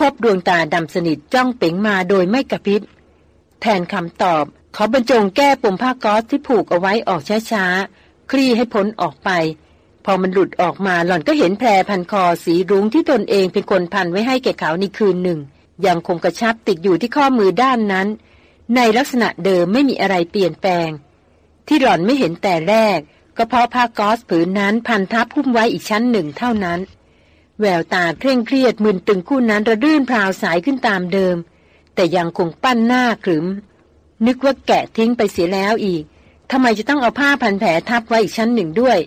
พบดวงตาดำสนิทจ้องเป๋งมาโดยไม่กระพริบ แทนคำตอบเขาบรรจงแก้ปมผ้าก๊อซที่ผูกเอาไว้ออกช้าๆ คลี่ให้พ้นออกไป พอมันหลุดออกมาหล่อนก็เห็นแพรพันคอสีรุ้งที่ตนเองเป็นคนพันไว้ให้แก่เขาในคืนหนึ่ง ยังคงกระชับติดอยู่ที่ข้อมือด้านนั้น ในลักษณะเดิมไม่มีอะไรเปลี่ยนแปลง ที่หล่อนไม่เห็นแต่แรก ก็เพราะผ้าก๊อซผืนนั้นพันทับหุ้มไว้อีกชั้นหนึ่งเท่านั้น แววตาเคร่งเครียดมึนตึงคู่นั้นระรื่นพราวสายขึ้นตามเดิม แต่ยังคงปั้นหน้าขรึม นึกว่าแกะทิ้งไปเสียแล้วอีกทำไมจะต้องเอาผ้าพันแผลทับไว้อีกชั้นหนึ่งด้วย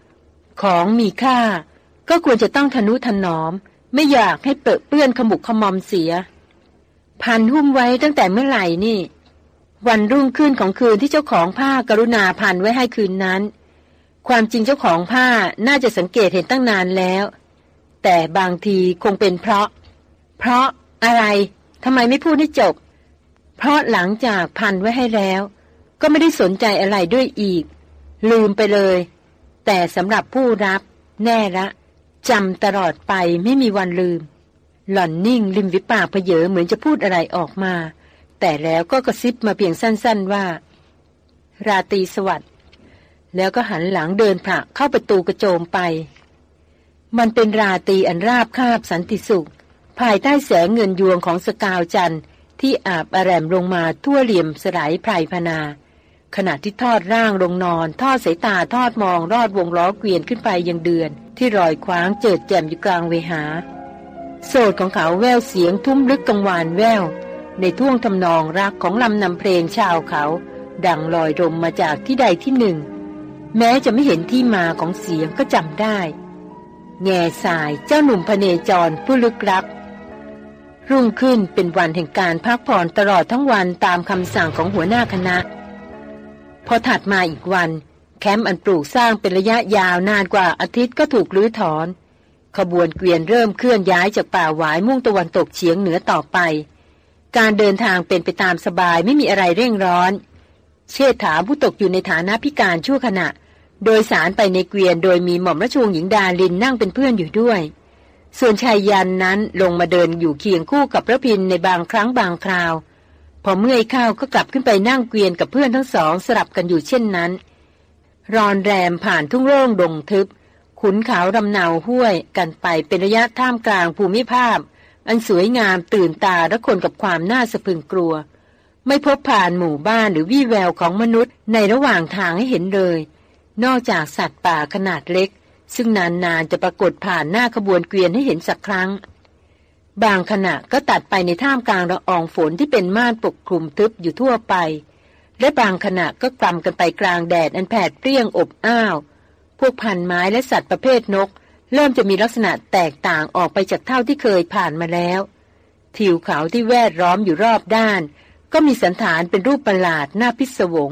ของมีค่า ก็ควรจะต้องทนุถนอม ไม่อยากให้เปรอะเปื้อนขมุกขมอมเสีย พันหุ้มไว้ตั้งแต่เมื่อไหร่นี่ วันรุ่งขึ้นของคืนที่เจ้าของผ้ากรุณาพันไว้ให้คืนนั้น ความจริงเจ้าของผ้าน่าจะสังเกตเห็นตั้งนานแล้ว แต่บางทีคงเป็นเพราะ เพราะอะไรทำไมไม่พูดให้จบ เพราะหลังจากพันไว้ให้แล้ว ก็ไม่ได้สนใจอะไรด้วยอีก ลืมไปเลย แต่สำหรับผู้รับแน่ละจำตลอดไปไม่มีวันลืม หล่อนนิ่งริมวิปากเพเยอเหมือนจะพูดอะไรออกมา แต่แล้วก็กระซิบมาเพียงสั้น ๆว่า ราตรีสวัสดิ์แล้วก็หันหลังเดินผละเข้าประตูกระโจมไป มันเป็นราตีอันราบคาบสันติสุข ภายใต้แสงเงินยวงของสกาวจันทร์ที่อาบอารมลงมาทั่วเหลี่ยมสลายไพรพนา ขณะที่ทอดร่างลงนอน ทอดสายตาทอดมองรอดวงล้อเกวียนขึ้นไปยังเดือน ที่รอยคว้างเจิดแจ่มอยู่กลางเวหา โสดของเขาแววเสียงทุ่มลึกกังวานแวว ในท่วงทำนองรักของลำนำเพลงชาวเขา ดังลอยรมมาจากที่ใดที่หนึ่ง แม้จะไม่เห็นที่มาของเสียงก็จำได้ แง่สายเจ้าหนุ่มพเนจรผู้ลึกลับ รุ่งขึ้นเป็นวันแห่งการพักผ่อนตลอดทั้งวันตามคำสั่งของหัวหน้าคณะ พอถัดมาอีกวัน แคมป์อันปลูกสร้างเป็นระยะยาวนานกว่าอาทิตย์ก็ถูกรื้อถอน ขบวนเกวียนเริ่มเคลื่อนย้ายจากป่าหวายมุ่งตะวันตกเฉียงเหนือต่อไป การเดินทางเป็นไปตามสบายไม่มีอะไรเร่งร้อน เชษฐาผู้ตกอยู่ในฐานะพิการชั่วขณะ โดยสารไปในเกวียนโดยมีหม่อมราชวงศ์หญิงดาลินนั่งเป็นเพื่อนอยู่ด้วย ส่วนชายยันนั้นลงมาเดินอยู่เคียงคู่กับพระพินในบางครั้งบางคราว พอเมื่อยข้าวก็กลับขึ้นไปนั่งเกวียนกับเพื่อนทั้งสองสลับกันอยู่เช่นนั้น รอนแรมผ่านทุ่งโล่งดงทึบ ขุนขาวรำเนาห้วยกันไปเป็นระยะท่ามกลางภูมิภาพ อันสวยงามตื่นตาและคนกับความน่าสะพึงกลัว ไม่พบผ่านหมู่บ้านหรือวี่แววของมนุษย์ในระหว่างทางให้เห็นเลย นอกจากสัตว์ป่าขนาดเล็ก ซึ่งนานๆจะปรากฏผ่านหน้าขบวนเกวียนให้เห็นสักครั้ง บางขณะก็ตัดไปในท่ามกลางละอองฝนที่เป็นม่านปกคลุมทึบอยู่ทั่วไป และบางขณะก็กลำกันไปกลางแดดอันแผดเปรี้ยงอบอ้าว พวกพันไม้และสัตว์ประเภทนก เริ่มจะมีลักษณะแตกต่างออกไปจากเท่าที่เคยผ่านมาแล้ว ทิวเขาที่แวดล้อมอยู่รอบด้าน ก็มีสันฐานเป็นรูปประหลาดหน้าพิศวง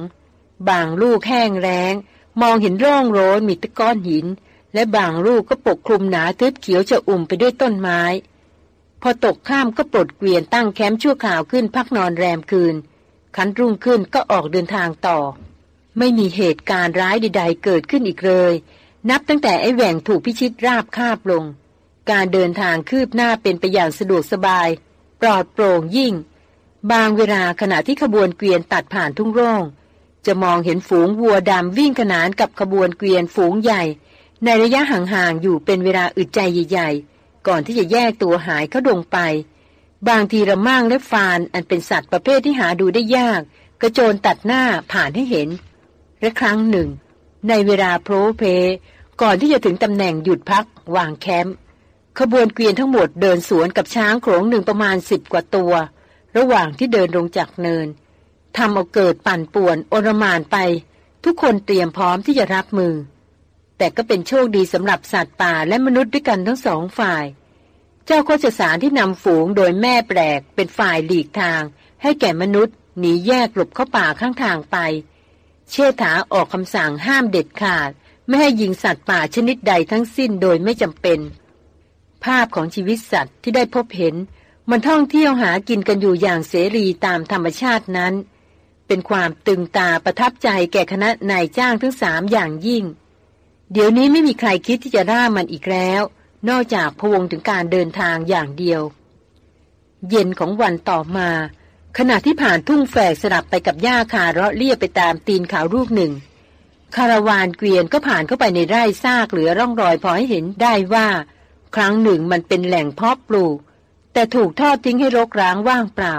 บางลูกแห้งแรง มองเห็นร่องโรนมีตะก้อนหิน และบางลูกก็ปกคลุมหนาทึบเขียวจะอุ่มไปด้วยต้นไม้ พอตกข้ามก็ปลดเกวียนตั้งแคมป์ชั่วข่าวขึ้นพักนอนแรมคืน คันรุ่งขึ้นก็ออกเดินทางต่อ ไม่มีเหตุการณ์ร้ายใด ๆ เกิดขึ้นอีกเลย นับตั้งแต่ไอ้แหว่งถูกพิชิตราบคาบลง การเดินทางคืบหน้าเป็นไปอย่างสะดวกสบาย ปลอดโปร่งยิ่ง บางเวลาขณะที่ขบวนเกวียนตัดผ่านทุ่งโร่ง จะมองเห็นฝูงวัวดำวิ่งขนานกับขบวนเกวียนฝูงใหญ่ ในระยะห่างๆอยู่เป็นเวลาอึดใจใหญ่ๆ ก่อนที่จะแยกตัวหายเข้าดงไป บางทีระมั่งและฟานอันเป็นสัตว์ประเภทที่หาดูได้ยาก กระโจนตัดหน้าผ่านให้เห็น และครั้งหนึ่ง ในเวลาโพรเพ ก่อนที่จะถึงตำแหน่งหยุดพักวางแคมป์ขบวนเกวียนทั้งหมดเดินสวนกับช้างโขงหนึ่งประมาณสิบกว่าตัว ระหว่างที่เดินลงจากเนิน ทำเอาเกิดปั่นป่วนโอรมานไป ทุกคนเตรียมพร้อมที่จะรับมือ แต่ก็เป็นโชคดีสำหรับสัตว์ป่าและมนุษย์ด้วยกันทั้งสองฝ่าย เจ้าโคชสารที่นำฝูงโดยแม่แปลกเป็นฝ่ายหลีกทาง ให้แก่มนุษย์หนีแยกหลบเข้าป่าข้างทางไป เชษฐาออกคำสั่งห้ามเด็ดขาด ไม่ให้ยิงสัตว์ป่าชนิดใดทั้งสิ้นโดยไม่จำเป็น ภาพของชีวิตสัตว์ที่ได้พบเห็น มันท่องเที่ยวหากินกันอยู่อย่างเสรีตามธรรมชาตินั้น เป็นความตึงตาประทับใจแก่คณะนายจ้างทั้งสามอย่างยิ่ง เดี๋ยวนี้ไม่มีใครคิดที่จะร่ามันอีกแล้ว นอกจากพวงถึงการเดินทางอย่างเดียว เย็นของวันต่อมา ขณะที่ผ่านทุ่งแฝกสลับไปกับหญ้าคาเราะเรียไปตามตีนเขาลูกหนึ่ง คาราวานเกวียนก็ผ่านเข้าไปในไร่ซากเหลือร่องรอยพอให้เห็นได้ว่า ครั้งหนึ่งมันเป็นแหล่งเพาะปลูก แต่ถูกทอดทิ้งให้รกร้างว่างเปล่า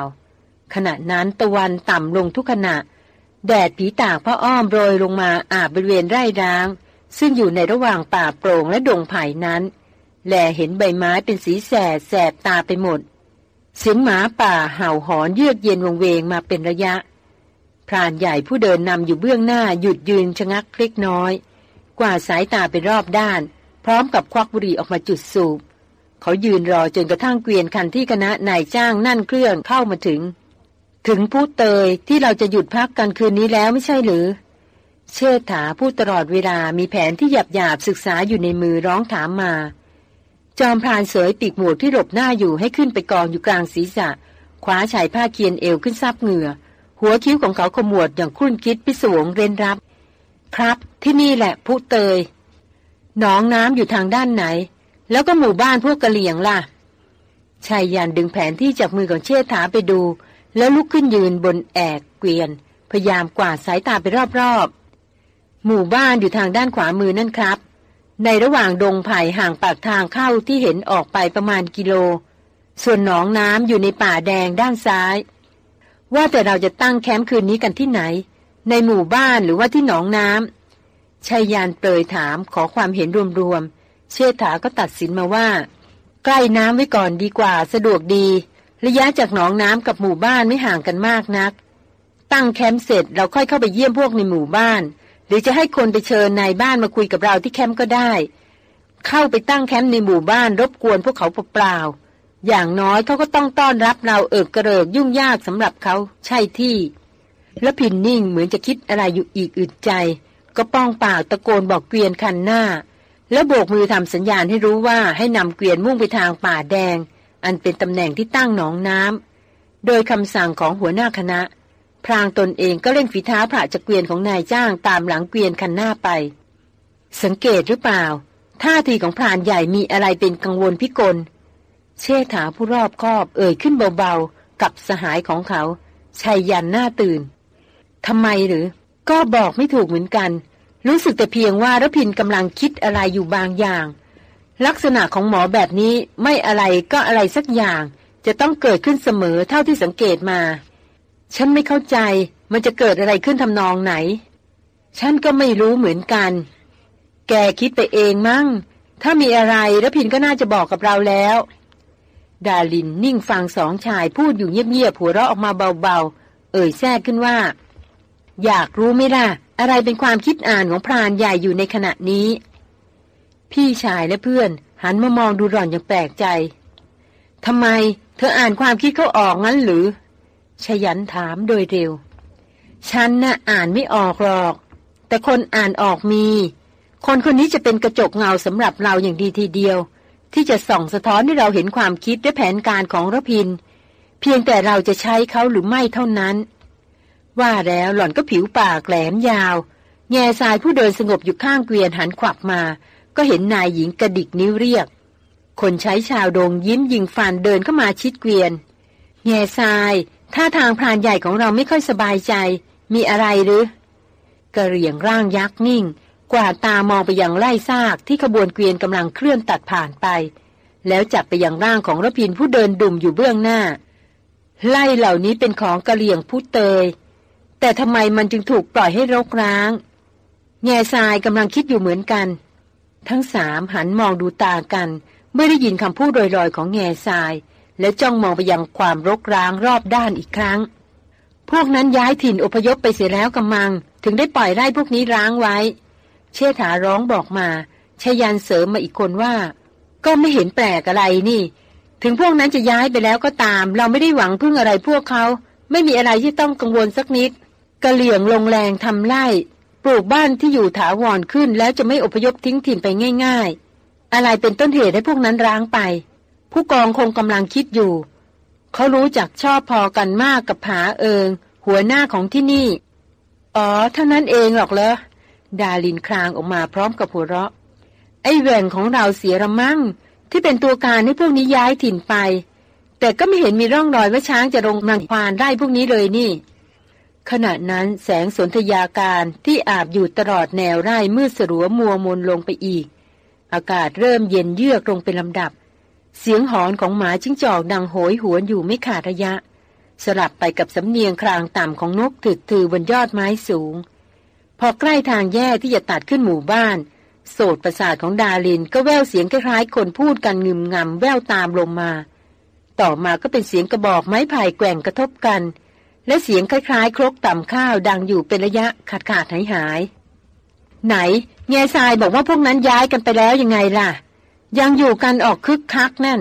ขณะนั้นตะวันต่ำลงทุกขณะ แดดผีตากพระอ้อมโรยลงมาอาบบริเวณไร่ร้าง ซึ่งอยู่ในระหว่างป่าโปร่งและดงไผ่นั้น แลเห็นใบไม้เป็นสีแสดแสบตาไปหมด เสียงหมาป่าเห่าหอนเยือกเย็นวงเวงมาเป็นระยะ พรานใหญ่ผู้เดินนำอยู่เบื้องหน้าหยุดยืนชะงักเล็กน้อย กว่าสายตาไปรอบด้าน พร้อมกับควักบุหรี่ออกมาจุดสูบ เขายืนรอจนกระทั่งเกวียนคันที่คณะนายจ้างนั่นเครื่องเข้ามาถึง ถึงผู้เตยที่เราจะหยุดพักกันคืนนี้แล้วไม่ใช่หรือ เชษฐาพูดตลอดเวลามีแผนที่หยาบหยาบศึกษาอยู่ในมือร้องถามมา จอมพรานเสยปีกหมวกที่หลบหน้าอยู่ให้ขึ้นไปกองอยู่กลางศีรษะคว้าชายผ้าเคียนเอวขึ้นซับเหงื่อ หัวคิ้วของเขาขมวดอย่างคุ้นคิดพิศวงเร้นรับ ครับที่นี่แหละผู้เตยหนองน้ำอยู่ทางด้านไหน แล้วก็หมู่บ้านพวกกะเหลี่ยงล่ะชายยันดึงแผนที่จากมือของเชษฐาไปดู แล้วลุกขึ้นยืนบนแอกเกวียน พยายามกวาดสายตาไปรอบๆ หมู่บ้านอยู่ทางด้านขวามือนั่นครับ ในระหว่างดงไผ่ห่างปากทางเข้าที่เห็นออกไปประมาณกิโล ส่วนหนองน้ำอยู่ในป่าแดงด้านซ้าย ว่าแต่เราจะตั้งแคมป์คืนนี้กันที่ไหน ในหมู่บ้านหรือว่าที่หนองน้ำชายยานเปรยถามขอความเห็นรวมๆเชษฐาก็ตัดสินมาว่า ใกล้น้ำไว้ก่อนดีกว่าสะดวกดี ระยะจากหนองน้ำกับหมู่บ้านไม่ห่างกันมากนัก ตั้งแคมป์เสร็จเราค่อยเข้าไปเยี่ยมพวกในหมู่บ้าน หรือจะให้คนไปเชิญนายบ้านมาคุยกับเราที่แคมป์ก็ได้ เข้าไปตั้งแคมป์ในหมู่บ้านรบกวนพวกเขาเปล่าๆอย่างน้อยเขาก็ต้องต้อนรับเราเอิกกระเริกยุ่งยากสำหรับเขาใช่ที่แล้วพินนิ่งเหมือนจะคิดอะไรอยู่อีกอึดใจ ก็ป้องปากตะโกนบอกเกวียนคันหน้า แล้วโบกมือทำสัญญาณให้รู้ว่าให้นำเกวียนมุ่งไปทางป่าแดง อันเป็นตำแหน่งที่ตั้งหนองน้ำโดยคำสั่งของหัวหน้าคณะ พรางตนเองก็เร่งฝีเท้าผ่าจากเกวียนของนายจ้างตามหลังเกวียนคันหน้าไป สังเกตหรือเปล่า ท่าทีของพรานใหญ่มีอะไรเป็นกังวลพิกล เชษฐาผู้รอบคอบเอ่ยขึ้นเบาๆ กับสหายของเขาชัยยันหน้าตื่นทำไมหรือ ก็บอกไม่ถูกเหมือนกัน รู้สึกแต่เพียงว่ารพินกำลังคิดอะไรอยู่บางอย่าง ลักษณะของหมอแบบนี้ไม่อะไรก็อะไรสักอย่าง จะต้องเกิดขึ้นเสมอเท่าที่สังเกตมา ฉันไม่เข้าใจมันจะเกิดอะไรขึ้นทำนองไหน ฉันก็ไม่รู้เหมือนกัน แกคิดไปเองมั้งถ้ามีอะไรรพินก็น่าจะบอกกับเราแล้ว ดาลินนิ่งฟังสองชายพูดอยู่เงียบๆหัวเราะออกมาเบาๆ เอ่ยแทรกขึ้นว่า อยากรู้ไหมล่ะ อะไรเป็นความคิดอ่านของพรานใหญ่อยู่ในขณะนี้ พี่ชายและเพื่อน หันมามองดูหล่อนอย่างแปลกใจทำไม เธออ่านความคิดเขาออกงั้นหรือ ชยันถามโดยเร็ว ฉันน่ะอ่านไม่ออกหรอก แต่คนอ่านออกมี คนคนนี้จะเป็นกระจกเงาสำหรับเราอย่างดีทีเดียว ที่จะส่องสะท้อนให้เราเห็นความคิดและแผนการของรพิน เพียงแต่เราจะใช้เขาหรือไม่เท่านั้น ว่าแล้วหล่อนก็ผิวปากแหลมยาว แง่ทรายผู้เดินสงบอยู่ข้างเกวียนหันขวับมา ก็เห็นนายหญิงกระดิกนิ้วเรียก คนใช้ชาวดงยิ้มยิงฟันเดินเข้ามาชิดเกวียนแง่ทรายท่าทางพรานใหญ่ของเราไม่ค่อยสบายใจ มีอะไรหรือกระเหรี่ยงร่างยักษ์นิ่ง กวาดตามองไปยังไล่ซากที่ขบวนเกวียนกำลังเคลื่อนตัดผ่านไป แล้วจับไปยังร่างของรพินผู้เดินดุ่มอยู่เบื้องหน้า ไล่เหล่านี้เป็นของกระเหรี่ยงผู้เตย แต่ทำไมมันจึงถูกปล่อยให้รกร้าง แง่ทรายกำลังคิดอยู่เหมือนกัน ทั้งสามหันมองดูตากัน เมื่อได้ยินคำพูดลอยๆของแง่ทราย แล้วจ้องมองไปยังความรกร้างรอบด้านอีกครั้ง พวกนั้นย้ายถิ่นอพยพไปเสียแล้วกำมัง ถึงได้ปล่อยไร่พวกนี้ร้างไว้ เชษฐาร้องบอกมาชายันเสริมมาอีกคนว่า ก็ไม่เห็นแปลกอะไรนี่ ถึงพวกนั้นจะย้ายไปแล้วก็ตาม เราไม่ได้หวังพึ่งอะไรพวกเขา ไม่มีอะไรที่ต้องกังวลสักนิดกระเหลี่ยงลงแรงทำไร่ ปลูกบ้านที่อยู่ถาวรขึ้นแล้วจะไม่อพยพทิ้งถิ่นไปง่าย ๆ อะไรเป็นต้นเหตุให้พวกนั้นร้างไป ผู้กองคงกำลังคิดอยู่ เขารู้จักชอบพอกันมากกับผาเอิง หัวหน้าของที่นี่ อ๋อเท่านั้นเองหรอกเหรอดาลินครางออกมาพร้อมกับหัวเราะ ไอ้แหว่งของเราเสียระมั่ง ที่เป็นตัวการให้พวกนี้ย้ายถิ่นไป แต่ก็ไม่เห็นมีร่องรอยว่าช้างจะลงมังควานไร่พวกนี้เลยนี่ ขณะนั้นแสงสนธยาการที่อาบอยู่ตลอดแนวไร่มืดสลัวมัวมนลงไปอีก อากาศเริ่มเย็นเยือกลงเป็นลำดับ เสียงหอนของหมาจิ้งจอกดังโหยหวนอยู่ไม่ขาดระยะ สลับไปกับสำเนียงครางต่ำของนกถึกถือบนยอดไม้สูง พอใกล้ทางแยกที่จะตัดขึ้นหมู่บ้าน โสดประสาทของดาลินก็แววเสียงคล้ายๆคนพูดกันงึมงำแววตามลงมา ต่อมาก็เป็นเสียงกระบอกไม้ไผ่แกว่งกระทบกัน และเสียงคล้ายๆ ครกต่ำข้าวดังอยู่เป็นระยะขาดขาดหายหาย ไหนแง่ทรายบอกว่าพวกนั้นย้ายกันไปแล้วยังไงล่ะ ยังอยู่กันออกคึกคักนั่น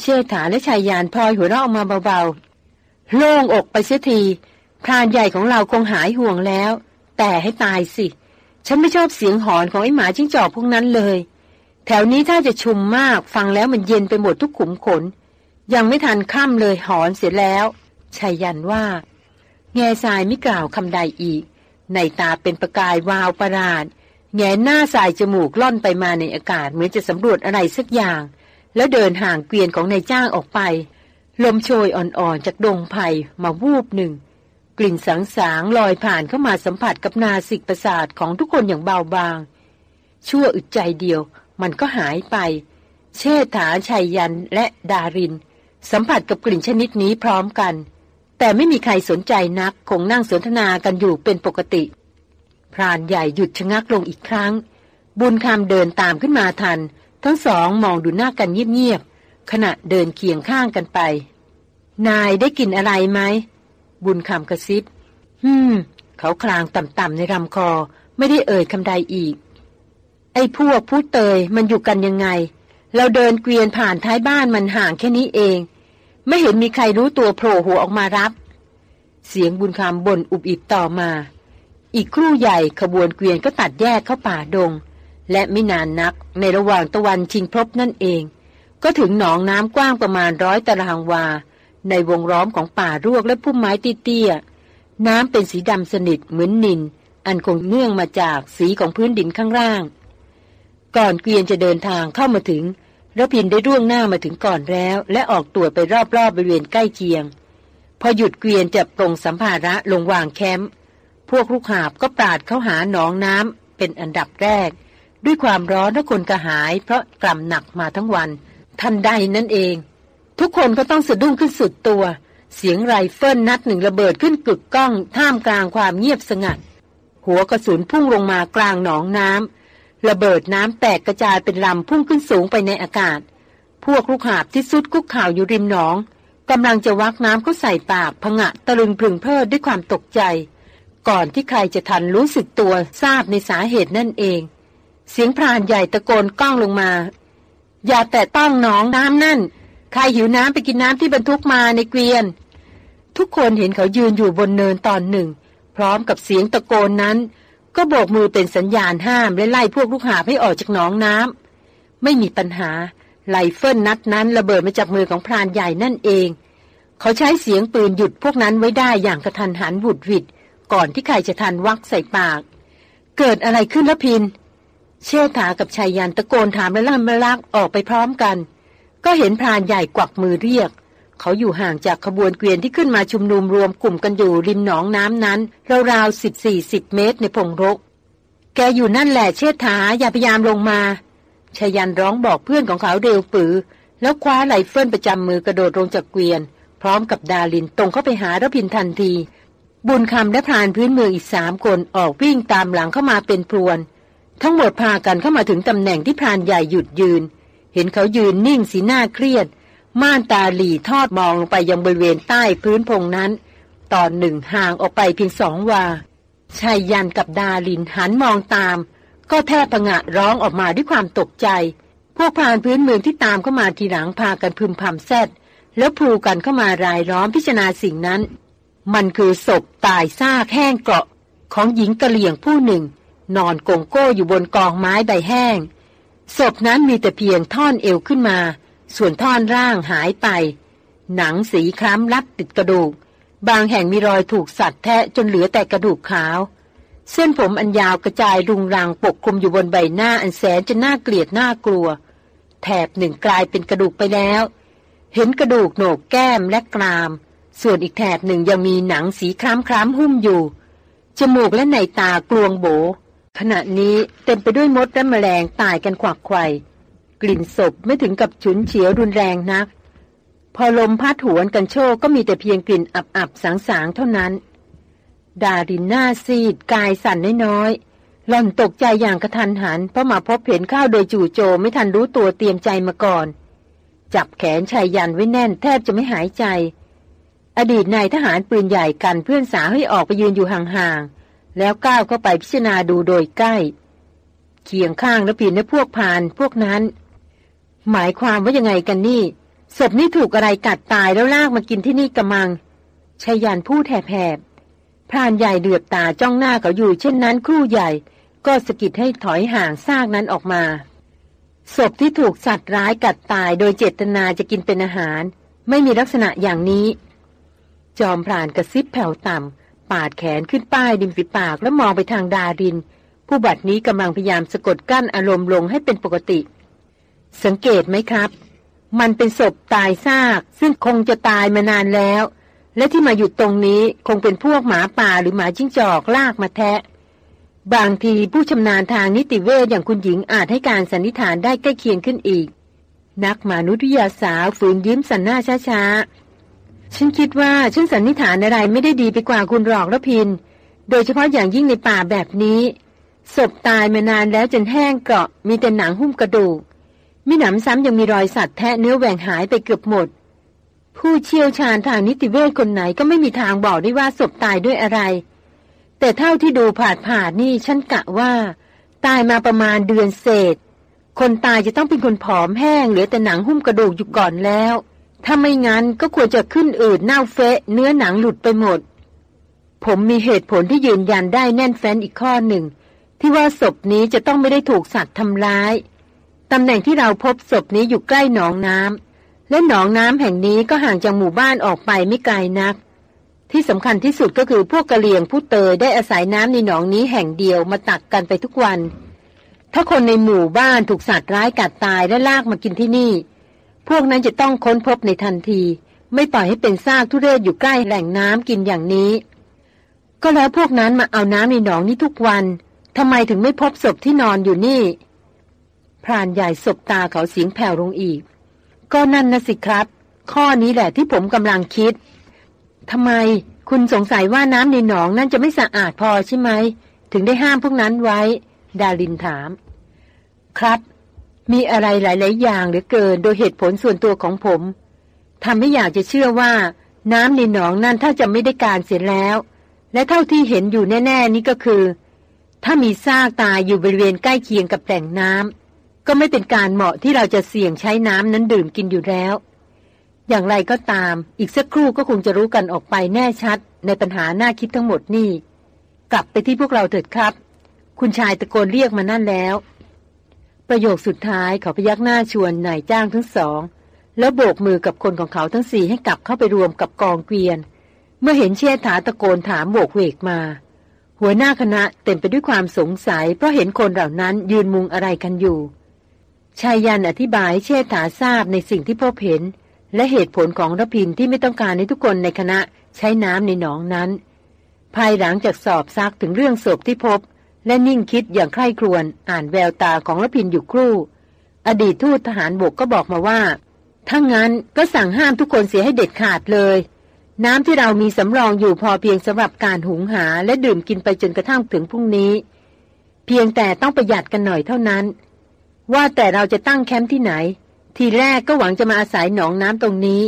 เชื่อถาและชายยานพลอยหัวเราะออกมาเบาๆ โล่งอกไปเสียทีพรานใหญ่ของเราคงหายห่วงแล้ว แต่ให้ตายสิ ฉันไม่ชอบเสียงหอนของไอ้หมาจิ้งจอกพวกนั้นเลย แถวนี้ถ้าจะชุมมากฟังแล้วมันเย็นไปหมดทุกขุมขน ยังไม่ทันค่ำเลยหอนเสร็จแล้วชายันว่า แง่ทรายไม่กล่าวคำใดอีก ในตาเป็นประกายวาวประหลาด แง่หน้าสายจมูกล่อนไปมาในอากาศเหมือนจะสำรวจอะไรสักอย่าง แล้วเดินห่างเกวียนของนายจ้างออกไป ลมโชยอ่อนๆจากดงไผ่มาวูบหนึ่ง กลิ่นสังสางลอยผ่านเข้ามาสัมผัสกับนาสิกประสาทของทุกคนอย่างเบาบาง ชั่วอึดใจเดียว มันก็หายไป เชษฐาชัยยันและดาริน สัมผัสกับกลิ่นชนิดนี้พร้อมกัน แต่ไม่มีใครสนใจนักคงนั่งสนทนากันอยู่เป็นปกติ พรานใหญ่หยุดชะงักลงอีกครั้ง บุญคำเดินตามขึ้นมาทัน ทั้งสองมองดูหน้ากันเงียบๆขณะเดินเคียงข้างกันไป นายได้กลิ่นอะไรไหม บุญคำกระซิบฮึมเขาคลางต่ำๆในลำคอไม่ได้เอ่ยคำใดอีก ไอ้พวกผู้เตยมันอยู่กันยังไง เราเดินเกวียนผ่านท้ายบ้านมันห่างแค่นี้เอง ไม่เห็นมีใครรู้ตัวโผล่หัวออกมารับ เสียงบุญคำบ่นอุบอิบต่อมา อีกครู่ใหญ่ขบวนเกวียนก็ตัดแยกเข้าป่าดง และไม่นานนักในระหว่างตะวันชิงพบนั่นเอง ก็ถึงหนองน้ำกว้างประมาณร้อยตารางวา ในวงล้อมของป่ารวกและพุ่มไม้เตี้ยๆน้ำเป็นสีดำสนิทเหมือนนิน อันคงเนื่องมาจากสีของพื้นดินข้างล่าง ก่อนเกวียนจะเดินทางเข้ามาถึง ระพินได้ร่วงหน้ามาถึงก่อนแล้ว และออกตรวจไปรอบๆบริเวณใกล้เคียง พอหยุดเกวียนจะปรงสัมภาระลงวางแคมป์พวกลูกหาบก็ปราดเข้าหาหนองน้ำเป็นอันดับแรก ด้วยความร้อนและคนกระหาย เพราะกล่ำหนักมาทั้งวัน ทันใดนั่นเอง ทุกคนก็ต้องสะดุ้งขึ้นสุดตัว เสียงไรเฟิลนัดหนึ่งระเบิดขึ้นกึกก้อง ท่ามกลางความเงียบสงัด หัวกระสุนพุ่งลงมากลางหนองน้ำ ระเบิดน้ำแตกกระจายเป็นลำพุ่งขึ้นสูงไปในอากาศ พวกลูกหาบที่สุดกุกข่าวอยู่ริมหนองกำลังจะวักน้ำเข้าใส่ปากพงะตะลึงพึงเพิดด้วยความตกใจ ก่อนที่ใครจะทันรู้สึกตัวทราบในสาเหตุนั่นเอง เสียงพรานใหญ่ตะโกนก้องลงมา อย่าแตะต้องหนองน้ำนั่น ใครหิวน้ำไปกินน้ำที่บรรทุกมาในเกวียน ทุกคนเห็นเขายืนอยู่บนเนินตอนหนึ่ ง พร้อมกับเสียงตะโกนนั้น ก็โบกมือเป็นสัญญาณห้ามและไล่พวกลูกหาให้ออกจากหนองน้ำไม่มีปัญหาไลเฟิลนัดนั้นระเบิดมาจากมือของพรานใหญ่นั่นเอง เขาใช้เสียงปืนหยุดพวกนั้นไว้ได้อย่างกระทันหันบุดวิดก่อนที่ใครจะทันวักใส่ปาก เกิดอะไรขึ้นละพิน เชี่ยวถากับชายยันตะโกนถามและล่ำละลักออกไปพร้อมกัน ก็เห็นพรานใหญ่กวักมือเรียก เขาอยู่ห่างจากขบวนเกวียนที่ขึ้นมาชุมนุมรวมกลุ่มกันอยู่ริมหนองน้ำนั้น ราวๆสิบสี่สิบเมตรในพงรก แกอยู่นั่นแหละเชิดถาอย่าพยายามลงมาชายันร้องบอกเพื่อนของเขาเร็วปือ แล้วคว้าไหลเฟิลประจำมือกระโดดลงจากเกวียน พร้อมกับดาลินตรงเข้าไปหารพินทันที บุญคำและพรานพื้นเมืองอีกสามคนออกวิ่งตามหลังเข้ามาเป็นพรวน ทั้งหมดพากันเข้ามาถึงตำแหน่งที่พรานใหญ่หยุดยืน เห็นเขายืนนิ่งสีหน้าเครียด ม่านตาหลีทอดมองลงไปยังบริเวณใต้พื้นพงนั้น ตอนหนึ่งห่างออกไปเพียงสองวาชายยันกับดาลินหันมองตาม ก็แทบประงะร้องออกมาด้วยความตกใจ พวกพานพื้นเมืองที่ตามเข้ามาทีหลังพากันพึมพำแซดแล้วพูกันเข้ามารายล้อมพิจารณาสิ่งนั้น มันคือศพตายซากแห้งเกาะของหญิงกะเหลี่ยงผู้หนึ่ง นอนกงโก้อยู่บนกองไม้ใบแห้ง ศพนั้นมีแต่เพียงท่อนเอวขึ้นมา ส่วนท่อนร่างหายไป หนังสีคล้ำรัดติดกระดูก บางแห่งมีรอยถูกสัตว์แทะจนเหลือแต่กระดูกขาว เส้นผมอันยาวกระจายรุงรังปกคลุมอยู่บนใบหน้าอันแสนจะน่าเกลียดน่ากลัว แถบหนึ่งกลายเป็นกระดูกไปแล้ว เห็นกระดูกโหนกแก้มและกราม ส่วนอีกแถบหนึ่งยังมีหนังสีคล้ำคล้ำหุ้มอยู่ จมูกและในตากลวงโบ ขณะนี้เต็มไปด้วยมดและแมลงตายกันขวักไขว่ กลิ่นศพไม่ถึงกับฉุนเฉียวรุนแรงนัก พอลมพัดหวนกันโชกก็มีแต่เพียงกลิ่นอับๆสางๆเท่านั้น ดารินหน้าซีด กายสั่นน้อยๆหล่อนตกใจอย่างกระทันหัน เพราะมาพบเห็นข้าวโดยจู่โจมไม่ทันรู้ตัวเตรียมใจมาก่อน จับแขนชายยันไว้แน่นแทบจะไม่หายใจ อดีตนายทหารปืนใหญ่กันเพื่อนสาวให้ออกไปยืนอยู่ห่างๆแล้วก้าวเข้าไปพิจารณาดูโดยใกล้เคียงข้างแล้วผินในพวกพานพวกนั้น หมายความว่ายังไงกันนี่ศพนี่ถูกอะไรกัดตายแล้วลากมากินที่นี่กระมังชายันพูดแผบพรานใหญ่เดือบตาจ้องหน้าเขาอยู่ เช่นนั้นครู่ใหญ่ ก็สกิดให้ถอยห่างซากนั้นออกมาศพที่ถูกสัตว์ร้ายกัดตายโดยเจตนาจะกินเป็นอาหาร ไม่มีลักษณะอย่างนี้ จอมพรานกระซิบแผ่วต่ำปาดแขนขึ้นป้ายดิมฝีปากแล้วมองไปทางดาริน ผู้บัดนี้กำลังพยายามสะกดกั้นอารมณ์ลงให้เป็นปกติ สังเกตไหมครับ มันเป็นศพตายซาก ซึ่งคงจะตายมานานแล้ว และที่มาหยุดตรงนี้คงเป็นพวกหมาป่าหรือหมาจิ้งจอกลากมาแทะ บางทีผู้ชำนาญทางนิติเวชอย่างคุณหญิงอาจให้การสันนิษฐานได้ใกล้เคียงขึ้นอีก นักมนุษยศาสตร์ฝืนยิ้มสันหน้าช้าๆ ฉันคิดว่าฉันสันนิษฐานอะไรไม่ได้ดีไปกว่าคุณหรอกละพิน โดยเฉพาะอย่างยิ่งในป่าแบบนี้ศพตายมานานแล้วจนแห้งเกราะมีแต่หนังหุ้มกระดูก มิหนำซ้ำยังมีรอยสัตว์แทะเนื้อแหว่งหายไปเกือบหมด ผู้เชี่ยวชาญทางนิติเวชคนไหนก็ไม่มีทางบอกได้ว่าศพตายด้วยอะไร แต่เท่าที่ดูผาดผาดนี่ฉันกะว่า ตายมาประมาณเดือนเศษ คนตายจะต้องเป็นคนผอมแห้งเหลือแต่หนังหุ้มกระดูกอยู่ก่อนแล้ว ถ้าไม่งั้นก็ควรจะขึ้นอืดเน่าเฟะเนื้อหนังหลุดไปหมด ผมมีเหตุผลที่ยืนยันได้แน่นแฟ้นอีกข้อหนึ่ง ที่ว่าศพนี้จะต้องไม่ได้ถูกสัตว์ทำร้าย ตำแหน่งที่เราพบศพนี้อยู่ใกล้หนองน้ำและหนองน้ำแห่งนี้ก็ห่างจากหมู่บ้านออกไปไม่ไกลนัก ที่สำคัญที่สุดก็คือพวกกะเหลี่ยงผู้เตยได้อาศัยน้ำในหนองนี้แห่งเดียวมาตักกันไปทุกวัน ถ้าคนในหมู่บ้านถูกสัตว์ร้ายกัดตายและลากมากินที่นี่ พวกนั้นจะต้องค้นพบในทันที ไม่ปล่อยให้เป็นซากทุเรศอยู่ใกล้แหล่งน้ำกินอย่างนี้ ก็แล้วพวกนั้นมาเอาน้ำในหนองนี้ทุกวันทำไมถึงไม่พบศพที่นอนอยู่นี่ พรานใหญ่สบตาเขาเสียงแผ่วลงอีก ก็นั่นนะสิครับ ข้อนี้แหละที่ผมกำลังคิดทำไมคุณสงสัยว่าน้ำในหนองนั่นจะไม่สะอาดพอใช่ไหม ถึงได้ห้ามพวกนั้นไว้ ดาลินถาม ครับ มีอะไรหลาย ๆ อย่างเหลือเกินโดยเหตุผลส่วนตัวของผมทำให้อยากจะเชื่อว่า น้ำในหนองนั่นถ้าจะไม่ได้การเสร็จแล้ว และเท่าที่เห็นอยู่แน่ ๆ นี่ก็คือ ถ้ามีซากตายอยู่บริเวณใกล้เคียงกับแหล่งน้ำ ก็ไม่เป็นการเหมาะที่เราจะเสี่ยงใช้น้ำนั้นดื่มกินอยู่แล้ว อย่างไรก็ตาม อีกสักครู่ก็คงจะรู้กันออกไปแน่ชัด ในปัญหาหน้าคิดทั้งหมดนี่ กลับไปที่พวกเราเถิดครับ คุณชายตะโกนเรียกมานั่นแล้ว ประโยคสุดท้ายเขาพยักหน้าชวนนายจ้างทั้งสอง แล้วโบกมือกับคนของเขาทั้งสี่ให้กลับเข้าไปรวมกับกองเกวียน เมื่อเห็นเชี่ยถาตะโกนถามโบกเวกมาหัวหน้าคณะเต็มไปด้วยความสงสัย เพราะเห็นคนเหล่านั้นยืนมุงอะไรกันอยู่ ชายยันอธิบายเชษฐาทราบในสิ่งที่พบเห็น และเหตุผลของรพินที่ไม่ต้องการให้ทุกคนในคณะใช้น้ำในหนองนั้น ภายหลังจากสอบซักถึงเรื่องศพที่พบ และนิ่งคิดอย่างใคร่ครวญอ่านแววตาของรพินอยู่ครู่ อดีตทูตทหารบกก็บอกมาว่าถ้างั้นก็สั่งห้ามทุกคนเสียให้เด็ดขาดเลย น้ำที่เรามีสำรองอยู่พอเพียงสำหรับการหุงหาและดื่มกินไปจนกระทั่งถึงพรุ่งนี้ เพียงแต่ต้องประหยัดกันหน่อยเท่านั้น ว่าแต่เราจะตั้งแคมป์ที่ไหน ทีแรกก็หวังจะมาอาศัยหนองน้ำตรงนี้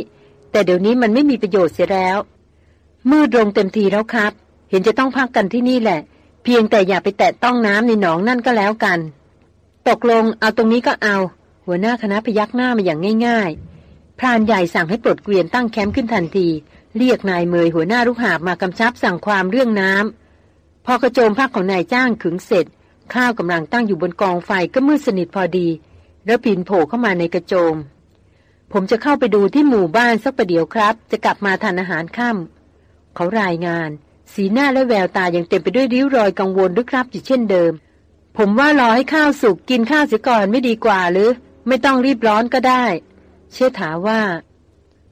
แต่เดี๋ยวนี้มันไม่มีประโยชน์เสียแล้ว มืดลงเต็มทีแล้วครับ เห็นจะต้องพักกันที่นี่แหละ เพียงแต่อย่าไปแตะต้องน้ำในหนองนั่นก็แล้วกัน ตกลงเอาตรงนี้ก็เอา หัวหน้าคณะพยักหน้ามาอย่างง่าย ๆ พรานใหญ่สั่งให้ปลดเกวียนตั้งแคมป์ขึ้นทันที เรียกนายเมยหัวหน้าลูกหาบมากำชับสั่งความเรื่องน้ำพอกระโจมพักของนายจ้างขึงเสร็จ ข้าวกำลังตั้งอยู่บนกองไฟก็มืดสนิทพอดีแล้วปินโผล่เข้ามาในกระโจม ผมจะเข้าไปดูที่หมู่บ้านสักประเดี๋ยวครับ จะกลับมาทานอาหารค่ำเขารายงาน สีหน้าและแววตายังเต็มไปด้วยริ้วรอยกังวลด้วยครับอยู่เช่นเดิม ผมว่ารอให้ข้าวสุกกินข้าวเสียก่อนไม่ดีกว่าหรือ ไม่ต้องรีบร้อนก็ได้ เชื่อถาว่า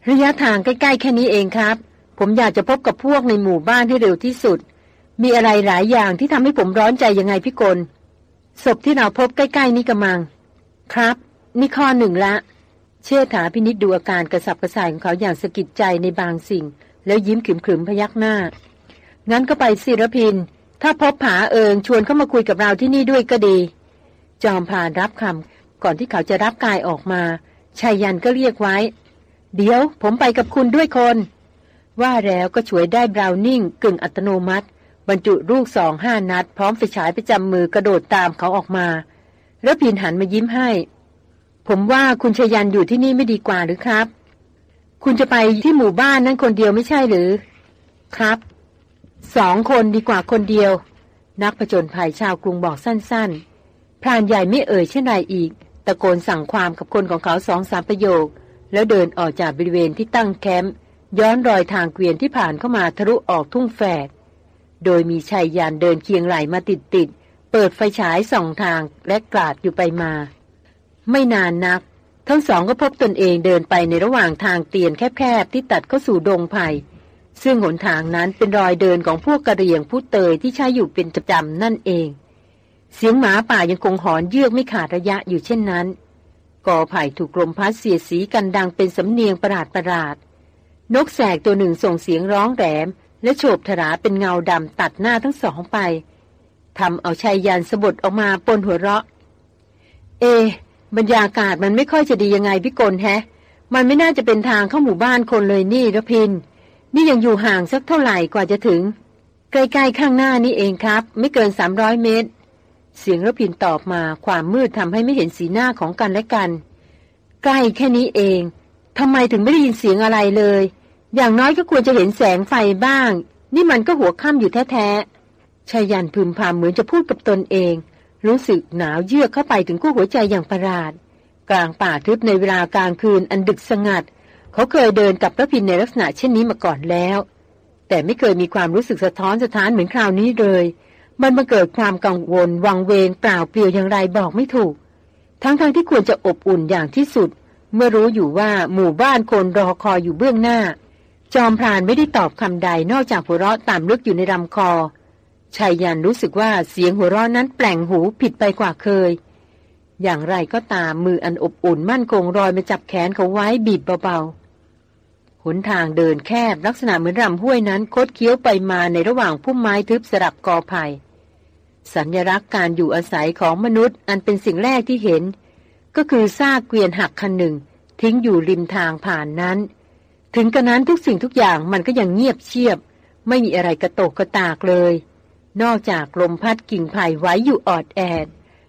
ระยะทางใกล้ๆแค่นี้เองครับ ผมอยากจะพบกับพวกในหมู่บ้านให้เร็วที่สุด มีอะไรหลายอย่างที่ทำให้ผมร้อนใจยังไงพี่กลศพที่เราพบใกล้ ๆ นี้กำมัง ครับ นี่ข้อหนึ่งละ เชื่อถาพินิษดูอาการกระสับกระส่ายของเขาอย่างสะกิดใจในบางสิ่ง แล้วยิ้มขรึมๆพยักหน้า งั้นก็ไปสิรพิน ถ้าพบผาเอิงชวนเข้ามาคุยกับเราที่นี่ด้วยก็ดี จอมพานรับคำก่อนที่เขาจะรับกายออกมาชายยันก็เรียกไว้ เดี๋ยวผมไปกับคุณด้วยคน ว่าแล้วก็ช่วยได้บราวนิ่งกึ่งอัตโนมัติ บรรจุลูกสองห้านัด พร้อมไฟฉายประจำมือกระโดดตามเขาออกมาแล้วพินหันมายิ้มให้ ผมว่าคุณชยันอยู่ที่นี่ไม่ดีกว่าหรือครับ คุณจะไปที่หมู่บ้านนั้นคนเดียวไม่ใช่หรือ ครับสองคนดีกว่าคนเดียว นักผจญภัยชาวกรุงบอกสั้นๆพรานใหญ่ไม่เอ่ยเช่นไรอีก ตะโกนสั่งความกับคนของเขาสองสามประโยค แล้วเดินออกจากบริเวณที่ตั้งแคมป์ย้อนรอยทางเกวียนที่ผ่านเข้ามาทะลุออกทุ่งแฝก โดยมีชายยานเดินเคียงไหลมาติดติด เปิดไฟฉายส่องทางและกลาดอยู่ไปมา ไม่นานนัก ทั้งสองก็พบตนเองเดินไปในระหว่างทางเตียนแคบๆที่ตัดเข้าสู่ดงไผ่ซึ่งหนทางนั้นเป็นรอยเดินของพวกกระเรียงผู้เตยที่ใช้อยู่เป็นประจำนั่นเอง เสียงหมาป่ายังคงหอนเยือกไม่ขาดระยะอยู่เช่นนั้นกอไผ่ถูกลมพัดเสียสีกันดังเป็นสำเนียงประหลาดประหลาด นกแสกตัวหนึ่งส่งเสียงร้องแหลม และโฉบถราเป็นเงาดำตัดหน้าทั้งสองไปทำเอาชายยันสะบดออกมาปนหัวเราะ เอบรรยากาศมันไม่ค่อยจะดียังไงพี่กลแฮะ มันไม่น่าจะเป็นทางเข้าหมู่บ้านคนเลยนี่ระพิน นี่ยังอยู่ห่างสักเท่าไหร่กว่าจะถึง ใกล้ๆข้างหน้านี่เองครับ ไม่เกินสามร้อยเมตร เสียงระพินตอบมาความมืดทำให้ไม่เห็นสีหน้าของกันและกัน ใกล้แค่นี้เองทำไมถึงไม่ได้ยินเสียงอะไรเลย อย่างน้อยก็ควรจะเห็นแสงไฟบ้าง นี่มันก็หัวค่ำอยู่แท้ๆชายันพึมพำเหมือนจะพูดกับตนเอง รู้สึกหนาวเยือกเข้าไปถึงกู้หัวใจอย่างประหลาด กลางป่าทึบในเวลากลางคืนอันดึกสงัด เขาเคยเดินกับพระพินในลักษณะเช่นนี้มาก่อนแล้ว แต่ไม่เคยมีความรู้สึกสะท้อนสะท้านเหมือนคราวนี้เลย มันมาเกิดความกังวล วังเวงเปล่าเปลี่ยวอย่างไรบอกไม่ถูก ทั้งๆทที่ควรจะอบอุ่นอย่างที่สุด เมื่อรู้อยู่ว่าหมู่บ้านคนรอคอยอยู่เบื้องหน้า จอมพรานไม่ได้ตอบคำใดนอกจากหัวเราะต่ำลึกอยู่ในลำคอชายยันรู้สึกว่าเสียงหัวเราะนั้นแปลงหูผิดไปกว่าเคย อย่างไรก็ตามมืออันอบอุ่นมั่นคงรอยมาจับแขนเขาไว้บีบเบาๆหนทางเดินแคบลักษณะเหมือนรำห้วยนั้นคดเคี้ยวไปมาในระหว่างพุ่มไม้ทึบสลับกอไผ่สัญลักษณ์การอยู่อาศัยของมนุษย์อันเป็นสิ่งแรกที่เห็น ก็คือซากเกวียนหักคันหนึ่ง ทิ้งอยู่ริมทางผ่านนั้น ถึงกระนั้นทุกสิ่งทุกอย่างมันก็ยังเงียบเชียบ ไม่มีอะไรกระโตกกระตากเลย นอกจากลมพัดกิ่งไผ่ไว้อยู่ออดแอด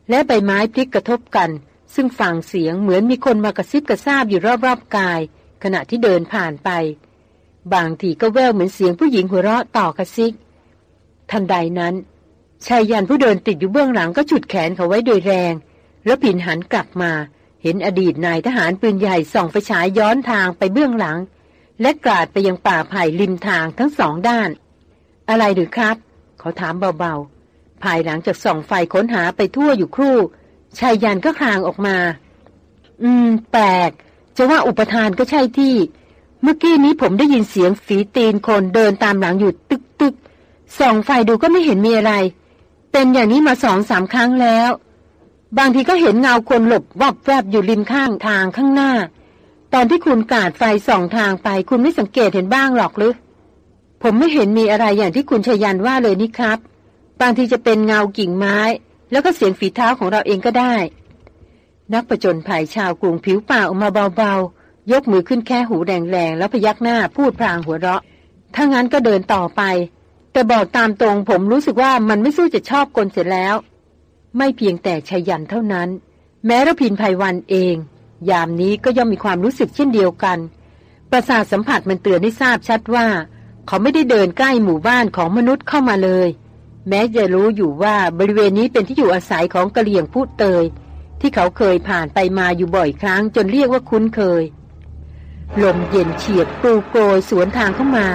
และใบไม้พลิกกระทบกัน ซึ่งฟังเสียงเหมือนมีคนมากระซิบกระซาบอยู่รอบๆกาย ขณะที่เดินผ่านไป บางทีก็แววเหมือนเสียงผู้หญิงหัวเราะต่อกระซิก ทันใดนั้นชายยันผู้เดินติดอยู่เบื้องหลังก็ฉุดแขนเขาไว้โดยแรง แล้วผินหันกลับมา เห็นอดีตนายทหารปืนใหญ่ส่องไฟฉายย้อนทางไปเบื้องหลัง และกราดไปยังป่าไผ่ริมทางทั้งสองด้าน อะไรหรือครับ เขาถามเบาๆ ภายหลังจากส่องไฟค้นหาไปทั่วอยู่ครู่ชายยันก็คลางออกมา อืม แปลก จะว่าอุปทานก็ใช่ที่ เมื่อกี้นี้ผมได้ยินเสียงฝีตีนคนเดินตามหลังอยู่ตึกตึกส่องไฟดูก็ไม่เห็นมีอะไร เป็นอย่างนี้มาสองสามครั้งแล้ว บางทีก็เห็นเงาคนหลบวับแวบอยู่ริมข้างทางข้างหน้า ตอนที่คุณกาดไฟส่องทางไป คุณไม่สังเกตเห็นบ้างหรอกหรือ ผมไม่เห็นมีอะไรอย่างที่คุณชยันว่าเลยนี่ครับ บางทีจะเป็นเงากิ่งไม้ แล้วก็เสียงฝีเท้าของเราเองก็ได้ นักประจนภัยชาวกรุงผิวป่าออกมาเบาๆ ยกมือขึ้นแค่หูแดงๆ แล้วพยักหน้าพูดพลางหัวเราะ ถ้างั้นก็เดินต่อไป แต่บอกตามตรงผมรู้สึกว่ามันไม่สู้จะชอบกลเสร็จแล้ว ไม่เพียงแต่ชายันเท่านั้น แม้ระพินภัยวันเอง ยามนี้ก็ย่อมมีความรู้สึกเช่นเดียวกัน ประสาทสัมผัสมันเตือนให้ทราบชัดว่า เขาไม่ได้เดินใกล้หมู่บ้านของมนุษย์เข้ามาเลย แม้จะรู้อยู่ว่าบริเวณนี้เป็นที่อยู่อาศัยของกะเหลี่ยงพูดเตย ที่เขาเคยผ่านไปมาอยู่บ่อยครั้งจนเรียกว่าคุ้นเคย ลมเย็นเฉียดปลูโกยสวนทางเข้ามา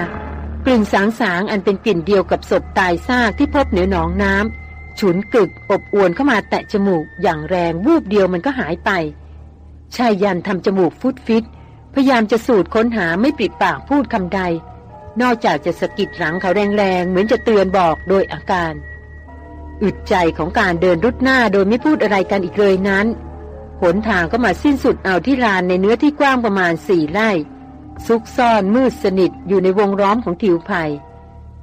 กลิ่นสางสางอันเป็นกลิ่นเดียวกับศพตายซากที่พบเหนือหนองน้ำฉุนกึกอบอวนเข้ามาแตะจมูกอย่างแรงวูบเดียวมันก็หายไป ชายยันทำจมูกฟุดฟิตพยายามจะสูดค้นหาไม่ปิดปากพูดคำใด นอกจากจะสะกิดหลังเขาแรงๆ เหมือนจะเตือนบอกโดยอาการ อึดใจของการเดินรุดหน้าโดยไม่พูดอะไรกันอีกเลยนั้น หนทางก็มาสิ้นสุดเอาที่ลานในเนื้อที่กว้างประมาณสี่ไร่ ซุกซ่อนมืดสนิทอยู่ในวงล้อมของทิวไผ่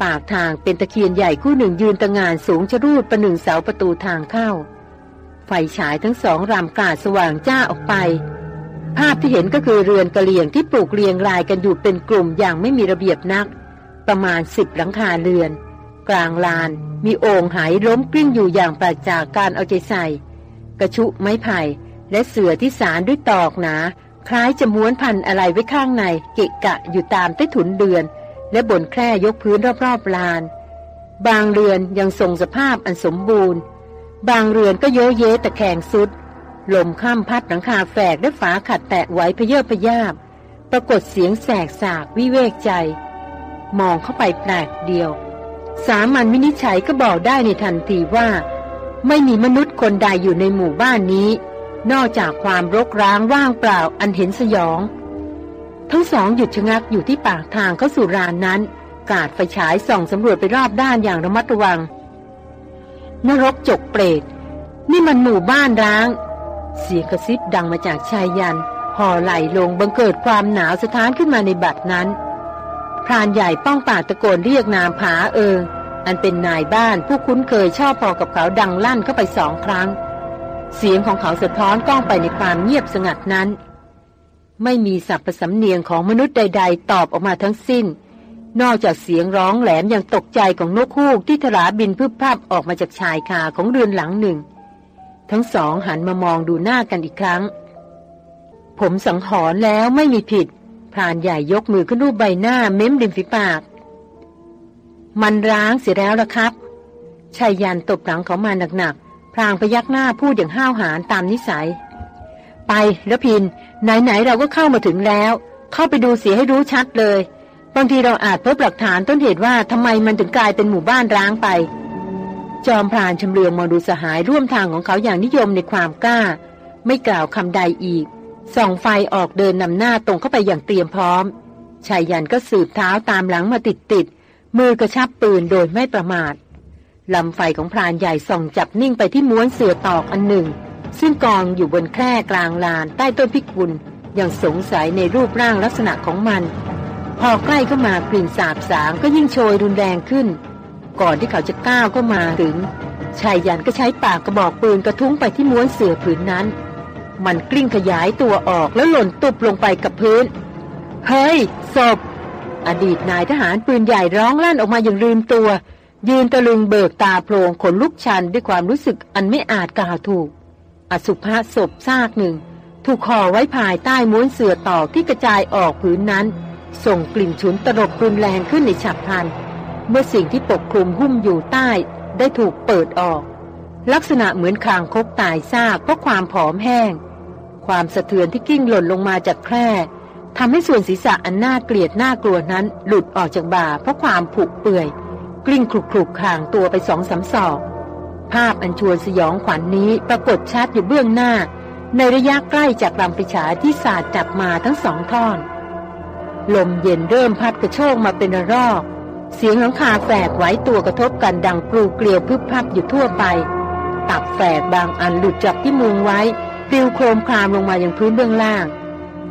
ปากทางเป็นตะเคียนใหญ่คู่หนึ่งยืนตะงานสูงชะรูดประหนึ่งเสาประตูทางเข้า ไฟฉายทั้งสองรำกาสว่างจ้าออกไป ภาพที่เห็นก็คือเรือนกระเลียงที่ปลูกเรียงรายกันอยู่เป็นกลุ่มอย่างไม่มีระเบียบนัก ประมาณสิบหลังคาเรือน กลางลาน มีโอ่งหายล้มกลิ้งอยู่อย่างปราจากการเอาใจใส่ กระชุไม้ไผ่และเสือที่สารด้วยตอกหนา คล้ายจะม้วนพันอะไรไว้ข้างในเกะกะอยู่ตามใต้ถุนเดือน และบนแคร่ยกพื้นรอบๆลาน บางเรือนยังทรงสภาพอันสมบูรณ์ บางเรือนก็โยเยตะแคงสุด ลมข้ามพัดหลังคาแฝกและฝาขัดแตะไว้พเยอพยาบ ปรากฏเสียงแสกสากวิเวกใจ มองเข้าไปแปลกเดียว สามัญวินิจฉัยก็บอกได้ในทันทีว่า ไม่มีมนุษย์คนใดอยู่ในหมู่บ้านนี้ นอกจากความรกร้างว่างเปล่าอันเห็นสยอง ทั้งสองหยุดชะงักอยู่ที่ปากทางเข้าสู่รานนั้น กาดไฟฉายส่องสำรวจไปรอบด้านอย่างระมัดระวัง นรกจกเปรต นี่มันหมู่บ้านร้าง เสียงกระซิบดังมาจากชายยันห่อไหลลงบังเกิดความหนาวสะท้านขึ้นมาในบัดนั้น พรานใหญ่ป้องปากตะโกนเรียกนามผาเอิงอันเป็นนายบ้านผู้คุ้นเคยชอบพอกับเขาดังลั่นเข้าไปสองครั้ง เสียงของเขาสะท้อนกล้องไปในความเงียบสงัดนั้น ไม่มีสับประสำเนียงของมนุษย์ใด ๆ ตอบออกมาทั้งสิ้น นอกจากเสียงร้องแหลมอย่างตกใจของนกฮูกที่ทลาบินพึบพับออกมาจากชายคาของเรือนหลังหนึ่ง ทั้งสองหันมามองดูหน้ากันอีกครั้ง ผมสังหรณ์แล้วไม่มีผิดพรานใหญ่ยกมือขึ้นรูปใบหน้าเม้มริมฝีปาก มันร้างเสียแล้วละครับชายยันตบหลังเขามาหนักๆพรางพยักหน้าพูดอย่างห้าวหาญตามนิสัย ไปแล้วพินไหนๆเราก็เข้ามาถึงแล้ว เข้าไปดูเสียให้รู้ชัดเลย บางทีเราอาจพบหลักฐานต้นเหตุว่าทำไมมันถึงกลายเป็นหมู่บ้านร้างไป จอมพรานชำเลืองมองดูสหายร่วมทางของเขาอย่างนิยมในความกล้า ไม่กล่าวคำใดอีก ส่องไฟออกเดินนำหน้าตรงเข้าไปอย่างเตรียมพร้อมชายยันก็สืบเท้าตามหลังมาติดติดมือกระชับปืนโดยไม่ประมาทลำไฟของพรานใหญ่ส่องจับนิ่งไปที่ม้วนเสือตอกอันหนึ่ง ซึ่งกองอยู่บนแคร่กลางลานใต้ต้นพิกุลอย่างสงสัยในรูปร่างลักษณะของมัน พอใกล้เข้ามากลิ่นสาบสางก็ยิ่งโชยรุนแรงขึ้น ก่อนที่เขาจะก้าวเข้ามาถึงชายยันก็ใช้ปากกระบอกปืนกระทุ้งไปที่ม้วนเสือผืนนั้น มันกลิ้งขยายตัวออกแล้วหล่นตุบลงไปกับพื้น เฮ้ยศพอดีตนายทหารปืนใหญ่ร้องลั่นออกมาอย่างลืมตัว ยืนตะลึงเบิกตาโพลงขนลุกชันด้วยความรู้สึกอันไม่อาจกล่าวถูก อสุภะศพซากหนึ่ง ถูกห่อไว้ภายใต้ม้วนเสือต่อที่กระจายออกผืนนั้น ส่งกลิ่นฉุนตลบรุนแรงขึ้นในฉับพลัน เมื่อสิ่งที่ปกคลุมหุ้มอยู่ใต้ได้ถูกเปิดออก ลักษณะเหมือนคางคกตายซากเพราะความผอมแห้ง ความสะเทือนที่กิ้งหล่นลงมาจากแคร่ทำให้ส่วนศีรษะอันน่าเกลียดน่ากลัวนั้นหลุดออกจากบ่าเพราะความผุเปื่อย กลิ้งคลุกคลุกข่างตัวไปสองสาศอก ภาพอันชวนสยองขวัญนนี้ปรากฏชัดอยู่เบื้องหน้า ในระยะใกล้จากลำปิฉาที่สาดจับมาทั้งสองท่อน ลมเย็นเริ่มพัดกระโชกมาเป็นระรอก เสียงหลังคาแฝกไว้ตัวกระทบกันดังปลูเกลียวพึบพับอยู่ทั่วไป ตับแฝกบางอันหลุดจากที่มุงไว้ปลิวโครมคลามลงมาอย่างพื้นเบื้องล่าง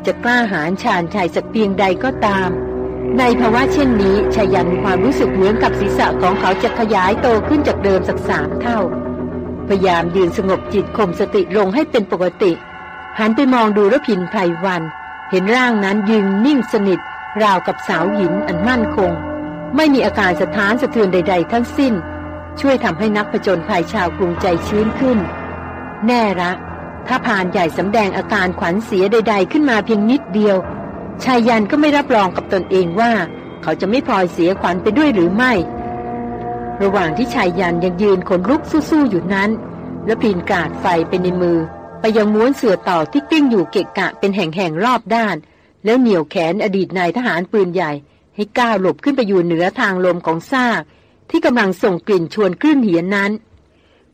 จะกล้าหาญชาญชัยสักเพียงใดก็ตาม ในภาวะเช่นนี้ชายันมีความรู้สึกเหมือนกับศีรษะของเขาจะขยายโตขึ้นจากเดิมสักสามเท่า พยายามยืนสงบจิตข่มสติลงให้เป็นปกติ หันไปมองดูรพินไพรวัน เห็นร่างนั้นยืนนิ่งสนิท ราวกับสาวหินอันมั่นคง ไม่มีอาการสะท้านสะเทือนใด ๆ ทั้งสิ้น ช่วยทำให้นักผจญภัยชาวกรุงใจชื้นขึ้น แน่ละถ้าผ่านใหญ่สำแดงอาการขวัญเสียใด ๆ ขึ้นมาเพียงนิดเดียว ชายยันก็ไม่รับรองกับตนเองว่า เขาจะไม่พลอยเสียขวัญไปด้วยหรือไม่ ระหว่างที่ชายยันยังยืนขนลุกสู้ๆอยู่นั้น แล้วพีนกาดไฟไปในมือ ไปยังม้วนเสือต่อที่กิ้งอยู่เกะกะเป็นแห่งๆรอบด้าน แล้วเหนี่ยวแขนอดีตนายทหารปืนใหญ่ ให้ก้าวหลบขึ้นไปอยู่เหนือทางลมของซากที่กำลังส่งกลิ่นชวนคลื่นเหียนนั้น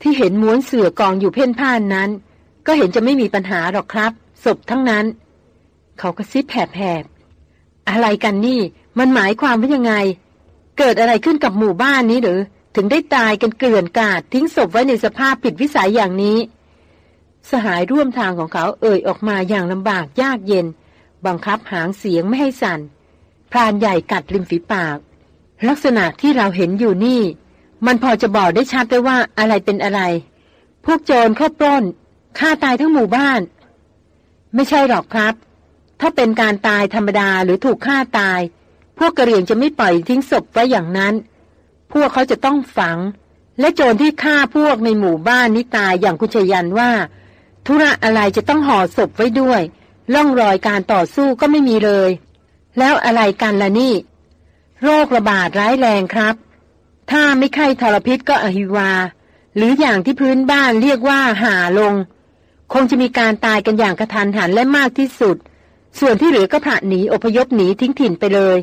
ที่เห็นม้วนเสือกองอยู่เพ่นพ่านนั้น ก็เห็นจะไม่มีปัญหาหรอกครับศพทั้งนั้น เขากระซิบแผบๆอะไรกันนี่ มันหมายความว่ายังไง เกิดอะไรขึ้นกับหมู่บ้านนี้หรือ ถึงได้ตายกันเกลื่อนกาดทิ้งศพไว้ในสภาพผิดวิสัยอย่างนี้ สหายร่วมทางของเขาเอ่ยออกมาอย่างลำบากยากเย็น บังคับหางเสียงไม่ให้สัน่นพรานใหญ่กัดริมฝีปาก ลักษณะที่เราเห็นอยู่นี่ มันพอจะบอกได้ชัดได้ว่าอะไรเป็นอะไร พวกโจรเข้าปล้นฆ่าตายทั้งหมู่บ้าน ไม่ใช่หรอกครับ ถ้าเป็นการตายธรรมดาหรือถูกฆ่าตาย พวกกระเรียงจะไม่ปล่อยทิ้งศพไว้อย่างนั้น พวกเขาจะต้องฝัง และโจรที่ฆ่าพวกในหมู่บ้านนี้ตายอย่างคุณชยันว่า ธุระอะไรจะต้องห่อศพไว้ด้วยล่องรอยการต่อสู้ก็ไม่มีเลย แล้วอะไรกันล่ะนี่ โรคระบาดร้ายแรงครับ ถ้าไม่ไข้ทรพิษก็อหิวา หรืออย่างที่พื้นบ้านเรียกว่าหาลง คงจะมีการตายกันอย่างกระทันหันและมากที่สุด ส่วนที่เหลือก็ผ่าหนีอพยพหนีทิ้งถิ่นไปเลย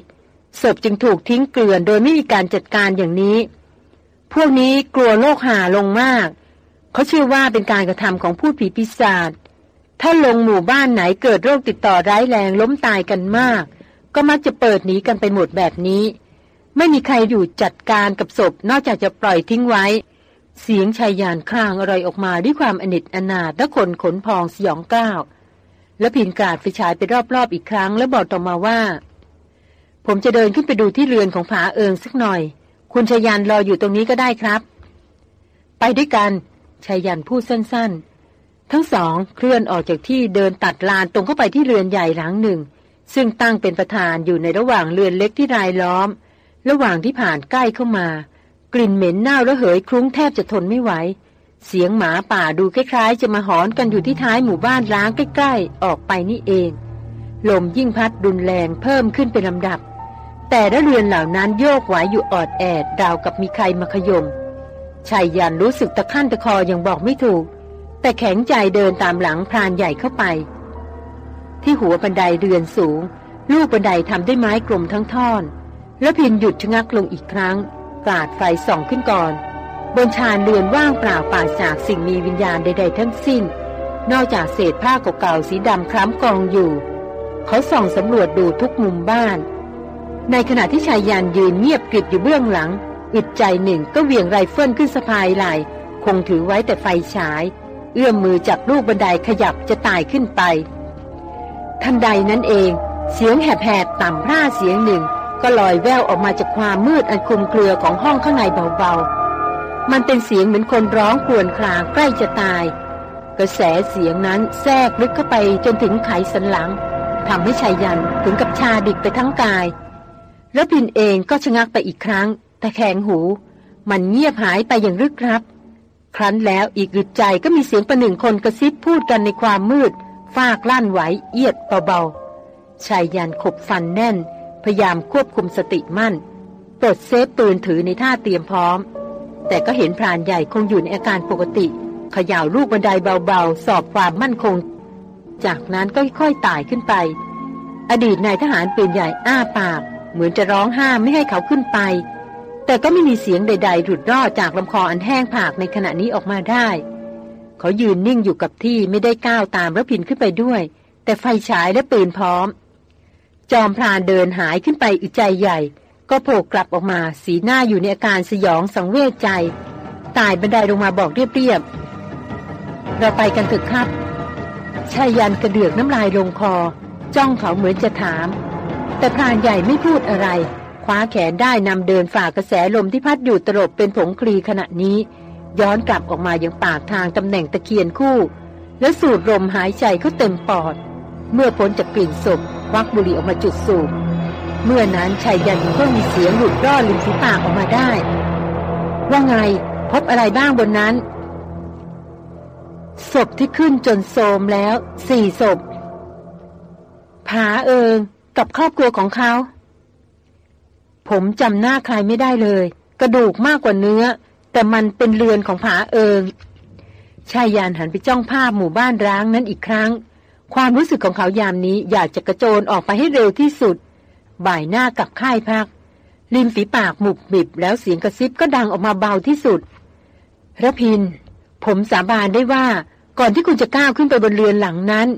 ศพจึงถูกทิ้งเกลื่อนโดยไม่มีการจัดการอย่างนี้ พวกนี้กลัวโรคหาลงมาก เขาเชื่อว่าเป็นการกระทำของผู้ผีปีศาจถ้าลงหมู่บ้านไหนเกิดโรคติดต่อร้ายแรงล้มตายกันมาก ก็มักจะเปิดหนีกันไปหมดแบบนี้ ไม่มีใครอยู่จัดการกับศพนอกจากจะปล่อยทิ้งไว้ เสียงชายยานคลางอะไรออกมาด้วยความอนิจอนาถและขนขนพองสยองก้าวแล้วพินกาดไฟฉายไปรอบๆอีกครั้ง แล้วบอกต่อมาว่า ผมจะเดินขึ้นไปดูที่เรือนของผาเอิงสักหน่อย คุณชายยานรออยู่ตรงนี้ก็ได้ครับ ไปด้วยกัน ชายยันพูดสั้นๆ ทั้งสองเคลื่อนออกจากที่เดินตัดลานตรงเข้าไปที่เรือนใหญ่หลังหนึ่ง ซึ่งตั้งเป็นประธานอยู่ในระหว่างเรือนเล็กที่รายล้อม ระหว่างที่ผ่านใกล้เข้ามา กลิ่นเหม็นเน่าระเหยคลุ้งแทบจะทนไม่ไหว เสียงหมาป่าดูคล้ายๆ จะมาหอนกันอยู่ที่ท้ายหมู่บ้านร้างใกล้ๆ ออกไปนี่เอง ลมยิ่งพัดรุนแรงเพิ่มขึ้นเป็นลำดับ แต่ละเรือนเหล่านั้นโยกไหวอยู่ออดแอดราวกับมีใครมาขยม ชายยันรู้สึกตะขั้นตะคอยังบอกไม่ถูก แต่แข็งใจเดินตามหลังพรานใหญ่เข้าไป ที่หัวบันไดเรือนสูง ลูกบันไดทำด้วยไม้กลมทั้งท่อน แล้วพินหยุดชะงักลงอีกครั้งกาดไฟส่องขึ้นก่อน บนชานเรือนว่างเปล่าป่าจากสิ่งมีวิญญาณใด ๆ ทั้งสิ้น นอกจากเศษผ้าเก่าๆสีดำคล้ำกองอยู่ เขาส่องสำรวจดูทุกมุมบ้าน ในขณะที่ชายยานยืนเงียบกริบอยู่เบื้องหลัง อึดใจหนึ่งก็เหวี่ยงไรเฟิลขึ้นสะพายไหลคงถือไว้แต่ไฟฉาย เอื้อมมือจับลูกบันไดขยับจะตายขึ้นไป ทันใดนั้นเอง เสียงแหบๆต่ำพร่าเสียงหนึ่ง ก็ลอยแววออกมาจากความมืดอันคลุมเครือของห้องข้างในเบาๆ มันเป็นเสียงเหมือนคนร้องครวญครางใกล้จะตาย กระแสเสียงนั้นแทรกลึกเข้าไปจนถึงไขสันหลังทำให้ชายยันถึงกับชาดิกไปทั้งกาย แล้วพินเองก็ชะงักไปอีกครั้ง แต่แขงหู มันเงียบหายไปอย่างรึกรับ ครั้นแล้วอีกอึดใจก็มีเสียงประหนึ่งคนกระซิบพูดกันในความมืด ฟากลั่นไหวเอียดเบาๆชายยันขบฟันแน่น พยายามควบคุมสติมั่นปลดเซฟปืนถือในท่าเตรียมพร้อม แต่ก็เห็นพรานใหญ่คงอยู่ในอาการปกติขย่าลูกบันไดเบาๆ สอบความมั่นคง จากนั้นก็ค่อยๆไต่ขึ้นไป อดีตนายทหารปืนใหญ่อ้าปาก เหมือนจะร้องห้ามไม่ให้เขาขึ้นไป แต่ก็ไม่มีเสียงใดๆหลุดรอดจากลำคออันแห้งผากในขณะนี้ออกมาได้ เขายืนนิ่งอยู่กับที่ไม่ได้ก้าวตามระพินขึ้นไปด้วย แต่ไฟฉายและปืนพร้อม จอมพรานเดินหายขึ้นไปอึใจใหญ่ ก็โผล่กลับออกมาสีหน้าอยู่ในอาการสยองสังเวชใจ ตายบันไดลงมาบอกเรียบๆเราไปกันเถอะครับชายยันกระเดือกน้ำลายลงคอ จ้องเขาเหมือนจะถาม แต่พรานใหญ่ไม่พูดอะไร คว้าแขนได้นำเดินฝ่ากระแสลมที่พัดอยู่ตลบเป็นผงคลีขณะนี้ ย้อนกลับออกมาอย่างปากทางตำแหน่งตะเคียนคู่ แล้วสูดลมหายใจเขาเต็มปอด เมื่อพ้นจากกลิ่นศพวักบุหรี่ออกมาจุดสูบเมื่อนั้นชายยันก็มีเสียงหลุดร่อดลิมฝีปากออกมาได้ ว่าไงพบอะไรบ้างบนนั้น ศพที่ขึ้นจนโทมแล้วสี่ศพผาเอิงกับครอบครัวของเขา ผมจำหน้าใครไม่ได้เลย กระดูกมากกว่าเนื้อ แต่มันเป็นเรือนของผาเอิงชายยานหันไปจ้องภาพหมู่บ้านร้างนั้นอีกครั้ง ความรู้สึกของเขายามนี้อยากจะกระโจนออกไปให้เร็วที่สุด บ่ายหน้ากับค่ายพัก ริมฝีปากหมุบบิบแล้วเสียงกระซิบก็ดังออกมาเบาที่สุดระพิน ผมสาบานได้ว่าก่อนที่คุณจะก้าวขึ้นไปบนเรือนหลังนั้น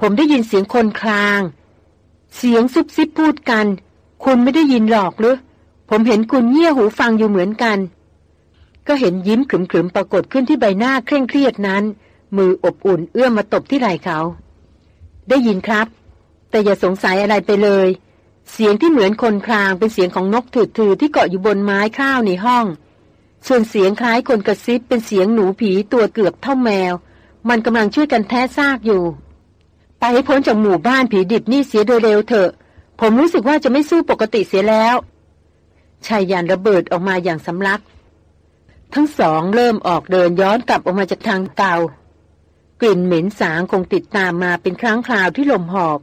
ผมได้ยินเสียงคนคลาง เสียงซุบซิบพูดกัน คุณไม่ได้ยินหรอกหรือ ผมเห็นคุณเงี่ยหูฟังอยู่เหมือนกัน ก็เห็นยิ้มขรึมๆปรากฏขึ้นที่ใบหน้าเคร่งเครียดนั้น มืออบอุ่นเอื้อมมาตบที่ไหล่เขา ได้ยินครับ แต่อย่าสงสัยอะไรไปเลย เสียงที่เหมือนคนคลางเป็นเสียงของนกถืดถือที่เกาะอยู่บนไม้ข้าวในห้อง ส่วนเสียงคล้ายคนกระซิบเป็นเสียงหนูผีตัวเกือบเท่าแมว มันกำลังช่วยกันแท้ซากอยู่ ไปให้พ้นจากหมู่บ้านผีดิบนี่เสียโดยเร็วเถอะ ผมรู้สึกว่าจะไม่สู้ปกติเสียแล้วชายยันระเบิดออกมาอย่างสำลัก ทั้งสองเริ่มออกเดินย้อนกลับออกมาจากทางเก่ากลิ่นเหม็นสางคงติดตามมาเป็นครั้งคราวที่ลมหอบ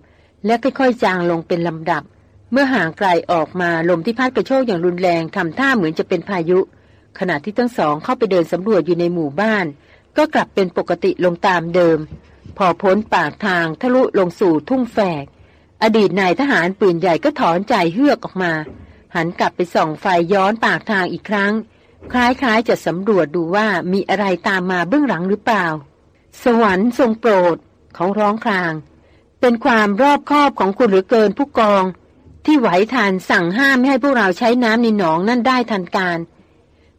และค่อยๆจางลงเป็นลำดับ เมื่อห่างไกลออกมาลมที่พัดกระโชกอย่างรุนแรงทำท่าเหมือนจะเป็นพายุ ขณะที่ทั้งสองเข้าไปเดินสำรวจอยู่ในหมู่บ้าน ก็กลับเป็นปกติลงตามเดิม พอพ้นปากทางทะลุลงสู่ทุ่งแฝก อดีตนายทหารปืนใหญ่ก็ถอนใจเฮือกออกมา หันกลับไปส่องไฟย้อนปากทางอีกครั้ง คล้ายๆจะสำรวจดูว่ามีอะไรตามมาเบื้องหลังหรือเปล่า สวรรค์ทรงโปรดเขาร้องคราง เป็นความรอบคอบของคุณหรือเกินผู้กอง ที่ไหวทานสั่งห้ามไม่ให้พวกเราใช้น้ำในหนองนั่นได้ทันการ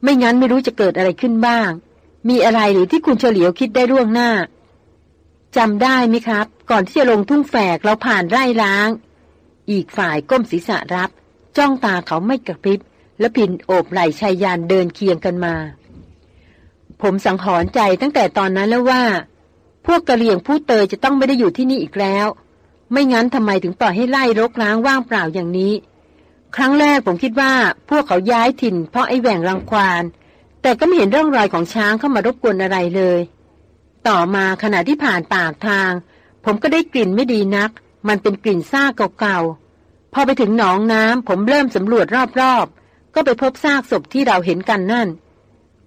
ไม่งั้นไม่รู้จะเกิดอะไรขึ้นบ้าง มีอะไรหรือที่คุณเฉลียวคิดได้ร่วงหน้า จำได้ไหมครับ ก่อนที่จะลงทุ่งแฝกเราผ่านไร่ล้าง อีกฝ่ายก้มศีรษะรับ จ้องตาเขาไม่กระพริบ และพินโอบไหล่ชายยานเดินเคียงกันมา ผมสังหรณ์ใจตั้งแต่ตอนนั้นแล้วว่า พวกกะเหลี่ยงผู้เตยจะต้องไม่ได้อยู่ที่นี่อีกแล้ว ไม่งั้นทำไมถึงปล่อยให้ไล่รกร้างว่างเปล่าอย่างนี้ ครั้งแรกผมคิดว่าพวกเขาย้ายถิ่นเพราะไอ้แหว่งรังควานแต่ก็ไม่เห็นร่องรอยของช้างเข้ามารบกวนอะไรเลย ต่อมาขณะที่ผ่านปากทาง ผมก็ได้กลิ่นไม่ดีนัก มันเป็นกลิ่นซากเก่าๆ พอไปถึงหนองน้ำผมเริ่มสำรวจรอบๆ ก็ไปพบซากศพที่เราเห็นกันนั่น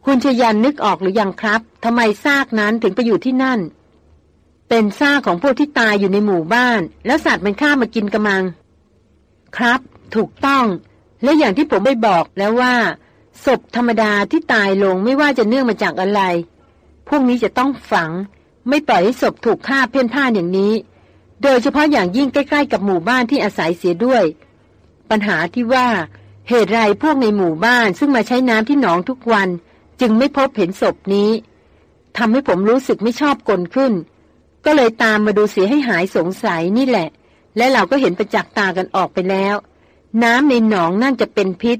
คุณชยันนึกออกหรือยังครับทำไมซากนั้นถึงไปอยู่ที่นั่น เป็นซากของพวกที่ตายอยู่ในหมู่บ้าน แล้วสัตว์มันฆ่ามากินกระมัง ครับ ถูกต้อง และอย่างที่ผมได้บอกแล้วว่าศพธรรมดาที่ตายลงไม่ว่าจะเนื่องมาจากอะไร พวกนี้จะต้องฝัง ไม่ปล่อยให้ศพถูกฆ่าเพี้ยนท่านอย่างนี้ โดยเฉพาะอย่างยิ่งใกล้ๆกับหมู่บ้านที่อาศัยเสียด้วย ปัญหาที่ว่า เหตุไรพวกในหมู่บ้านซึ่งมาใช้น้ำที่หนองทุกวัน จึงไม่พบเห็นศพนี้ทำให้ผมรู้สึกไม่ชอบกลขึ้น ก็เลยตามมาดูเสียให้หายสงสัยนี่แหละ และเราก็เห็นประจักษ์ตากันออกไปแล้ว น้ำในหนองนั่นจะเป็นพิษ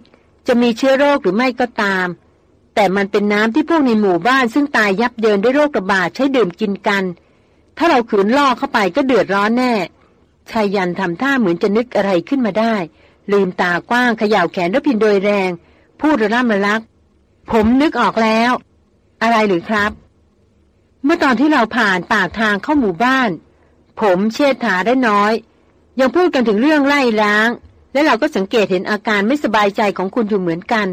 จะมีเชื้อโรคหรือไม่ก็ตาม แต่มันเป็นน้ำที่พวกในหมู่บ้านซึ่งตายยับเยินด้วยโรคระบาดใช้ดื่มกินกัน ถ้าเราขืนล่อเข้าไปก็เดือดร้อนแน่ชายยันทำท่าเหมือนจะนึกอะไรขึ้นมาได้ ลืมตากว้างเขย่าแขนรพินโดยแรง พูดระร่ำระลัก ผมนึกออกแล้ว อะไรหรือครับ เมื่อตอนที่เราผ่านปากทางเข้าหมู่บ้าน ผมเชิดถาได้น้อย ยังพูดกันถึงเรื่องไล่ล้าง และเราก็สังเกตเห็นอาการไม่สบายใจของคุณอยู่เหมือนกัน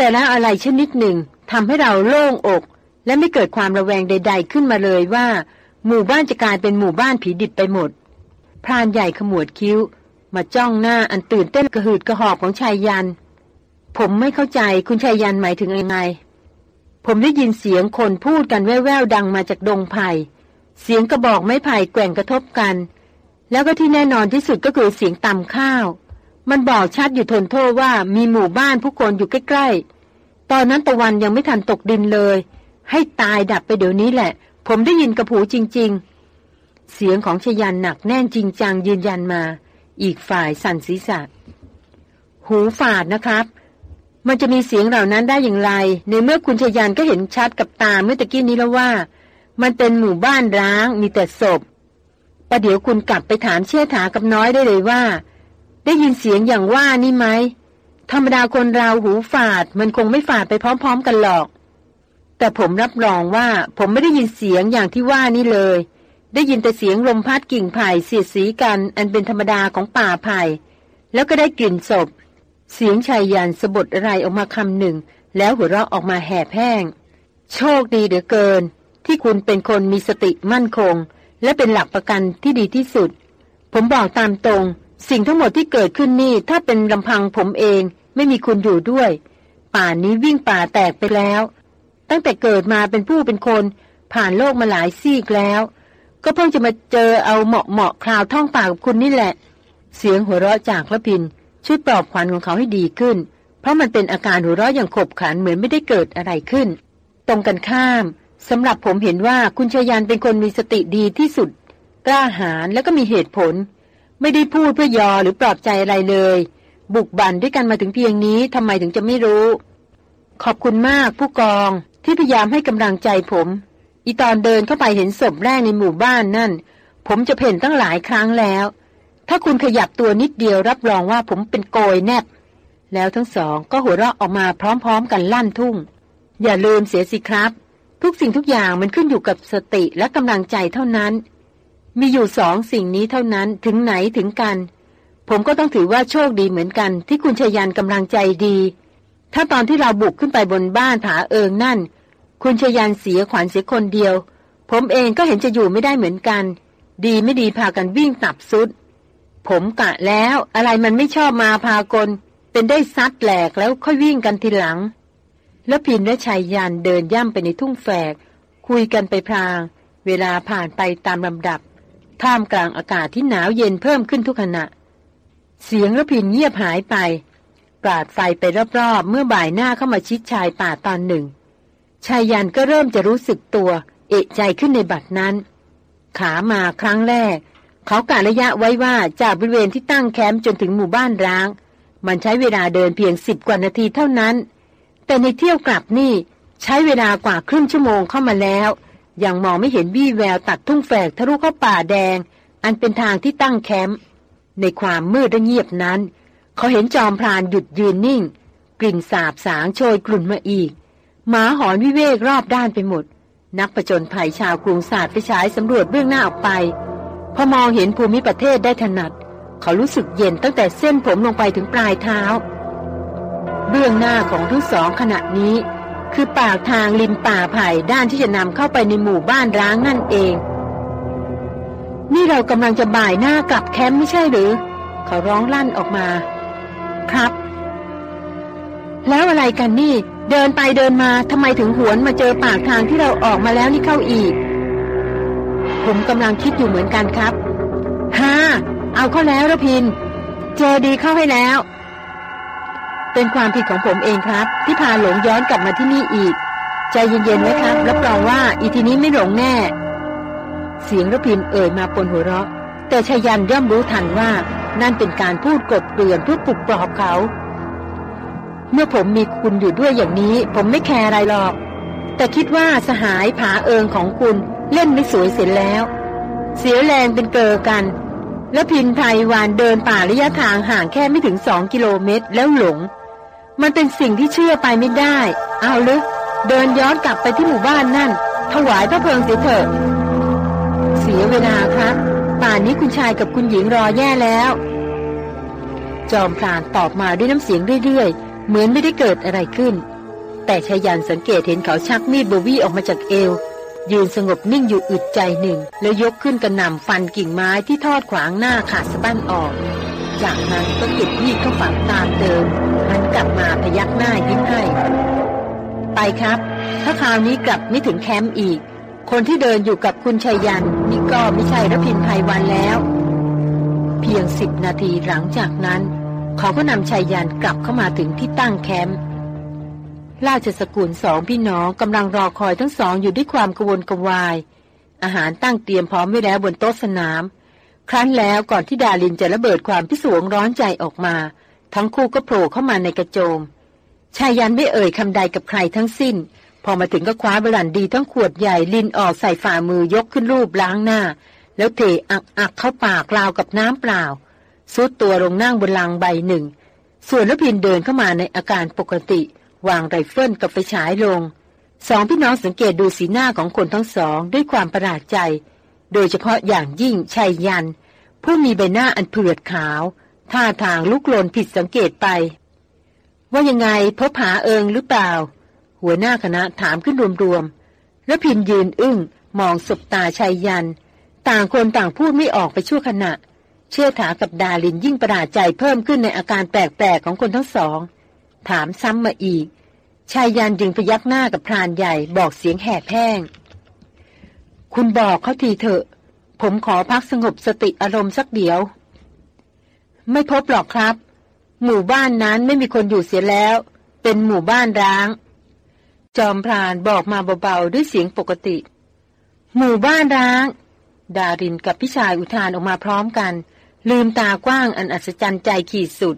แต่แล้วอะไรชนิดหนึ่งทำให้เราโล่งอก และไม่เกิดความระแวงใด ๆ ขึ้นมาเลยว่า หมู่บ้านจะกลายเป็นหมู่บ้านผีดิบไปหมด พรานใหญ่ขมวดคิ้ว มาจ้องหน้าอันตื่นเต้นกระหืดกระหอบของชายยัน ผมไม่เข้าใจคุณชายยันหมายถึงยังไง ผมได้ยินเสียงคนพูดกันแว่วๆดังมาจากดงไผ่เสียงกระบอกไม้ไผ่แกว่งกระทบกัน แล้วก็ที่แน่นอนที่สุดก็คือเสียงต่ำข้าว มันบอกชัดอยู่ทนโทษว่ามีหมู่บ้านผู้คนอยู่ใกล้ๆ ตอนนั้นตะวันยังไม่ทันตกดินเลย ให้ตายดับไปเดี๋ยวนี้แหละ ผมได้ยินกระผูจริง ๆ เสียงของชยันหนักแน่นจริงจังยืนยันมา อีกฝ่ายสั่นศีรษะ หูฝาดนะครับ มันจะมีเสียงเหล่านั้นได้อย่างไร ในเมื่อคุณชยันก็เห็นชัดกับตาเมื่อตะกี้นี้แล้วว่า มันเป็นหมู่บ้านร้างมีแต่ศพประเดี๋ยวคุณกลับไปถามเชี่ยถากับน้อยได้เลยว่า ได้ยินเสียงอย่างว่านี่ไหมธรรมดาคนเราหูฝาด มันคงไม่ฝาดไปพร้อม ๆ กันหรอก แต่ผมรับรองว่าผมไม่ได้ยินเสียงอย่างที่ว่านี่เลย ได้ยินแต่เสียงลมพัดกิ่งไผ่เสียดสีกัน อันเป็นธรรมดาของป่าไผ่แล้วก็ได้กลิ่นศพ เสียงชายยันสะบดอะไรออกมาคำหนึ่ง แล้วหัวเราะออกมาแหบแห้ง โชคดีเหลือเกิน ที่คุณเป็นคนมีสติมั่นคง และเป็นหลักประกันที่ดีที่สุด ผมบอกตามตรง สิ่งทั้งหมดที่เกิดขึ้นนี่ถ้าเป็นลำพังผมเอง ไม่มีคุณอยู่ด้วย ป่านนี้วิ่งป่าแตกไปแล้ว ตั้งแต่เกิดมาเป็นผู้เป็นคน ผ่านโลกมาหลายซีกแล้ว ก็เพิ่งจะมาเจอเอาเหมาะเหมาะคราวท่องป่ากับคุณนี่แหละ เสียงหัวเราะจากละพินช่วยปลอบขวัญของเขาให้ดีขึ้น เพราะมันเป็นอาการหัวเราะอย่างขบขันเหมือนไม่ได้เกิดอะไรขึ้น ตรงกันข้ามสำหรับผมเห็นว่าคุณชายันเป็นคนมีสติดีที่สุด กล้าหาญและก็มีเหตุผล ไม่ได้พูดเพื่อยอหรือปลอบใจอะไรเลย บุกบั่นด้วยกันมาถึงเพียงนี้ทำไมถึงจะไม่รู้ ขอบคุณมากผู้กองที่พยายามให้กำลังใจผม อีตอนเดินเข้าไปเห็นศพแรกในหมู่บ้านนั่น ผมจะเพ่นตั้งหลายครั้งแล้ว ถ้าคุณขยับตัวนิดเดียวรับรองว่าผมเป็นโกยแนบ แล้วทั้งสองก็หัวเราะออกมาพร้อมๆกันลั่นทุ่ง อย่าลืมเสียสิครับ ทุกสิ่งทุกอย่างมันขึ้นอยู่กับสติและกำลังใจเท่านั้น มีอยู่สองสิ่งนี้เท่านั้นถึงไหนถึงกัน ผมก็ต้องถือว่าโชคดีเหมือนกันที่คุณชยันกำลังใจดี ถ้าตอนที่เราบุกขึ้นไปบนบ้านผาเอิงนั่น คุณชยันเสียขวัญเสียคนเดียว ผมเองก็เห็นจะอยู่ไม่ได้เหมือนกัน ดีไม่ดีพากันวิ่งตับสุด ผมกะแล้วอะไรมันไม่ชอบมาพากล เป็นได้ซัดแหลกแล้วค่อยวิ่งกันทีหลัง แล้วพินและชายยันเดินย่ำไปในทุ่งแฝก คุยกันไปพราง เวลาผ่านไปตามลำดับ ท่ามกลางอากาศที่หนาวเย็นเพิ่มขึ้นทุกขณะ เสียงระพินเงียบหายไปปราดไฟไปรอบๆ เมื่อบ่ายหน้าเข้ามาชิดชายป่าตอนหนึ่ง ชายยันก็เริ่มจะรู้สึกตัว เอะใจขึ้นในบัดนั้น ขามาครั้งแรก เขากะระยะไว้ว่าจากบริเวณที่ตั้งแคมป์จนถึงหมู่บ้านร้าง มันใช้เวลาเดินเพียงสิบกว่านาทีเท่านั้น แต่ในเที่ยวกลับนี่ ใช้เวลากว่าครึ่งชั่วโมงเข้ามาแล้ว ยังมองไม่เห็นวี่แววตัดทุ่งแฝกทะลุเข้าป่าแดง อันเป็นทางที่ตั้งแคมป์ในความมืดและเงียบนั้น เขาเห็นจอมพรานหยุดยืนนิ่ง กลิ่นสาบสางโชยกลุ่นมาอีก หมาหอนวิเวกรอบด้านไปหมด นักประจนภัยชาวกรุงศาสตร์ไปฉายสำรวจเบื้องหน้าออกไป พอมองเห็นภูมิประเทศได้ถนัด เขารู้สึกเย็นตั้งแต่เส้นผมลงไปถึงปลายเท้า เบื้องหน้าของทั้งสองขณะนี้ คือปากทางริมป่าไผ่ด้านที่จะนำเข้าไปในหมู่บ้านร้างนั่นเอง นี่เรากำลังจะบ่ายหน้ากลับแคมป์ไม่ใช่หรือ เขาร้องลั่นออกมา ครับ แล้วอะไรกันนี่ เดินไปเดินมาทำไมถึงหวนมาเจอปากทางที่เราออกมาแล้วนี่เข้าอีก ผมกำลังคิดอยู่เหมือนกันครับฮ่าเอาเข้าแล้วระพิน เจอดีเข้าให้แล้ว เป็นความผิดของผมเองครับ ที่พาหลงย้อนกลับมาที่นี่อีก ใจเย็นๆไว้ครับรับรองว่าอีทีนี้ไม่หลงแน่ เสียงระพินเอ่ยมาปนหัวเราะ แต่ชายันย่อมรู้ทันว่านั่นเป็นการพูดกบเกลื่อนเพื่อปลุกปลอบเขา เมื่อผมมีคุณอยู่ด้วยอย่างนี้ ผมไม่แคร์อะไรหรอก แต่คิดว่าสหายผาเอิงของคุณเล่นไม่สวยเสร็จแล้ว เสียแรงเป็นเกอกัน แล้วพินไพรวานเดินป่าระยะทางห่างแค่ไม่ถึงสองกิโลเมตรแล้วหลง มันเป็นสิ่งที่เชื่อไปไม่ได้ เอาลึกเดินย้อนกลับไปที่หมู่บ้านนั่น ถวายพระเพลิงเสียเถอะ เสียเวลาครับ ป่านนี้คุณชายกับคุณหญิงรอแย่แล้ว จอมพรานตอบมาด้วยน้ำเสียงเรื่อยๆ เหมือนไม่ได้เกิดอะไรขึ้น แต่ชายันสังเกตเห็นเขาชักมีดโบวี่ออกมาจากเอว ยืนสงบนิ่งอยู่อึดใจหนึ่ง แล้วยกขึ้นกระหน่ำฟันกิ่งไม้ที่ทอดขวางหน้าขาดสะบั้นออก จากนั้นก็เก็บมีดเข้าฝังตามเดิมหันกลับมาพยักหน้ายิ้มให้ ไปครับ ถ้าคราวนี้กลับไม่ถึงแคมป์อีก คนที่เดินอยู่กับคุณชัยยันนี่ก็ไม่ใช่รพินภัยวันแล้ว เพียงสิบนาทีหลังจากนั้น เขาก็นำชัยยันกลับเข้ามาถึงที่ตั้งแคมป์ราชสกุลสองพี่น้องกำลังรอคอยทั้งสองอยู่ด้วยความกระวนกระวาย อาหารตั้งเตรียมพร้อมไว้แล้วบนโต๊ะสนาม ครั้นแล้วก่อนที่ดารินจะระเบิดความพิศวงร้อนใจออกมา ทั้งคู่ก็โผล่เข้ามาในกระโจม ไชยยันต์ไม่เอ่ยคำใดกับใครทั้งสิ้น พอมาถึงก็คว้าบรั่นดีทั้งขวดใหญ่รินออกใส่ฝ่ามือยกขึ้นลูบล้างหน้า แล้วเทอักอักเข้าปากราวกับน้ำเปล่า ทรุดตัวลงนั่งบนลังใบหนึ่ง ส่วนรพินทร์เดินเข้ามาในอาการปกติ วางไรเฟิลกับไฟฉายลงสองพี่น้องสังเกตดูสีหน้าของคนทั้งสองด้วยความประหลาดใจ โดยเฉพาะอย่างยิ่งชัยยัน ผู้มีใบหน้าอันเผือดขาว ท่าทางลุกลนผิดสังเกตไป ว่ายังไงพบหาเอิงหรือเปล่า หัวหน้าคณะถามขึ้นรวมๆแล้วพินยืนอึ้งมองสบตาชัยยัน ต่างคนต่างพูดไม่ออกไปชั่วขณะ เชื่อถากับดาลินยิ่งประหลาดใจเพิ่มขึ้นในอาการแปลกๆของคนทั้งสอง ถามซ้ำมาอีก ชายยันจึงพยักหน้ากับพรานใหญ่บอกเสียงแหบแห้งคุณบอกเขาทีเถอะ ผมขอพักสงบสติอารมณ์สักเดียว ไม่พบหรอกครับ หมู่บ้านนั้นไม่มีคนอยู่เสียแล้ว เป็นหมู่บ้านร้าง จอมพรานบอกมาเบาๆด้วยเสียงปกติ หมู่บ้านร้าง ดารินกับพี่ชายอุทานออกมาพร้อมกัน ลืมตากว้างอันอัศจรรย์ใจขีดสุด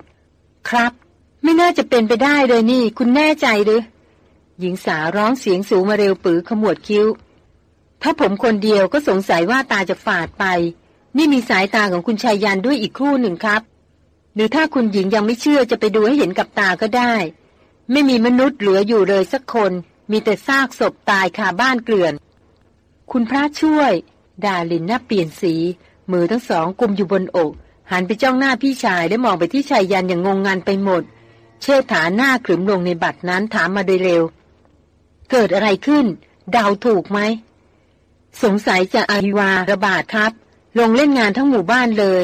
ครับ ไม่น่าจะเป็นไปได้เลยนี่ คุณแน่ใจหรือหญิงสาวร้องเสียงสูงมาเร็วปือขมวดคิ้ว ถ้าผมคนเดียวก็สงสัยว่าตาจะฝาดไป นี่มีสายตาของคุณชายยันด้วยอีกครู่หนึ่งครับ หรือถ้าคุณหญิงยังไม่เชื่อจะไปดูให้เห็นกับตาก็ได้ ไม่มีมนุษย์เหลืออยู่เลยสักคน มีแต่ซากศพตายคาบ้านเกลื่อน คุณพระช่วย ดาลินหน้าเปลี่ยนสี มือทั้งสองกุมอยู่บนอก หันไปจ้องหน้าพี่ชายและมองไปที่ชายยันอย่างงงงันไปหมด เชิดฐานหน้าขรึมลงในบัตรนั้นถามมาโดยเร็ว เกิดอะไรขึ้นเดาวถูกไหม สงสัยจะอาฮิวาระบาดครับ ลงเล่นงานทั้งหมู่บ้านเลย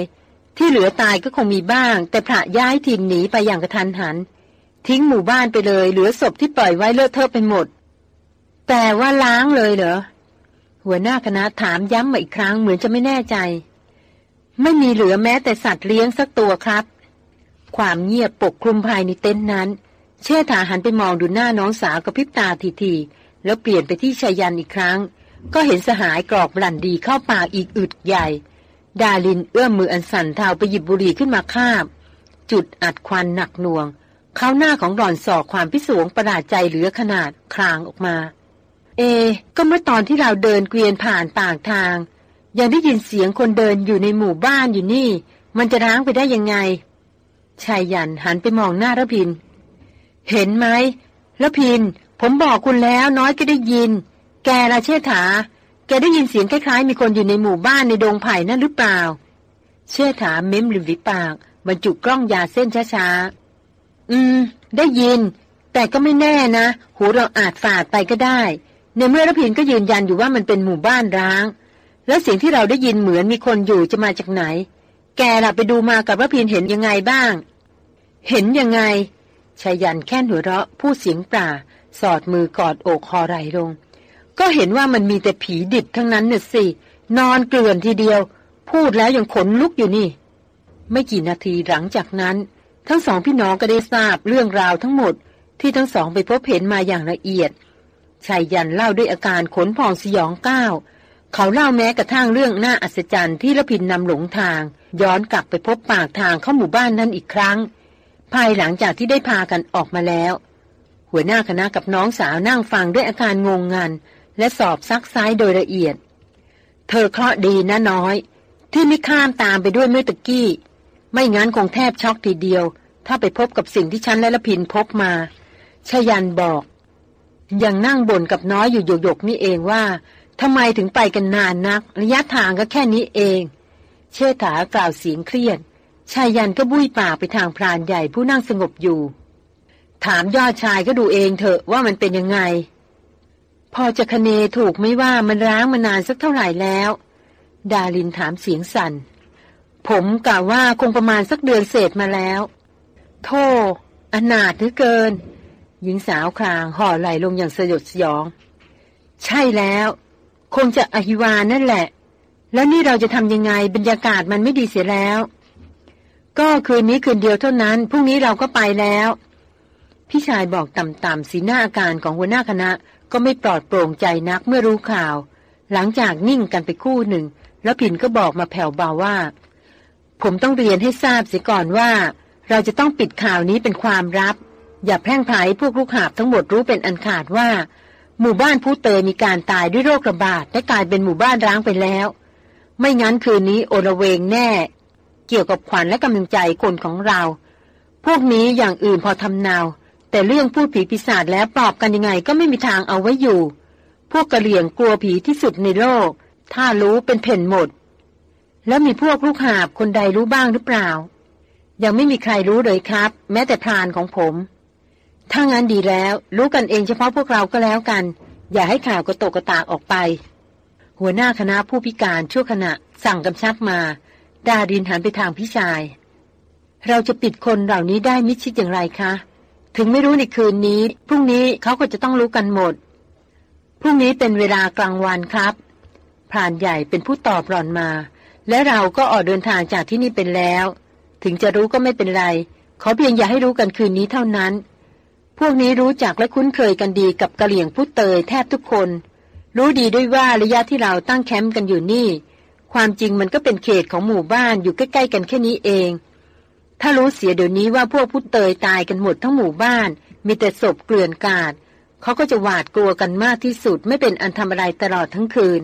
ที่เหลือตายก็คงมีบ้าง แต่พระย้ายถิ่นหนีไปอย่างกระทันหัน ทิ้งหมู่บ้านไปเลย เหลือศพที่ปล่อยไว้เลอะเทอะไปหมด แต่ว่าล้างเลยเหรอ หัวหน้าคณะถามย้ำมาอีกครั้งเหมือนจะไม่แน่ใจ ไม่มีเหลือแม้แต่สัตว์เลี้ยงสักตัวครับ ความเงียบปกคลุมภายในเต็นท์นั้น เชษฐาหันไปมองดูหน้าน้องสาวกับพริบตาทีๆแล้วเปลี่ยนไปที่ชายันอีกครั้ง ก็เห็นสหายกรอกบลันดีเข้าปากอีกอึดใหญ่ ดาลินเอื้อมมืออันสั่นเทาไปหยิบบุหรี่ขึ้นมาคาบ จุดอัดควันหนักหน่วง เข้าหน้าของหล่อนสอกความพิศวงประหลาดใจเหลือขนาดคลางออกมา เอ ก็เมื่อตอนที่เราเดินเกวียนผ่านปากทาง ยังได้ยินเสียงคนเดินอยู่ในหมู่บ้านอยู่นี่ มันจะร้างไปได้ยังไงชายยันหันไปมองหน้าระพิน เห็นไหมระพิน ผมบอกคุณแล้วน้อยก็ได้ยิน แกละเชษฐา แกได้ยินเสียงคล้ายๆ มีคนอยู่ในหมู่บ้านในดงไผ่นั่นหรือเปล่า เชษฐาเม้มริมฝีปากบรรจุกล้องยาเส้นช้าๆ อืม ได้ยิน แต่ก็ไม่แน่นะ หูเราอาจฝาดไปก็ได้ ในเมื่อระพินก็ยืนยันอยู่ว่ามันเป็นหมู่บ้านร้าง แล้วเสียงที่เราได้ยินเหมือนมีคนอยู่จะมาจากไหน แกล่ะไปดูมากับระพินเห็นยังไงบ้าง เห็นยังไงชายันแค่นหัวเราะพูดเสียงป่าสอดมือกอดอกคอไหลลง ก็เห็นว่ามันมีแต่ผีดิบทั้งนั้นน่ะสิ นอนเกลื่อนทีเดียว พูดแล้วยังขนลุกอยู่นี่ ไม่กี่นาทีหลังจากนั้น ทั้งสองพี่น้องก็ได้ทราบเรื่องราวทั้งหมด ที่ทั้งสองไปพบเห็นมาอย่างละเอียดชายยันเล่าด้วยอาการขนพองสยองก้าวเขาเล่าแม้กระทั่งเรื่องน่าอัศจรรย์ที่ละพินนำหลงทาง ย้อนกลับไปพบปากทางเข้าหมู่บ้านนั้นอีกครั้ง ภายหลังจากที่ได้พากันออกมาแล้ว หัวหน้าคณะกับน้องสาวนั่งฟังด้วยอาการงงงัน และสอบซักซ้ายโดยละเอียด เธอเคราะดีนะน้อย ที่ไม่ข้ามตามไปด้วยเมื่อตะกี้ ไม่งั้นคงแทบช็อกทีเดียว ถ้าไปพบกับสิ่งที่ฉันและละพินพบมาชยันบอกยังนั่งบ่นกับน้อยอยู่หยกๆนี่เองว่าทำไมถึงไปกันนานนัก ระยะทางก็แค่นี้เอง เชษฐากล่าวเสียงเครียดชายยันก็บุ้ยปากไปทางพรานใหญ่ผู้นั่งสงบอยู่ ถามยอดชายก็ดูเองเถอะว่ามันเป็นยังไง พอจะคเนถูกไม่ว่ามันร้างมานานสักเท่าไหร่แล้ว ดาลินถามเสียงสัน่น ผมกล่าวว่าคงประมาณสักเดือนเศษมาแล้วโธ่อนาถเหลือเกิน หญิงสาวคลางห่อไหลลงอย่างสยดสยอง ใช่แล้ว คงจะอหิวานั่นแหละ แล้วนี่เราจะทำยังไงบรรยากาศมันไม่ดีเสียแล้ว ก็คืนนี้คืนเดียวเท่านั้น พรุ่งนี้เราก็ไปแล้ว พี่ชายบอกต่ำๆสีหน้าอาการของหัวหน้าคณะ ก็ไม่ปลอดโปร่งใจนักเมื่อรู้ข่าว หลังจากนิ่งกันไปคู่หนึ่ง แล้วผินก็บอกมาแผ่วเบาว่า ผมต้องเรียนให้ทราบเสียก่อนว่า เราจะต้องปิดข่าวนี้เป็นความลับ อย่าแพร่งพายพวกลูกหาบทั้งหมดรู้เป็นอันขาดว่า หมู่บ้านผู้เตยมีการตายด้วยโรคระบาดและกลายเป็นหมู่บ้านร้างไปแล้ว ไม่งั้นคืนนี้โอระเวงแน่ เกี่ยวกับขวัญและกำลังใจคนของเรา พวกนี้อย่างอื่นพอทำนาว แต่เรื่องพูดผีปีศาจแล้วปอบกันยังไงก็ไม่มีทางเอาไว้อยู่ พวกกะเหลี่ยงกลัวผีที่สุดในโลก ถ้ารู้เป็นเพ่นหมด แล้วมีพวกลูกหาบคนใดรู้บ้างหรือเปล่า ยังไม่มีใครรู้เลยครับ แม้แต่พรานของผม ถ้างั้นดีแล้ว รู้กันเองเฉพาะพวกเราก็แล้วกัน อย่าให้ข่าวกระตกกระตากออกไป หัวหน้าคณะผู้พิการชั่วขณะ สั่งกำชับมาดาดินหันไปทางพี่ชาย เราจะปิดคนเหล่านี้ได้มิชิดอย่างไรคะ ถึงไม่รู้ในคืนนี้ พรุ่งนี้เขาก็จะต้องรู้กันหมด พรุ่งนี้เป็นเวลากลางวันครับพรานใหญ่เป็นผู้ตอบหล่อนมา และเราก็ออกเดินทางจากที่นี่เป็นแล้ว ถึงจะรู้ก็ไม่เป็นไร ขอเพียงอย่าให้รู้กันคืนนี้เท่านั้น พวกนี้รู้จักและคุ้นเคยกันดีกับกะเหลี่ยงผู้เตยแทบทุกคน รู้ดีด้วยว่าระยะที่เราตั้งแคมป์กันอยู่นี่ ความจริงมันก็เป็นเขตของหมู่บ้านอยู่ใกล้ๆกันแค่นี้เอง ถ้ารู้เสียเดี๋ยวนี้ว่าพวกผู้เตยตายกันหมดทั้งหมู่บ้าน มีแต่ศพเกลื่อนกาดเขาก็จะหวาดกลัวกันมากที่สุดไม่เป็นอันทำอะไรตลอดทั้งคืน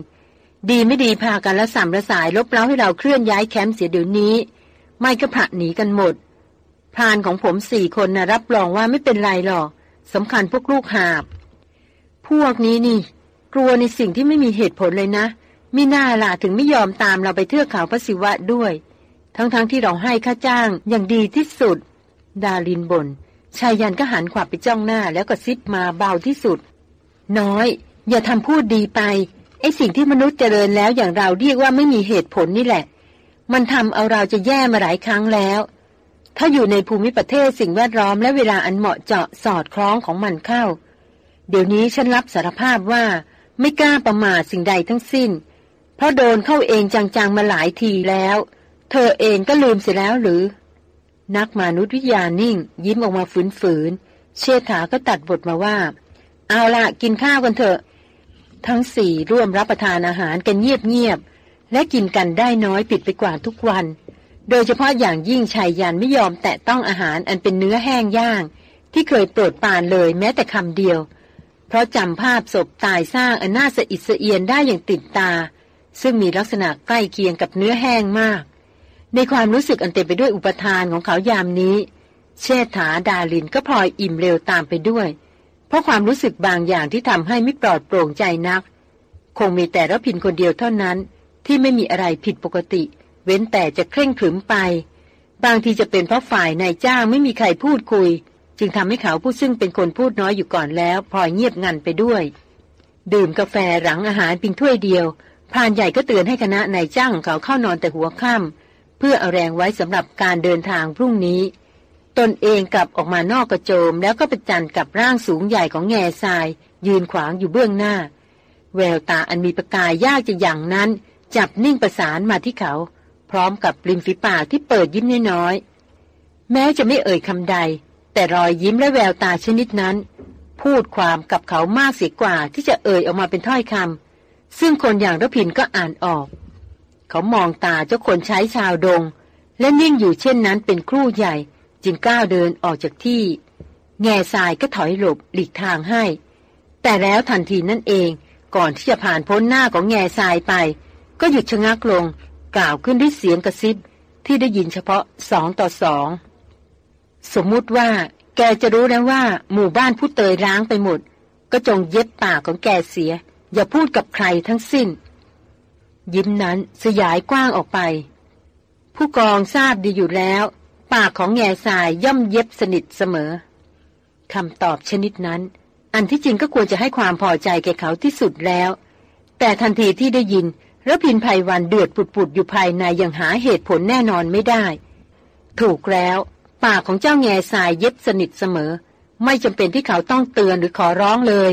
ดีไม่ดีพากันละสามละสายลบเล้าให้เราเคลื่อนย้ายแคมป์เสียเดี๋ยวนี้ ไม่ก็ผะหนีกันหมดพานของผมสี่คนนะรับรองว่าไม่เป็นไรหรอกสำคัญพวกลูกหาบ พวกนี้นี่ กลัวในสิ่งที่ไม่มีเหตุผลเลยนะมิน่าล่ะถึงไม่ยอมตามเราไปเทือกเขาพระศิวะด้วย ทั้งๆทที่เราให้ค่าจ้างอย่างดีที่สุด ดาลินบนชายยันก็หันขวับไปจ้องหน้าแล้วก็ซิบมาเบาที่สุด น้อย อย่าทำพูดดีไปไอ้สิ่งที่มนุษย์เจริญแล้วอย่างเราเรียกว่าไม่มีเหตุผลนี่แหละ มันทำเอาเราจะแย่มาหลายครั้งแล้ว ถ้าอยู่ในภูมิประเทศสิ่งแวดล้อมและเวลาอันเหมาะเจาะสอดคล้องของมันเข้า เดี๋ยวนี้ฉันรับสารภาพว่าไม่กล้าประมาทสิ่งใดทั้งสิ้น เพราะโดนเข้าเองจังๆมาหลายทีแล้ว เธอเองก็ลืมเสียแล้วหรือ นักมนุษยวิทยานิ่ง ยิ้มออกมาฝืนๆ เชษฐาก็ตัดบทมาว่า เอาละกินข้าวกันเถอะ ทั้งสี่ร่วมรับประทานอาหารกันเงียบๆ และกินกันได้น้อยปิดไปกว่าทุกวัน โดยเฉพาะอย่างยิ่งชายยันไม่ยอมแตะต้องอาหารอันเป็นเนื้อแห้งย่าง ที่เคยโปรดปานเลยแม้แต่คำเดียว เพราะจำภาพศพตายสร้างอันน่าสะอิดสะเอียนได้อย่างติดตา ซึ่งมีลักษณะใกล้เคียงกับเนื้อแห้งมาก ในความรู้สึกอันเต็มไปด้วยอุปทานของเขายามนี้ เชษฐาดาลินก็พลอยอิ่มเร็วตามไปด้วย เพราะความรู้สึกบางอย่างที่ทำให้ไม่ปลอดโปร่งใจนัก คงมีแต่ระพินคนเดียวเท่านั้น ที่ไม่มีอะไรผิดปกติ เว้นแต่จะเคร่งขรึมไป บางทีจะเป็นเพราะฝ่ายนายจ้างไม่มีใครพูดคุย จึงทำให้เขาผู้ซึ่งเป็นคนพูดน้อยอยู่ก่อนแล้วพลอยเงียบงันไปด้วย ดื่มกาแฟหลังอาหารเพียงถ้วยเดียวพรานใหญ่ก็เตือนให้คณะนายจ้างของเขาเข้านอนแต่หัวค่ำ พื่อเอาแรงไว้สำหรับการเดินทางพรุ่งนี้ ตนเองกลับออกมานอกกระโจม แล้วก็ไปจันกับร่างสูงใหญ่ของแง่ทราย ยืนขวางอยู่เบื้องหน้า แววตาอันมีประกายยากจะอย่างนั้น จับนิ่งประสานมาที่เขา พร้อมกับริมฝีปากที่เปิดยิ้มน้อยๆแม้จะไม่เอ่ยคำใด แต่รอยยิ้มและแววตาชนิดนั้น พูดความกับเขามากเสียกว่าที่จะเอ่ยออกมาเป็นถ้อยคำซึ่งคนอย่างรพินก็อ่านออก เขามองตาเจ้าคนใช้ชาวดง และนิ่งอยู่เช่นนั้นเป็นครู่ใหญ่ จึงก้าวเดินออกจากที่ แง่ทรายก็ถอยหลบหลีกทางให้ แต่แล้วทันทีนั่นเองก่อนที่จะผ่านพ้นหน้าของแง่ทรายไป ก็หยุดชะงักลง กล่าวขึ้นด้วยเสียงกระซิบที่ได้ยินเฉพาะสองต่อสอง สมมุติว่า แกจะรู้แล้วว่า หมู่บ้านผู้เตยร้างไปหมด ก็จงเย็บปากของแกเสีย อย่าพูดกับใครทั้งสิ้น ยิ้มนั้นสยายกว้างออกไป ผู้กองทราบดีอยู่แล้ว ปากของแง่ทรายย่อมเย็บสนิทเสมอคำตอบชนิดนั้น อันที่จริงก็ควรจะให้ความพอใจแก่เขาที่สุดแล้ว แต่ทันทีที่ได้ยินรพินภัยวันเดือดปุดๆอยู่ภายในยังหาเหตุผลแน่นอนไม่ได้ ถูกแล้ว ปากของเจ้าแง่ทรายเย็บสนิทเสมอ ไม่จำเป็นที่เขาต้องเตือนหรือขอร้องเลย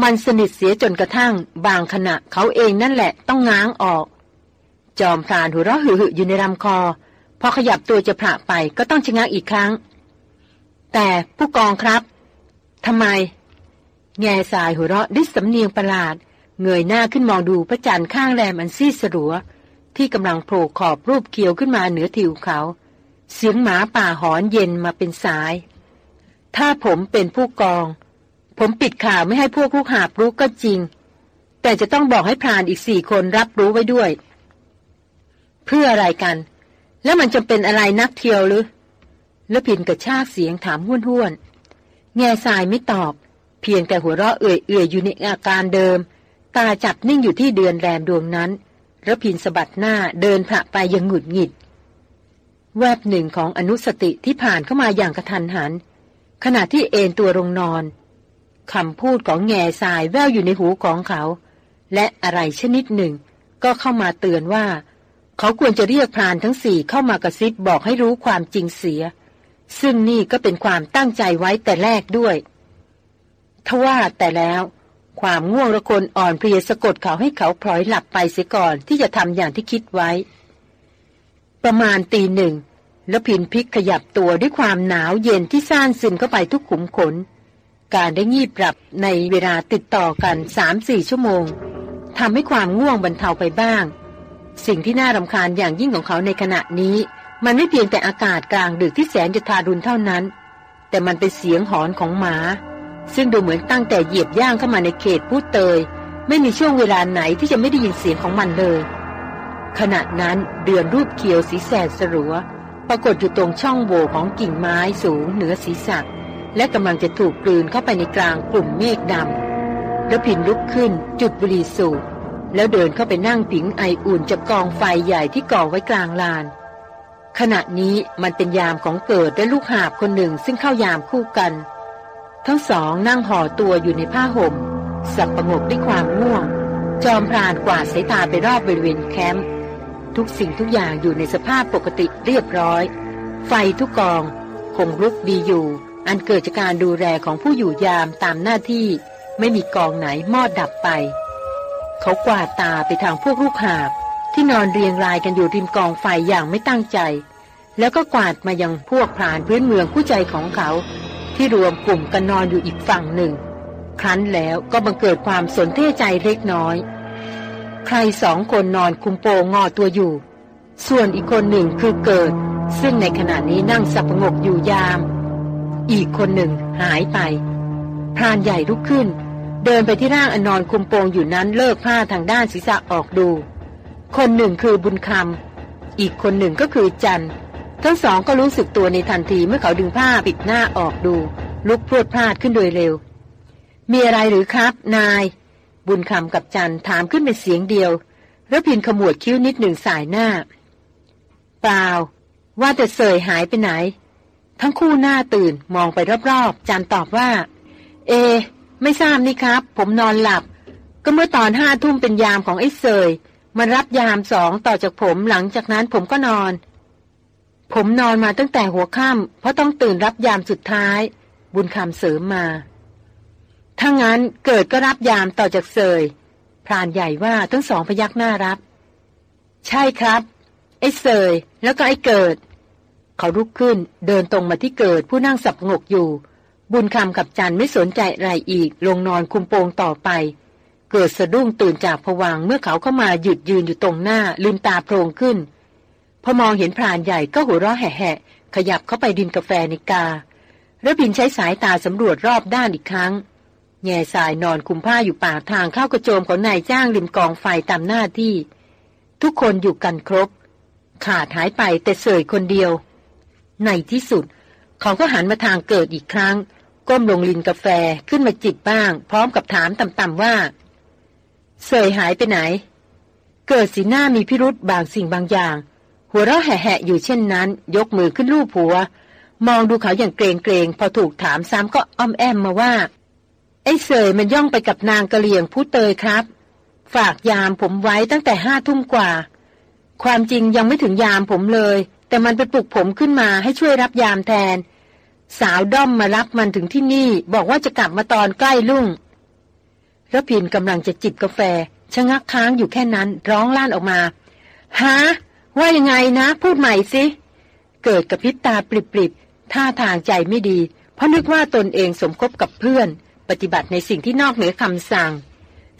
มันสนิทเสียจนกระทั่ง บางขณะเขาเองนั่นแหละต้องง้างออก จอมพรานหัวเราะหึ่อยู่ในลำคอ พอขยับตัวจะผละไปก็ต้องชะงักอีกครั้ง แต่ผู้กองครับทำไม แง่สายหัวเราะดิสำเนียงประหลาด เงยหน้าขึ้นมองดูพระจันทร์ข้างแรมอันซีสลัว ที่กำลังโผล่ขอบรูปเขียวขึ้นมาเหนือทิวเขา เสียงหมาป่าหอนเย็นมาเป็นสาย ถ้าผมเป็นผู้กอง ผมปิดข่าวไม่ให้พวกลูกหาบรู้ก็จริง แต่จะต้องบอกให้พรานอีกสี่คนรับรู้ไว้ด้วย เพื่ออะไรกัน แล้วมันจะเป็นอะไรนักเที่ยวหรือแล้วพินกระชากเสียงถามห้วนห้วนแง่ทรายไม่ตอบ เพียงแต่หัวเราะเอื่อยเอื่อยอยู่ในอาการเดิม ตาจับนิ่งอยู่ที่เดือนแรมดวงนั้นแล้วพินสะบัดหน้าเดินผ่าไปยังหงุดหงิด แวบหนึ่งของอนุสติที่ผ่านเข้ามาอย่างกระทันหัน ขณะที่เอนตัวลงนอน คำพูดของแง่ทรายแววอยู่ในหูของเขา และอะไรชนิดหนึ่ง ก็เข้ามาเตือนว่า เขาควรจะเรียกพรานทั้งสี่เข้ามากระซิบบอกให้รู้ความจริงเสีย ซึ่งนี่ก็เป็นความตั้งใจไว้แต่แรกด้วยทว่าแต่แล้ว ความง่วงระคนอ่อนเพลียสะกดเขาให้เขาพลอยหลับไปเสียก่อนที่จะทำอย่างที่คิดไว้ ประมาณตีหนึ่งแล้วพินพิกขยับตัวด้วยความหนาวเย็นที่ซ่านซึมเข้าไปทุกขุมขน การได้งีบหลับในเวลาติดต่อกันสามสี่ชั่วโมงทำให้ความง่วงบรรเทาไปบ้าง สิ่งที่น่ารำคาญอย่างยิ่งของเขาในขณะนี้ มันไม่เพียงแต่อากาศกลางดึกที่แสนจะทารุณเท่านั้น แต่มันเป็นเสียงหอนของหมา ซึ่งดูเหมือนตั้งแต่เหยียบย่างเข้ามาในเขตพูดเตย ไม่มีช่วงเวลาไหนที่จะไม่ได้ยินเสียงของมันเลย ขณะนั้นเดือนรูปเขียวสีแสดสรัว ปรากฏอยู่ตรงช่องโหว่ของกิ่งไม้สูงเหนือศีรษะ และกำลังจะถูกกลืนเข้าไปในกลางกลุ่มเมฆดำแล้วผินลุกขึ้น จุดบุหรี่สูบแล้วเดินเข้าไปนั่งผิงไออุ่นจากกองไฟใหญ่ที่ก่อไว้กลางลาน ขณะนี้มันเป็นยามของเกิดและลูกหาบคนหนึ่งซึ่งเข้ายามคู่กัน ทั้งสองนั่งห่อตัวอยู่ในผ้าห่ม สับประงกด้วยความง่วง จอมพรานกวาดสายตาไปรอบบริเวณแคมป์ทุกสิ่งทุกอย่างอยู่ในสภาพปกติเรียบร้อย ไฟทุกกอง คงลุกดีอยู่ อันเกิดจากการดูแลของผู้อยู่ยามตามหน้าที่ ไม่มีกองไหนมอดดับไป เขากวาดตาไปทางพวกลูกหาบ ที่นอนเรียงรายกันอยู่ริมกองไฟอย่างไม่ตั้งใจ แล้วก็กวาดมายังพวกพรานพื้นเมืองผู้ใจของเขา ที่รวมกลุ่มกันนอนอยู่อีกฝั่งหนึ่ง ครั้นแล้วก็บังเกิดความสนเทใจเล็กน้อย ใครสองคนนอนคุมโปงงอตัวอยู่ ส่วนอีกคนหนึ่งคือเกิด ซึ่งในขณะนี้นั่งสับงกอยู่ยาม อีกคนหนึ่งหายไป พรานใหญ่ลุกขึ้น เดินไปที่ร่างอนอนคุมโปงอยู่นั้นเลิกผ้าทางด้านศีรษะออกดู คนหนึ่งคือบุญคำอีกคนหนึ่งก็คือจันทั้งสองก็รู้สึกตัวในทันทีเมื่อเขาดึงผ้าปิดหน้าออกดู ลุกพรวดพลาดขึ้นโดยเร็ว มีอะไรหรือครับ นาย บุญคำกับจันถามขึ้นเป็นเสียงเดียวแล้วพินขมวดคิ้วนิดหนึ่งสายหน้า เปล่า ว่าแต่เสยหายไปไหน ทั้งคู่หน้าตื่นมองไปรอบๆ จันตอบว่า เอ ไม่ทราบนี่ครับ ผมนอนหลับ ก็เมื่อตอนห้าทุ่มเป็นยามของไอ้เสยมันรับยามสองต่อจากผมหลังจากนั้นผมก็นอน ผมนอนมาตั้งแต่หัวค่ำเพราะต้องตื่นรับยามสุดท้าย บุญคำเสริมมา ถ้างั้นเกิดก็รับยามต่อจากเสยพรานใหญ่ว่าทั้งสองพยักหน้ารับ ใช่ครับ ไอ้เสยแล้วก็ไอ้เกิด เขาลุกขึ้นเดินตรงมาที่เกิดผู้นั่งสับงกอยู่ บุญคำกับจันไม่สนใจอะไรอีก ลงนอนคุมโปงต่อไป เกิดสะดุ้งตื่นจากผวังเมื่อเขาเข้ามาหยุดยืนอยู่ตรงหน้าลืมตาโพลงขึ้น พอมองเห็นพรานใหญ่ก็หัวเราะแห่ๆขยับเข้าไปดินกาแฟในการะพินใช้สายตาสำรวจรอบด้านอีกครั้งแง่สายนอนคุมผ้าอยู่ปากทางเข้ากระโจมของนายจ้างริมกองไฟตามหน้าที่ ทุกคนอยู่กันครบ ขาดหายไปแต่เสยคนเดียว ในที่สุด เขาก็หันมาทางเกิดอีกครั้ง ก้มลงลินกาแฟขึ้นมาจิบบ้าง พร้อมกับถามต่ำๆว่าเสยหายไปไหน เกิดสีหน้ามีพิรุษบางสิ่งบางอย่าง หัวเราะแหะอยู่เช่นนั้น ยกมือขึ้นลูบหัว มองดูเขาอย่างเกรงเกรงพอถูกถามซ้ำก็อ้อมแอมมาว่า ไอ้เสยมันย่องไปกับนางกะเหลี่ยงผู้เตยครับ ฝากยามผมไว้ตั้งแต่ห้าทุ่มกว่า ความจริงยังไม่ถึงยามผมเลย แต่มันไปปลุกผมขึ้นมาให้ช่วยรับยามแทน สาวด้อมมารับมันถึงที่นี่ บอกว่าจะกลับมาตอนใกล้ลุ่งระพินกำลังจะจิบกาแฟ ชะงักค้างอยู่แค่นั้นร้องลั่นออกมาฮะว่ายังไงนะ พูดใหม่สิ เกิดกับพิษตาปริบๆท่าทางใจไม่ดี เพราะนึกว่าตนเองสมคบกับเพื่อน ปฏิบัติในสิ่งที่นอกเหนือคำสั่ง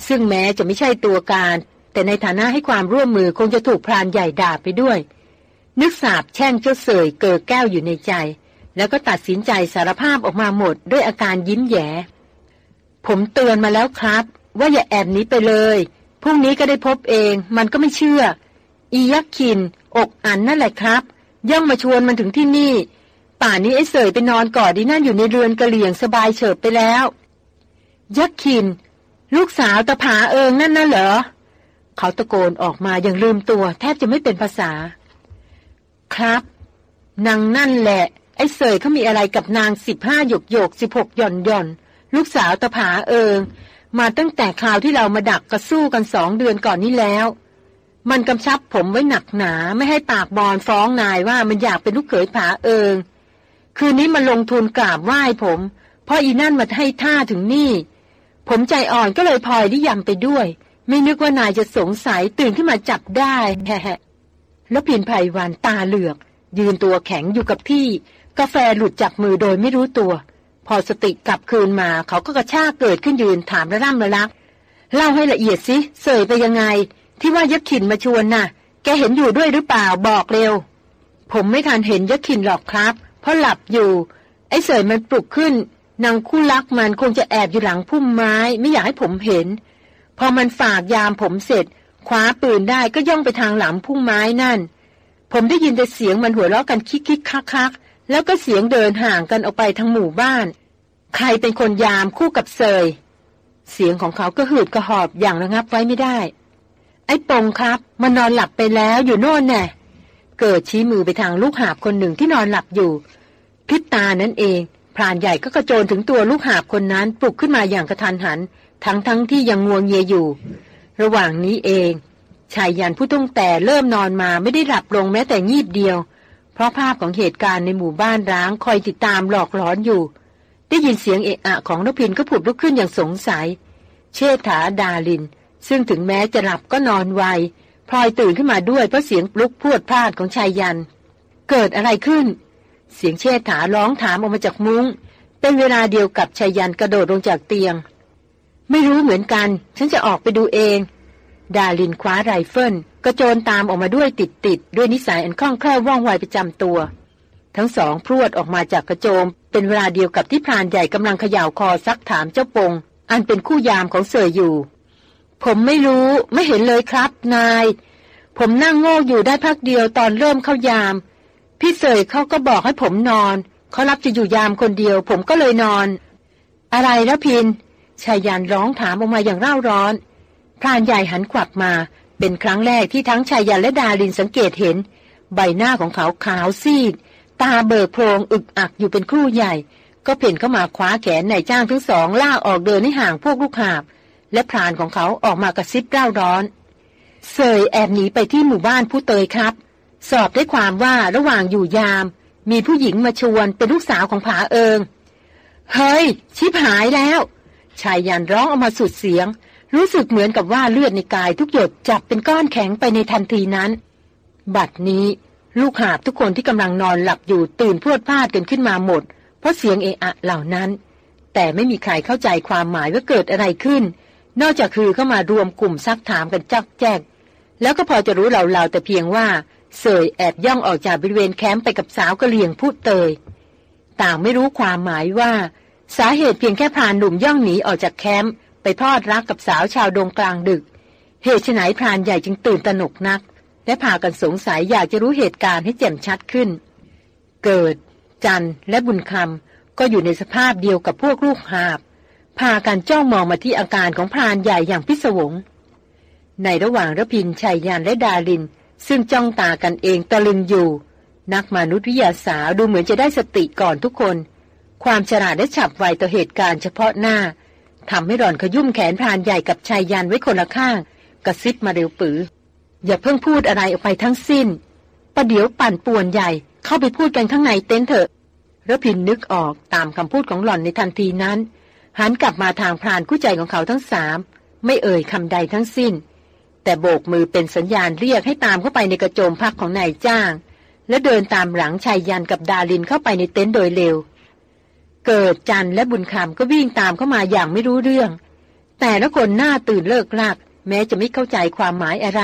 ซึ่งแม้จะไม่ใช่ตัวการ แต่ในฐานะให้ความร่วมมือคงจะถูกพรานใหญ่ด่าไปด้วย นึกสาบแช่งเจ้าเสยเกิดแก้วอยู่ในใจ แล้วก็ตัดสินใจสารภาพออกมาหมดด้วยอาการยิ้มแย้ผมเตือนมาแล้วครับ ว่าอย่าแอบนี้ไปเลยพรุ่งนี้ก็ได้พบเองมันก็ไม่เชื่อ อียักษ์คิน อกอันนั่นแหละครับ ย่องมาชวนมันถึงที่นี่ ป่านนี้ไอ้เสยไปนอนกอดดีนั่นอยู่ในเรือนกระเหลี่ยงสบายเฉิบไปแล้ว ยักษ์คิน ลูกสาวตะผาเอิงนั่นน่ะเหรอ เขาตะโกนออกมาอย่างลืมตัวแทบจะไม่เป็นภาษา ครับ นางนั่นแหละ ไอ้เสยเขามีอะไรกับนางสิบห้าหยกหยกสิบหกหย่อนหย่อน ลูกสาวตะผาเอิง มาตั้งแต่คราวที่เรามาดักกระสู้กันสองเดือนก่อนนี้แล้ว มันกำชับผมไว้หนักหนาไม่ให้ปากบอลฟ้องนายว่ามันอยากเป็นลูกเขยผาเอิง คืนนี้มันลงทุนกราบไหว้ผมเพราะอีนั่นมาให้ท่าถึงนี่ ผมใจอ่อนก็เลยพลอยนิยำไปด้วย ไม่นึกว่านายจะสงสัยตื่นขึ้นมาจับได้แฮะ แล้วพินภัยวันตาเหลือก ยืนตัวแข็งอยู่กับที่ กาแฟหลุดจากมือโดยไม่รู้ตัว พอสติกลับคืนมาเขาก็กระชากเกิดขึ้นยืนถามระร่ำระลัก เล่าให้ละเอียดสิเสยไปยังไง ที่ว่ายักขินมาชวนนะ่ะ แกเห็นอยู่ด้วยหรือเปล่าบอกเร็ว ผมไม่ทันเห็นยักขินหรอกครับ เพราะหลับอยู่ ไอ้เสยมันปลุกขึ้นนางคู่รักมันคงจะแอบอยู่หลังพุ่มไม้ไม่อยากให้ผมเห็น พอมันฝากยามผมเสร็จ คว้าปืนได้ก็ย่องไปทางหลังพุ่มไม้นั่น ผมได้ยินแต่เสียงมันหัวเราะกันคิกคิกคักคักแล้วก็เสียงเดินห่างกันออกไปทางหมู่บ้าน ใครเป็นคนยามคู่กับเซย เสียงของเขาก็หืดกระหอบอย่างระงับไว้ไม่ได้ ไอ้ปงครับ มันนอนหลับไปแล้วอยู่โน่นแน่เกิดชี้มือไปทางลูกหาบคนหนึ่งที่นอนหลับอยู่พิษตานั่นเองพรานใหญ่ก็กระโจนถึงตัวลูกหาบคนนั้นปลุกขึ้นมาอย่างกระทันหัน ทั้งทั้งที่ยังงวงเงียอยู่ ระหว่างนี้เองชายยันผู้ต้องแต่เริ่มนอนมาไม่ได้หลับลงแม้แต่งีบเดียว เพราะภาพของเหตุการณ์ในหมู่บ้านร้างคอยติดตามหลอกหลอนอยู่ ได้ยินเสียงเอะอะของนพินก็ผุดลุกขึ้นอย่างสงสัย เชษฐาดาลิน ซึ่งถึงแม้จะหลับก็นอนไวพลอยตื่นขึ้นมาด้วยเพราะเสียงปลุกพวดพลาดของชายยัน เกิดอะไรขึ้น เสียงเชษฐาร้องถามออกมาจากมุง้ง เป็นเวลาเดียวกับชายยันกระโดดลงจากเตียง ไม่รู้เหมือนกัน ฉันจะออกไปดูเอง ดาลินคว้าไรเฟิลกระโจนตามออกมาด้วยติดติดด้วยนิสัยอันคล่องแคล่วว่องไวประจำตัว ทั้งสองพรวดออกมาจากกระโจม เป็นเวลาเดียวกับที่พรานใหญ่กำลังเขย่าคอซักถามเจ้าปง อันเป็นคู่ยามของเสยอยู่ ผมไม่รู้ไม่เห็นเลยครับ นาย ผมนั่งโง่อยู่ได้พักเดียวตอนเริ่มเข้ายาม พี่เสยเขาก็บอกให้ผมนอนเขารับจะอยู่ยามคนเดียว ผมก็เลยนอน อะไรแล้วพิน ชายยันร้องถามออกมาอย่างเร่าร้อน พรานใหญ่หันขวับมาเป็นครั้งแรกที่ทั้งชายยันและดาลินสังเกตเห็น ใบหน้าของเขาขาวซีด ตาเบิกโพรงอึกอักอยู่เป็นครู่ใหญ่ ก็เพ่นเข้ามาคว้าแขนนายจ้างทั้งสองล่าออกเดินให้ห่างพวกลูกหาบ และพรานของเขาออกมากระซิบเร่าร้อนเสยแอบหนีไปที่หมู่บ้านผู้เตยครับ สอบได้ความว่าระหว่างอยู่ยาม มีผู้หญิงมาชวนเป็นลูกสาวของผาเอิง เฮ้ย ชิบหายแล้ว ชายยันร้องออกมาสุดเสียง รู้สึกเหมือนกับว่าเลือดในกายทุกหยดจับเป็นก้อนแข็งไปในทันทีนั้น บัดนี้ลูกหาบทุกคนที่กำลังนอนหลับอยู่ตื่นพรวดพลาดกันขึ้นมาหมด เพราะเสียงเอะอะเหล่านั้น แต่ไม่มีใครเข้าใจความหมายว่าเกิดอะไรขึ้น นอกจากคือเข้ามารวมกลุ่มซักถามกันจักแจก แล้วก็พอจะรู้เหล่าๆแต่เพียงว่าเสยแอบย่องออกจากบริเวณแคมป์ไปกับสาวกะเหลี่ยงพูดเตย ต่างไม่รู้ความหมายว่า สาเหตุเพียงแค่พรานหนุ่มย่องหนีออกจากแคมป์ไปพอดรักกับสาวชาวดงกลางดึก เหตุไฉนพรานใหญ่จึงตื่นตระหนกนัก และพากันสงสัยอยากจะรู้เหตุการณ์ให้แจ่มชัดขึ้น เกิด จันและบุญคำก็อยู่ในสภาพเดียวกับพวกลูกหาบ พากันจ้องมองมาที่อาการของพรานใหญ่อย่างพิศวง ในระหว่างระพินชัยยานและดาลิน ซึ่งจ้องตากันเองตะลึงอยู่ นักมนุษยวิทยาสาวดูเหมือนจะได้สติก่อนทุกคน ความฉลาดและฉับไวต่อเหตุการณ์เฉพาะหน้าทำให้หล่อนขยุ่มแขนพรานใหญ่กับชายยันไว้คนละข้าง กระซิบมาเร็วปือ อย่าเพิ่งพูดอะไรออกไปทั้งสิ้นประเดี๋ยวปั่นป่วนใหญ่เข้าไปพูดกันข้างในเต็นท์เถอะระพินนึกออกตามคำพูดของหล่อนในทันทีนั้น หันกลับมาทางพรานคู่ใจของเขาทั้งสามไม่เอ่ยคำใดทั้งสิ้น แต่โบกมือเป็นสัญญาณเรียกให้ตามเข้าไปในกระโจมพักของนายจ้าง และเดินตามหลังชายยันกับดาลินเข้าไปในเต็นท์โดยเร็ว เกิดจันและบุญคำก็วิ่งตามเข้ามาอย่างไม่รู้เรื่อง แต่ละคนหน้าตื่นเลิกลาก แม้จะไม่เข้าใจความหมายอะไร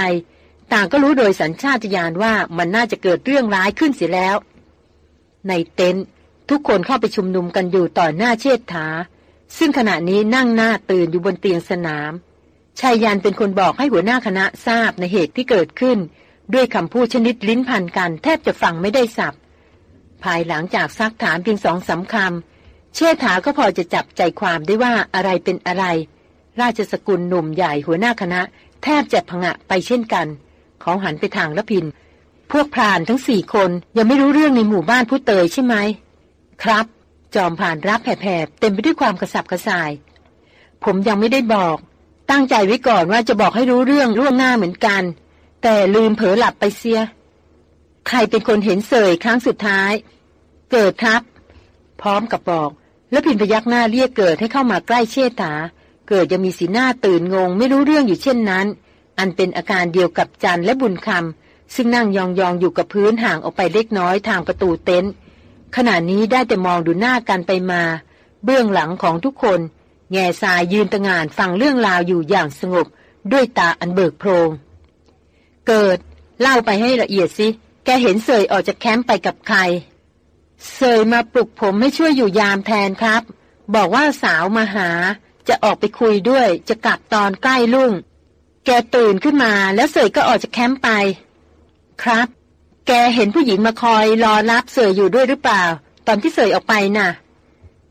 ต่างก็รู้โดยสัญชาตญาณว่ามันน่าจะเกิดเรื่องร้ายขึ้นเสียแล้ว ในเต็นท์ทุกคนเข้าไปชุมนุมกันอยู่ต่อหน้าเชิดถา ซึ่งขณะนี้นั่งหน้าตื่นอยู่บนเตียงสนามชายยันเป็นคนบอกให้หัวหน้าคณะทราบในเหตุที่เกิดขึ้น ด้วยคำพูดชนิดลิ้นพันกัน แทบจะฟังไม่ได้สับภายหลังจากซักถามเพียงสองสาคำ เชษฐาก็พอจะจับใจความได้ว่าอะไรเป็นอะไร ราชสกุลหนุ่มใหญ่หัวหน้าคณะ แทบจะพงะไปเช่นกัน เขาหันไปทางละพิน พวกพรานทั้งสี่คนยังไม่รู้เรื่องในหมู่บ้านผู้เตยใช่ไหม ครับ จอมผ่านรับแผลๆเต็มไปด้วยความกระสับกระส่าย ผมยังไม่ได้บอก ตั้งใจไว้ก่อนว่าจะบอกให้รู้เรื่องล่วงหน้าเหมือนกัน แต่ลืมเผลอหลับไปเสีย ใครเป็นคนเห็นเสยครั้งสุดท้าย เกิดครับ พร้อมกับบอก แล้วพินพยักหน้าเรียกเกิดให้เข้ามาใกล้เชษฐา เกิดจะมีสีหน้าตื่นงง ไม่รู้เรื่องอยู่เช่นนั้น อันเป็นอาการเดียวกับจันและบุญคำซึ่งนั่งยองๆอยู่กับพื้นห่างออกไปเล็กน้อยทางประตูเต็นท์ขณะนี้ได้แต่มองดูหน้ากันไปมา เบื้องหลังของทุกคน แง่ทรายยืนตะงานฟังเรื่องราวอยู่อย่างสงบ ด้วยตาอันเบิกโพรง เกิด เล่าไปให้ละเอียดสิ แกเห็นเสยออกจากแคมป์ไปกับใคร เสยมาปลุกผมให้ช่วยอยู่ยามแทนครับ บอกว่าสาวมาหา จะออกไปคุยด้วย จะกลับตอนใกล้ลุ่ง แกตื่นขึ้นมาแล้วเสยก็ออกจากแคมป์ไป ครับ แกเห็นผู้หญิงมาคอยรอรับเสยอยู่ด้วยหรือเปล่า ตอนที่เสยออกไปน่ะ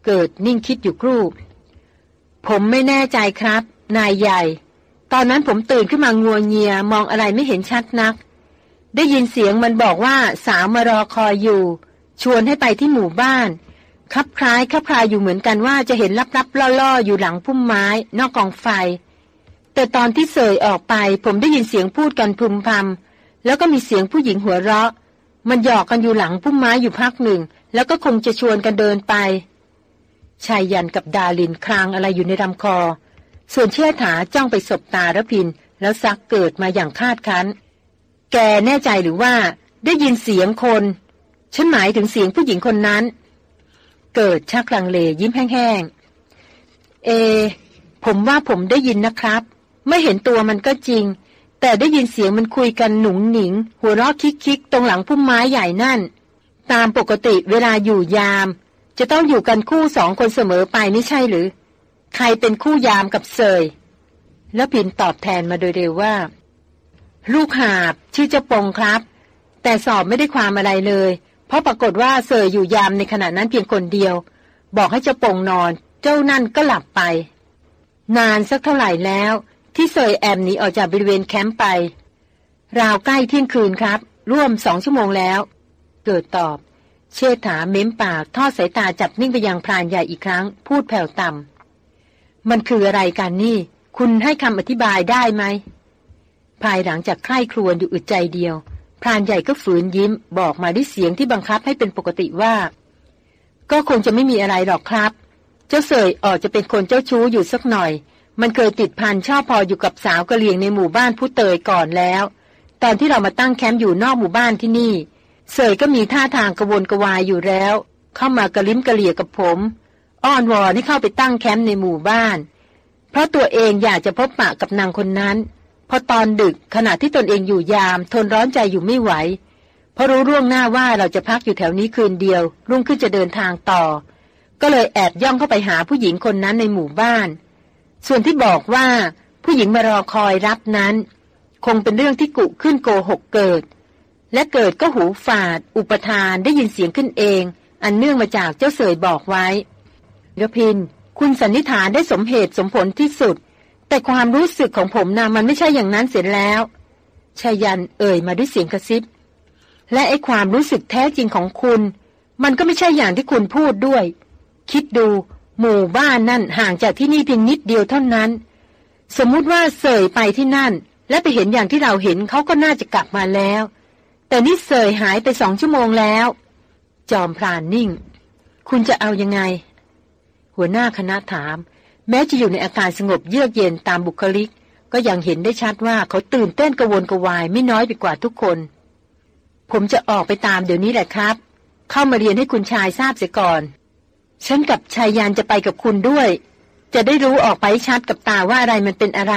เกิดนิ่งคิดอยู่ครู่ ผมไม่แน่ใจครับ นายใหญ่ ตอนนั้นผมตื่นขึ้นมางัวเงียมองอะไรไม่เห็นชัดนัก ได้ยินเสียงมันบอกว่าสาวมารอคอยอยู่ ชวนให้ไปที่หมู่บ้านคับคล้ายคับคลายอยู่เหมือนกันว่าจะเห็นลับๆล่อๆ อยู่หลังพุ่มไม้ นอกกองไฟ แต่ตอนที่เสยออกไป ผมได้ยินเสียงพูดกันพึมพำแล้วก็มีเสียงผู้หญิงหัวเราะ มันหยอกกันอยู่หลังพุ่มไม้อยู่พักหนึ่ง แล้วก็คงจะชวนกันเดินไปชายยันกับดาลินคลางอะไรอยู่ในลำคอ ส่วนเชี่ยถาจ้องไปสบตาระพิน แล้วซักเกิดมาอย่างคาดคั้น แกแน่ใจหรือว่าได้ยินเสียงคน ฉันหมายถึงเสียงผู้หญิงคนนั้น เกิดชักลังเลยิ้มแห้งๆ เอ ผมว่าผมได้ยินนะครับ ไม่เห็นตัวมันก็จริง แต่ได้ยินเสียงมันคุยกันหนุ่งหนิง หัวเราะคิกๆ ตรงหลังพุ่มไม้ใหญ่นั่น ตามปกติเวลาอยู่ยาม จะต้องอยู่กันคู่สองคนเสมอไปไม่ใช่หรือ ใครเป็นคู่ยามกับเซย แล้วพินตอบแทนมาโดยเร็วว่า ลูกหาบชื่อเจ้าปงครับ แต่สอบไม่ได้ความอะไรเลย เพราะปรากฏว่าเสยอยู่ยามในขณะนั้นเพียงคนเดียว บอกให้เจ้าปงนอน เจ้านั่นก็หลับไป นานสักเท่าไหร่แล้ว ที่เสยแอมหนีออกจากบริเวณแคมป์ไป ราวใกล้เที่ยงคืนครับ ร่วมสองชั่วโมงแล้ว เกิดตอบ เชษฐาเม้มปากทอดสายตาจับนิ่งไปยังพรานใหญ่อีกครั้ง พูดแผ่วต่ำมันคืออะไรกันนี่ คุณให้คำอธิบายได้ไหมภายหลังจากใคร่ครวญอยู่อึดใจเดียว พรานใหญ่ก็ฝืนยิ้มบอกมาด้วยเสียงที่บังคับให้เป็นปกติว่า ก็คงจะไม่มีอะไรหรอกครับ เจ้าเสยออกจะเป็นคนเจ้าชู้อยู่สักหน่อย มันเคยติดพันชอบพออยู่กับสาวกะเหลี่ยงในหมู่บ้านผู้เตยก่อนแล้ว ตอนที่เรามาตั้งแคมป์อยู่นอกหมู่บ้านที่นี่ เสยก็มีท่าทางกระวนกระวายอยู่แล้ว เข้ามากระลิ้มกระเหลี่ยกับผม อ้อนวอนให้เข้าไปตั้งแคมป์ในหมู่บ้าน เพราะตัวเองอยากจะพบปะกับนางคนนั้น พอตอนดึกขณะที่ตนเองอยู่ยาม ทนร้อนใจอยู่ไม่ไหว เพราะรู้ร่วงหน้าว่าเราจะพักอยู่แถวนี้คืนเดียว รุ่งขึ้นจะเดินทางต่อ ก็เลยแอบย่องเข้าไปหาผู้หญิงคนนั้นในหมู่บ้าน ส่วนที่บอกว่าผู้หญิงมารอคอยรับนั้น คงเป็นเรื่องที่กุขึ้นโกหกเกิด และเกิดก็หูฝาด อุปทานได้ยินเสียงขึ้นเอง อันเนื่องมาจากเจ้าเสยบอกไว้ยพิน คุณสันนิษฐานได้สมเหตุสมผลที่สุด แต่ความรู้สึกของผมนะมันไม่ใช่อย่างนั้นเสียแล้วชายันเอ่ยมาด้วยเสียงกระซิบ และไอ้ความรู้สึกแท้จริงของคุณ มันก็ไม่ใช่อย่างที่คุณพูดด้วย คิดดูหมู่บ้านนั่นห่างจากที่นี่เพียงนิดเดียวเท่านั้น สมมุติว่าเสยไปที่นั่น และไปเห็นอย่างที่เราเห็นเขาก็น่าจะกลับมาแล้ว แต่นี่เสยหายไปสองชั่วโมงแล้ว จอมพรานนิ่ง คุณจะเอายังไง หัวหน้าคณะถาม แม้จะอยู่ในอาการสงบเยือกเย็นตามบุคลิก ก็ยังเห็นได้ชัดว่าเขาตื่นเต้นกระวนกระวายไม่น้อยไปกว่าทุกคน ผมจะออกไปตามเดี๋ยวนี้แหละครับ เข้ามาเรียนให้คุณชายทราบเสียก่อน ฉันกับไชยยันต์จะไปกับคุณด้วย จะได้รู้ออกไปชัดกับตาว่าอะไรมันเป็นอะไร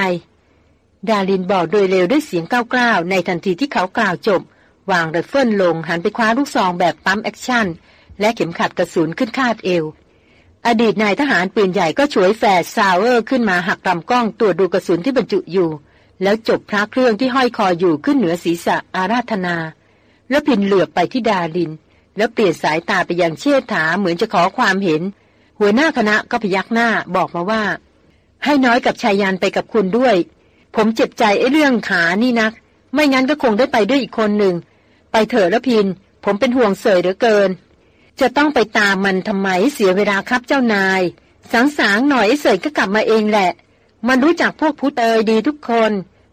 ดารินบอกโดยเร็วด้วยเสียงกร้าวๆในทันทีที่เขากล่าวจบ วางไรเฟิลลงหันไปคว้าลูกซองแบบ pump action และเข็มขัดกระสุนขึ้นคาดเอว อดีตนายทหารปืนใหญ่ก็ฉวยแฝดซาวเออร์ขึ้นมาหักลำกล้องตรวจดูกระสุนที่บรรจุอยู่ แล้วจบพระเครื่องที่ห้อยคออยู่ขึ้นเหนือศีรษะอาราธนา แล้วพินเหลือบไปที่ดาริน แล้วเปลี่ยนสายตาไปยังเชษฐาเหมือนจะขอความเห็น หัวหน้าคณะก็พยักหน้าบอกมาว่า ให้น้อยกับชายยานไปกับคุณด้วย ผมเจ็บใจไอ้เรื่องขานี่นัก ไม่งั้นก็คงได้ไปด้วยอีกคนหนึ่งไปเถอะละพิน ผมเป็นห่วงเสยเหลือเกิน จะต้องไปตามมันทำไมเสียเวลาครับเจ้านาย สังสางหน่อยเสยก็กลับมาเองแหละ มันรู้จักพวกผู้เตยดีทุกคน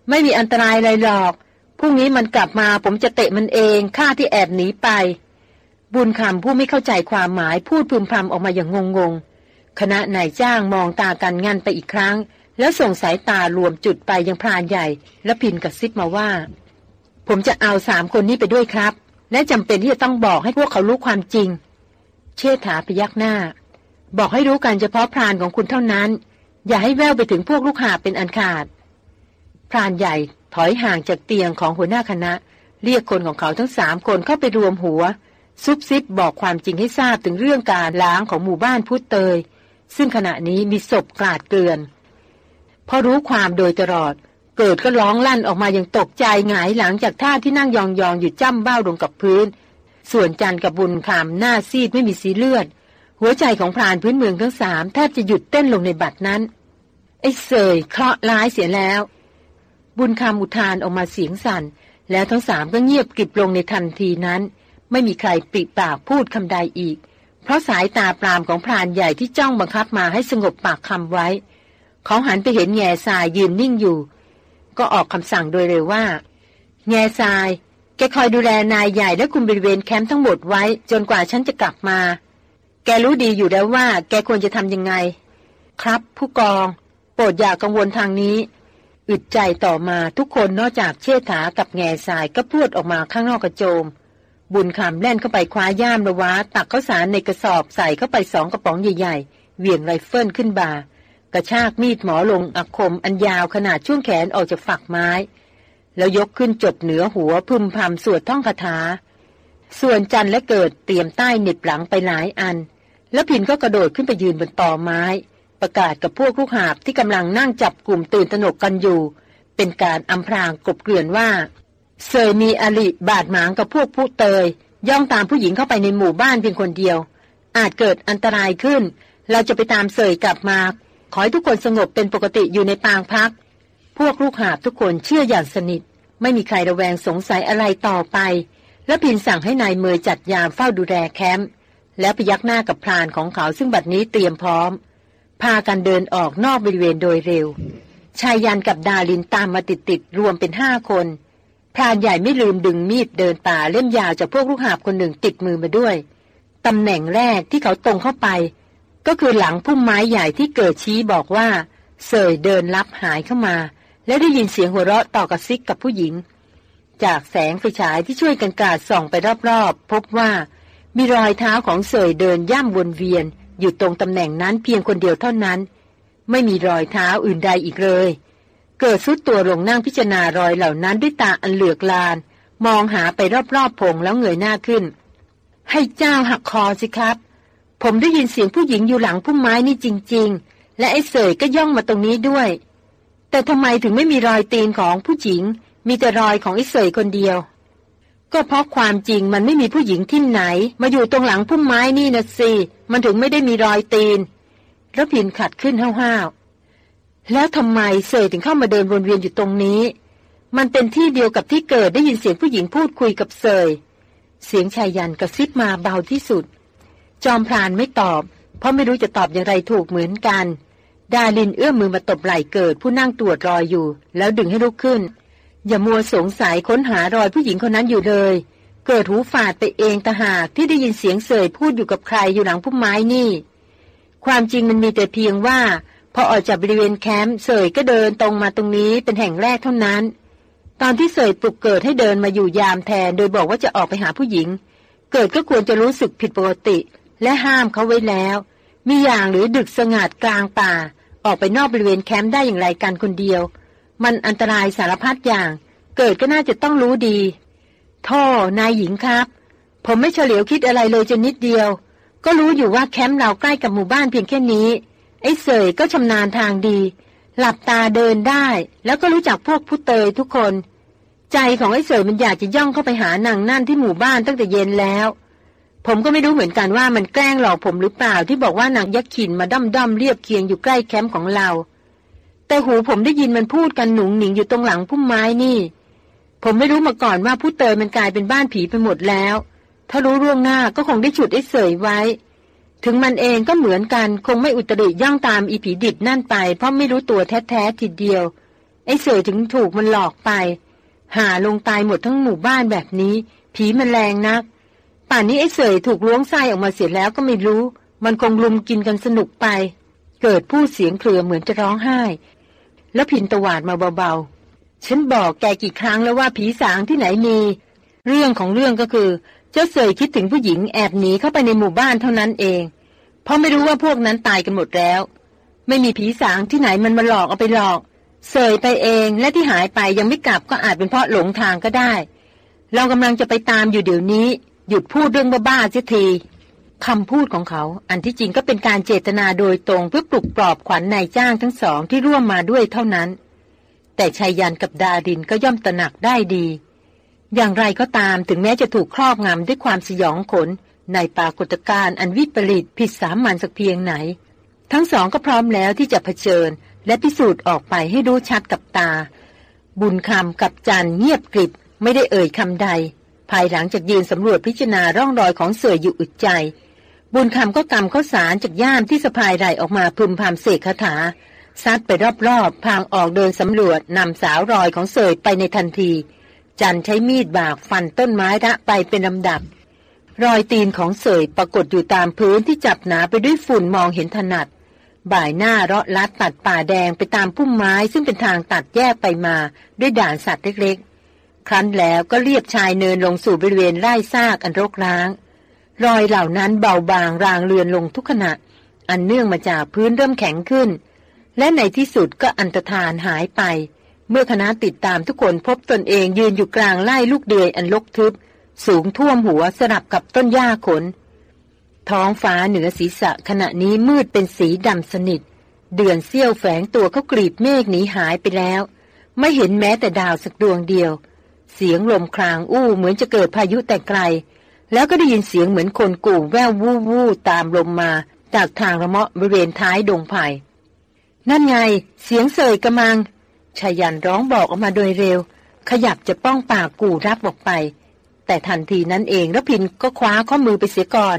ไม่มีอันตรายอะไรหรอกพรุ่งนี้มันกลับมาผมจะเตะมันเองข้าที่แอบหนีไป บุญคำผู้ไม่เข้าใจความหมายพูดพึมพำออกมาอย่างงงๆ คณะนายจ้างมองตากันงันไปอีกครั้ง แล้วส่งสายตารวมจุดไปยังพรานใหญ่ และพินกับซิบมาว่า ผมจะเอาสามคนนี้ไปด้วยครับ และจำเป็นที่จะต้องบอกให้พวกเขารู้ความจริง เชษฐาพยักหน้า บอกให้รู้กันเฉพาะพรานของคุณเท่านั้น อย่าให้แววไปถึงพวกลูกหาเป็นอันขาด พรานใหญ่ถอยห่างจากเตียงของหัวหน้าคณะ เรียกคนของเขาทั้งสามคนเข้าไปรวมหัว ซุบซิบบอกความจริงให้ทราบถึงเรื่องการล้างของหมู่บ้านพุทเตย ซึ่งขณะนี้มีศพกลาดเกลื่อน พอรู้ความโดยตลอด เกิดก็ร้องลั่นออกมาอย่างตกใจหงายหลังจากท่าที่นั่งยองๆอยู่จ้ำเบ้าลงกับพื้น ส่วนจันกับบุญคำหน้าซีดไม่มีสีเลือด หัวใจของพรานพื้นเมืองทั้งสามแทบจะหยุดเต้นลงในบัดนั้น ไอ้เสยเคราะห์ร้ายเสียแล้ว บุญคำอุทานออกมาเสียงสัน่น แล้วทั้งสามก็เงียบกริบลงในทันทีนั้น ไม่มีใครปริปากพูดคำใดอีก เพราะสายตาปรามของพรานใหญ่ที่จ้องบังคับมาให้สงบปากคำไว้ เขาหันไปเห็นแง่ทรายยืนนิ่งอยู่ ก็ออกคำสั่งโดยเร็วว่า แง่ทราย แกคอยดูแลนายใหญ่และคุมบริเวณแคมป์ทั้งหมดไว้ จนกว่าฉันจะกลับมา แกรู้ดีอยู่แล้วว่า แกควรจะทำยังไง ครับ ผู้กอง โปรดอย่ากกังวลทางนี้ อึดใจต่อมาทุกคนนอกจากเชษฐากับแง่ทรายก็พูดออกมาข้างนอกกระโจม บุญคำแล่นเข้าไปคว้าย่ามระวะตักข้าวสารในกระสอบใส่เข้าไปสองกระป๋องใหญ่ๆ เหวี่ยงไรเฟิลขึ้นบ่ากระชากมีดหมอลงอักคมอันยาวขนาดช่วงแขนออกจากฝักไม้ แล้วยกขึ้นจดเหนือหัวพึมพำสวดท่องคาถา ส่วนจันและเกิดเตรียมใต้เหน็บหลังไปหลายอัน แล้วพินก็กระโดดขึ้นไปยืนบนต่อไม้ ประกาศกับพวกลูกหาบที่กำลังนั่งจับกลุ่มตื่นตนกกันอยู่ เป็นการอำพรางกบเกลื่อนว่าเซยมีอลิบาดหมางกับพวกผู้เตย ย่องตามผู้หญิงเข้าไปในหมู่บ้านเพียงคนเดียว อาจเกิดอันตรายขึ้น เราจะไปตามเสยกลับมา ขอให้ทุกคนสงบเป็นปกติอยู่ในปางพัก พวกลูกหาบทุกคนเชื่ออย่างสนิท ไม่มีใครระแวงสงสัยอะไรต่อไป และพินสั่งให้ในายเมยจัดยามเฝ้าดูแลแคมป์แล้วพยักหน้ากับพรานของเขาซึ่งบัดนี้เตรียมพร้อม พากันเดินออกนอกบริเวณโดยเร็ว ชายยันกับดาลินตามมาติดๆรวมเป็นห้าคน พรานใหญ่ไม่ลืมดึงมีดเดินป่าเล่มยาวจากพวกลูกหาบคนหนึ่งติดมือมาด้วยตำแหน่งแรกที่เขาตรงเข้าไป ก็คือหลังพุ่มไม้ใหญ่ที่เกิดชี้บอกว่าเสยเดินลับหายเข้ามา และได้ยินเสียงหัวเราะต่อกระซิกกับผู้หญิง จากแสงไฟฉายที่ช่วยกันกาดส่องไปรอบๆ พบว่ามีรอยเท้าของเสยเดินย่ำวนเวียน อยู่ตรงตำแหน่งนั้นเพียงคนเดียวเท่านั้น ไม่มีรอยเท้าอื่นใดอีกเลย เกิดสุดตัวลงนั่งพิจารณารอยเหล่านั้นด้วยตาอันเหลือกลาน มองหาไปรอบๆพงแล้วเงยหน้าขึ้น ให้เจ้าหักคอสิครับ ผมได้ยินเสียงผู้หญิงอยู่หลังพุ่มไม้นี่จริง ๆ และไอ้เสยก็ย่องมาตรงนี้ด้วย แต่ทำไมถึงไม่มีรอยตีนของผู้หญิง มีแต่รอยของไอ้เสยคนเดียว ก็เพราะความจริงมันไม่มีผู้หญิงที่ไหน มาอยู่ตรงหลังพุ่มไม้นี่นะสิ มันถึงไม่ได้มีรอยตีนแล้วพินขัดขึ้นห้าวๆแล้วทำไมเสยถึงเข้ามาเดินวนเวียนอยู่ตรงนี้ มันเป็นที่เดียวกับที่เกิดได้ยินเสียงผู้หญิงพูดคุยกับเสย เสียงชายยันกระซิบมาเบาที่สุด จอมพรานไม่ตอบ เพราะไม่รู้จะตอบอย่างไรถูกเหมือนกัน ดาลินเอื้อมมือมาตบไหล่เกิดผู้นั่งตรวจรอยอยู่ แล้วดึงให้ลุกขึ้น อย่ามัวสงสัยค้นหารอยผู้หญิงคนนั้นอยู่เลย เกิดหูฝาดไปเองตะหากที่ได้ยินเสียงเสยพูดอยู่กับใครอยู่หลังพุ่มไม้นี่ ความจริงมันมีแต่เพียงว่า พอออกจากบริเวณแคมป์เสยก็เดินตรงมาตรงนี้เป็นแห่งแรกเท่านั้น ตอนที่เสยปลุกเกิดให้เดินมาอยู่ยามแทน โดยบอกว่าจะออกไปหาผู้หญิง เกิดก็ควรจะรู้สึกผิดปกติ และห้ามเขาไว้แล้ว มีอย่างหรือดึกสงัดกลางป่า ออกไปนอกบริเวณแคมป์ได้อย่างไรกันคนเดียว มันอันตรายสารพัดอย่าง เกิดก็น่าจะต้องรู้ดีท่อนายหญิงครับ ผมไม่เฉลียวคิดอะไรเลยจนนิดเดียว ก็รู้อยู่ว่าแคมป์เราใกล้กับหมู่บ้านเพียงแค่นี้ ไอ้เสยก็ชำนาญทางดี หลับตาเดินได้ แล้วก็รู้จักพวกผู้เตยทุกคน ใจของไอ้เสยมันอยากจะย่องเข้าไปหานางนั่นที่หมู่บ้านตั้งแต่เย็นแล้ว ผมก็ไม่รู้เหมือนกันว่ามันแกล้งหลอกผมหรือเปล่าที่บอกว่านางยักษ์ขินมาด้อมด้อมเรียบเคียงอยู่ใกล้แคมป์ของเรา แต่หูผมได้ยินมันพูดกันหนุงหนิงอยู่ตรงหลังพุ่มไม้นี่ ผมไม่รู้มาก่อนว่าผู้เตยมันกลายเป็นบ้านผีไปหมดแล้ว ถ้ารู้ร่วงหน้าก็คงได้ฉุดไอ้เสยไว้ ถึงมันเองก็เหมือนกันคงไม่อุตริย่องตามอีผีดิบนั่นไป เพราะไม่รู้ตัวแท้ๆทีเดียว ไอ้เสยถึงถูกมันหลอกไป หาลงตายหมดทั้งหมู่บ้านแบบนี้ ผีมันแรงนัก ป่านนี้ไอ้เสยถูกล้วงไส้ออกมาเสียแล้วก็ไม่รู้ มันคงลุมกินกันสนุกไป เกิดผู้เสียงเครือเหมือนจะร้องไห้ แล้วพินตวาดมาเบาๆ ฉันบอกแกกี่ครั้งแล้วว่าผีสางที่ไหนมี เรื่องของเรื่องก็คือ เจ้าเสยคิดถึงผู้หญิงแอบหนีเข้าไปในหมู่บ้านเท่านั้นเอง เพราะไม่รู้ว่าพวกนั้นตายกันหมดแล้ว ไม่มีผีสางที่ไหนมันมาหลอกเอาไปหลอกเสยไปเองและที่หายไปยังไม่กลับก็อาจเป็นเพราะหลงทางก็ได้ เรากำลังจะไปตามอยู่เดี๋ยวนี้ หยุดพูดเรื่องบ้าๆเสียทีคำพูดของเขาอันที่จริงก็เป็นการเจตนาโดยตรงเพื่อปลุกปลอบขวัญนายจ้างทั้งสองที่ร่วมมาด้วยเท่านั้น แต่ชายยันกับดาดินก็ย่อมตระหนักได้ดี อย่างไรก็ตามถึงแม้จะถูกครอบงำด้วยความสยองขน ในปรากฏการณ์อันวิปริตผิดสามัญสักเพียงไหน ทั้งสองก็พร้อมแล้วที่จะเผชิญ และพิสูจน์ออกไปให้รู้ชัดกับตา บุญคำกับจันเงียบกริบไม่ได้เอ่ยคำใด ภายหลังจากยืนสำรวจพิจารณาร่องรอยของเสืออยู่อึดใจ บุญคำก็กำข้าวสารจากย่ามที่สะพายไหลออกมาพึมพำเสกคาถาซัดไปรอบๆ พางออกเดินสำรวจนำสาวรอยของเสยไปในทันที จันใช้มีดบากฟันต้นไม้ระไปเป็นลำดับ รอยตีนของเสยปรากฏอยู่ตามพื้นที่จับหนาไปด้วยฝุ่นมองเห็นถนัด บ่ายหน้าเลาะลัดตัดป่าแดงไปตามพุ่มไม้ซึ่งเป็นทางตัดแยกไปมาด้วยด่านสัตว์เล็กๆ ครั้นแล้วก็เรียบชายเนินลงสู่บริเวณไร่ซากอันรกร้าง รอยเหล่านั้นเบาบางรางเลือนลงทุกขณะ อันเนื่องมาจากพื้นเริ่มแข็งขึ้น และในที่สุดก็อันตรธานหายไป เมื่อคณะติดตามทุกคนพบตนเองยืนอยู่กลางไล่ลูกเดือยอันลกทึบ สูงท่วมหัวสลับกับต้นหญ้าขน ท้องฟ้าเหนือศีรษะขณะนี้มืดเป็นสีดำสนิท เดือนเสี้ยวแฝงตัวเขากรีบเมฆหนีหายไปแล้ว ไม่เห็นแม้แต่ดาวสักดวงเดียว เสียงลมครางอู้เหมือนจะเกิดพายุแต่ไกล แล้วก็ได้ยินเสียงเหมือนคนกู่แวววู้วู้ตามลมมา จากทางระเมาะบริเวณท้ายดงไผ่นั่นไง เสียงเสยกระมังชายันร้องบอกออกมาโดยเร็ว ขยับจะป้องปากกู่รับออกไป แต่ทันทีนั้นเองรพินก็คว้าข้อมือไปเสียก่อน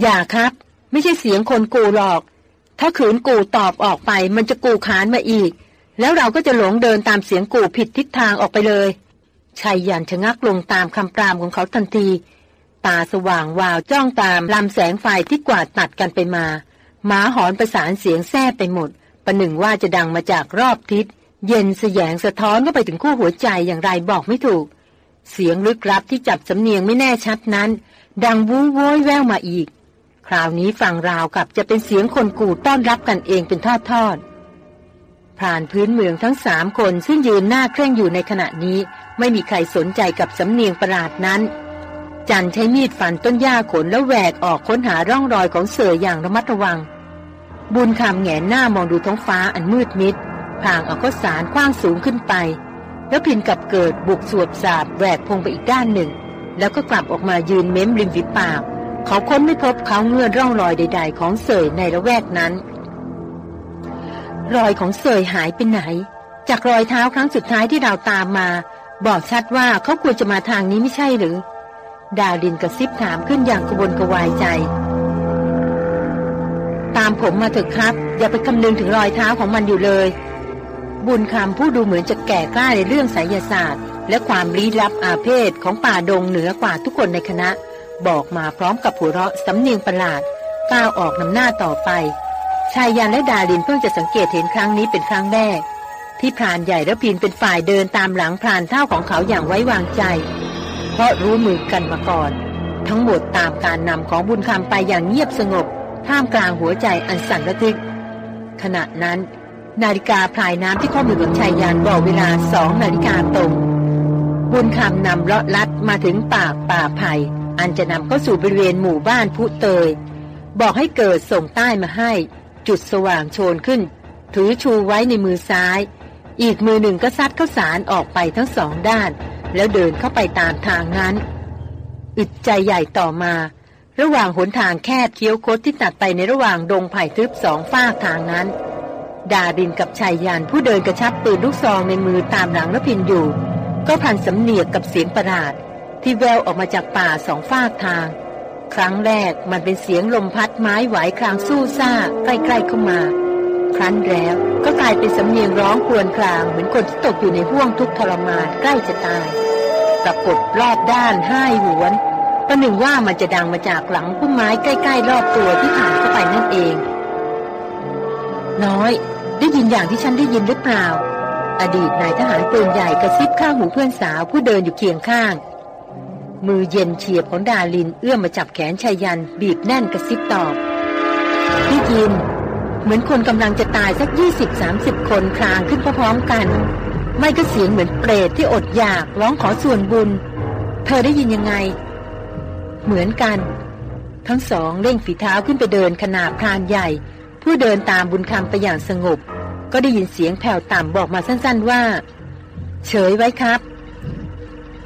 อย่าครับ ไม่ใช่เสียงคนกู่หรอก ถ้าขืนกู่ตอบออกไปมันจะกู่ขานมาอีก แล้วเราก็จะหลงเดินตามเสียงกู่ผิดทิศทางออกไปเลย ชายยันชะงักลงตามคำปรามของเขาทันที ตาสว่างวาวจ้องตามลำแสงไฟที่กวาดตัดกันไปมาหมาหอนประสานเสียงแซ่ไปหมด ประหนึ่งว่าจะดังมาจากรอบทิศ เย็นสยงสะท้อนก็ไปถึงคู่หัวใจอย่างไรบอกไม่ถูก เสียงลึกลับที่จับสำเนียงไม่แน่ชัดนั้น ดังวู้โวยแววมาอีก คราวนี้ฟังราวกับจะเป็นเสียงคนกูต้อนรับกันเองเป็นทอดทอด ผ่านพื้นเมืองทั้งสามคนซึ่งยืนหน้าเคร่งอยู่ในขณะนี้ ไม่มีใครสนใจกับสำเนียงประหลาดนั้น จันใช้มีดฟันต้นหญ้าขนแล้วแหวกออกค้นหาร่องรอยของเสืออย่างระมัดระวัง บุญคำแงนหน้ามองดูท้องฟ้าอันมืดมิดพางเอาข้าสารคว้างสูงขึ้นไป แล้วพินกับเกิดบุกสวบสาบแหวกพงไปอีกด้านหนึ่ง แล้วก็กลับออกมายืนเม้มริมฝีปาก เขาค้นไม่พบเขาเงื่อนร่องรอยใด ๆ ของเสยในละแวกนั้น รอยของเสยหายไปไหน จากรอยเท้าครั้งสุดท้ายที่เราตามมา บอกชัดว่าเขาควรจะมาทางนี้ไม่ใช่หรือ ดาวดินกระซิบถามขึ้นอย่างกระวนกระวายใจ ตามผมมาเถอะครับ อย่าไปคำนึงถึงรอยเท้าของมันอยู่เลย บุญคำผู้ดูเหมือนจะแก่กล้าในเรื่องไสยศาสตร์ และความลี้ลับอาเพศของป่าดงเหนือกว่าทุกคนในคณะ บอกมาพร้อมกับหัวเราะสำเนียงประหลาดก้าวออกนำหน้าต่อไป ชายยันและดาลินเพิ่งจะสังเกตเห็นครั้งนี้เป็นครั้งแรก ที่พรานใหญ่และพินเป็นฝ่ายเดินตามหลังพรานเท่าของเขาอย่างไว้วางใจ เพราะรู้มือกันมาก่อน ทั้งหมดตามการนำของบุญคำไปอย่างเงียบสงบ ท่ามกลางหัวใจอันสั่นระทึก ขณะนั้น นาฬิกาพลายน้ำที่ข้อมือของชายยานบอกเวลาสองนาฬิกาตรงบุญคำนำเลาะลัดมาถึงปากป่าไผ่อันจะนำเข้าสู่บริเวณหมู่บ้านผู้เตย บอกให้เกิดส่งใต้มาให้ จุดสว่างโชนขึ้น ถือชูไว้ในมือซ้าย อีกมือหนึ่งก็ซัดข้าสารออกไปทั้งสองด้าน แล้วเดินเข้าไปตามทางนั้น อึดใจใหญ่ต่อมา ระหว่างหนทางแคบเคี้ยวคดที่ตัดไปในระหว่างดงไผ่ทึบสองฝ้าทางนั้น ดาดินกับชายยานผู้เดินกระชับปืนลูกซองในมือตามหลังและพินอยู่ ก็พันสำเนียกกับเสียงประหลาด ที่แววออกมาจากป่าสองฝ้าทาง ครั้งแรกมันเป็นเสียงลมพัดไม้ไหวครางสู้ซ่า ใกล้ๆเข้ามา ครั้นแล้วก็กลายเป็นสำเนียงร้องครวญคราง เหมือนคนที่ตกอยู่ในห่วงทุกทรมานใกล้จะตายปรากฏรอบด้านห้าหวนประหนึ่งว่ามันจะดังมาจากหลังพุ่มไม้ใกล้ ๆ รอบตัวที่ผ่านเข้าไปนั่นเอง น้อยได้ยินอย่างที่ฉันได้ยินหรือเปล่า อดีตนายทหารปืนใหญ่กระซิบข้างหูเพื่อนสาวผู้เดินอยู่เคียงข้าง มือเย็นเฉียบของดาลินเอื้อมมาจับแขนชายัน บีบแน่นกระซิบตอบได้ยิน เหมือนคนกำลังจะตายสักยี่สิบสามสิบคนคลางขึ้นพร้อมๆกัน ไม่ก็เสียงเหมือนเปรตที่อดอยากร้องขอส่วนบุญ เธอได้ยินยังไง เหมือนกัน ทั้งสองเร่งฝีเท้าขึ้นไปเดินขนาบพรานใหญ่ ผู้เดินตามบุญคำไปอย่างสงบ ก็ได้ยินเสียงแผ่วต่ำบอกมาสั้นๆว่า เฉยไว้ครับ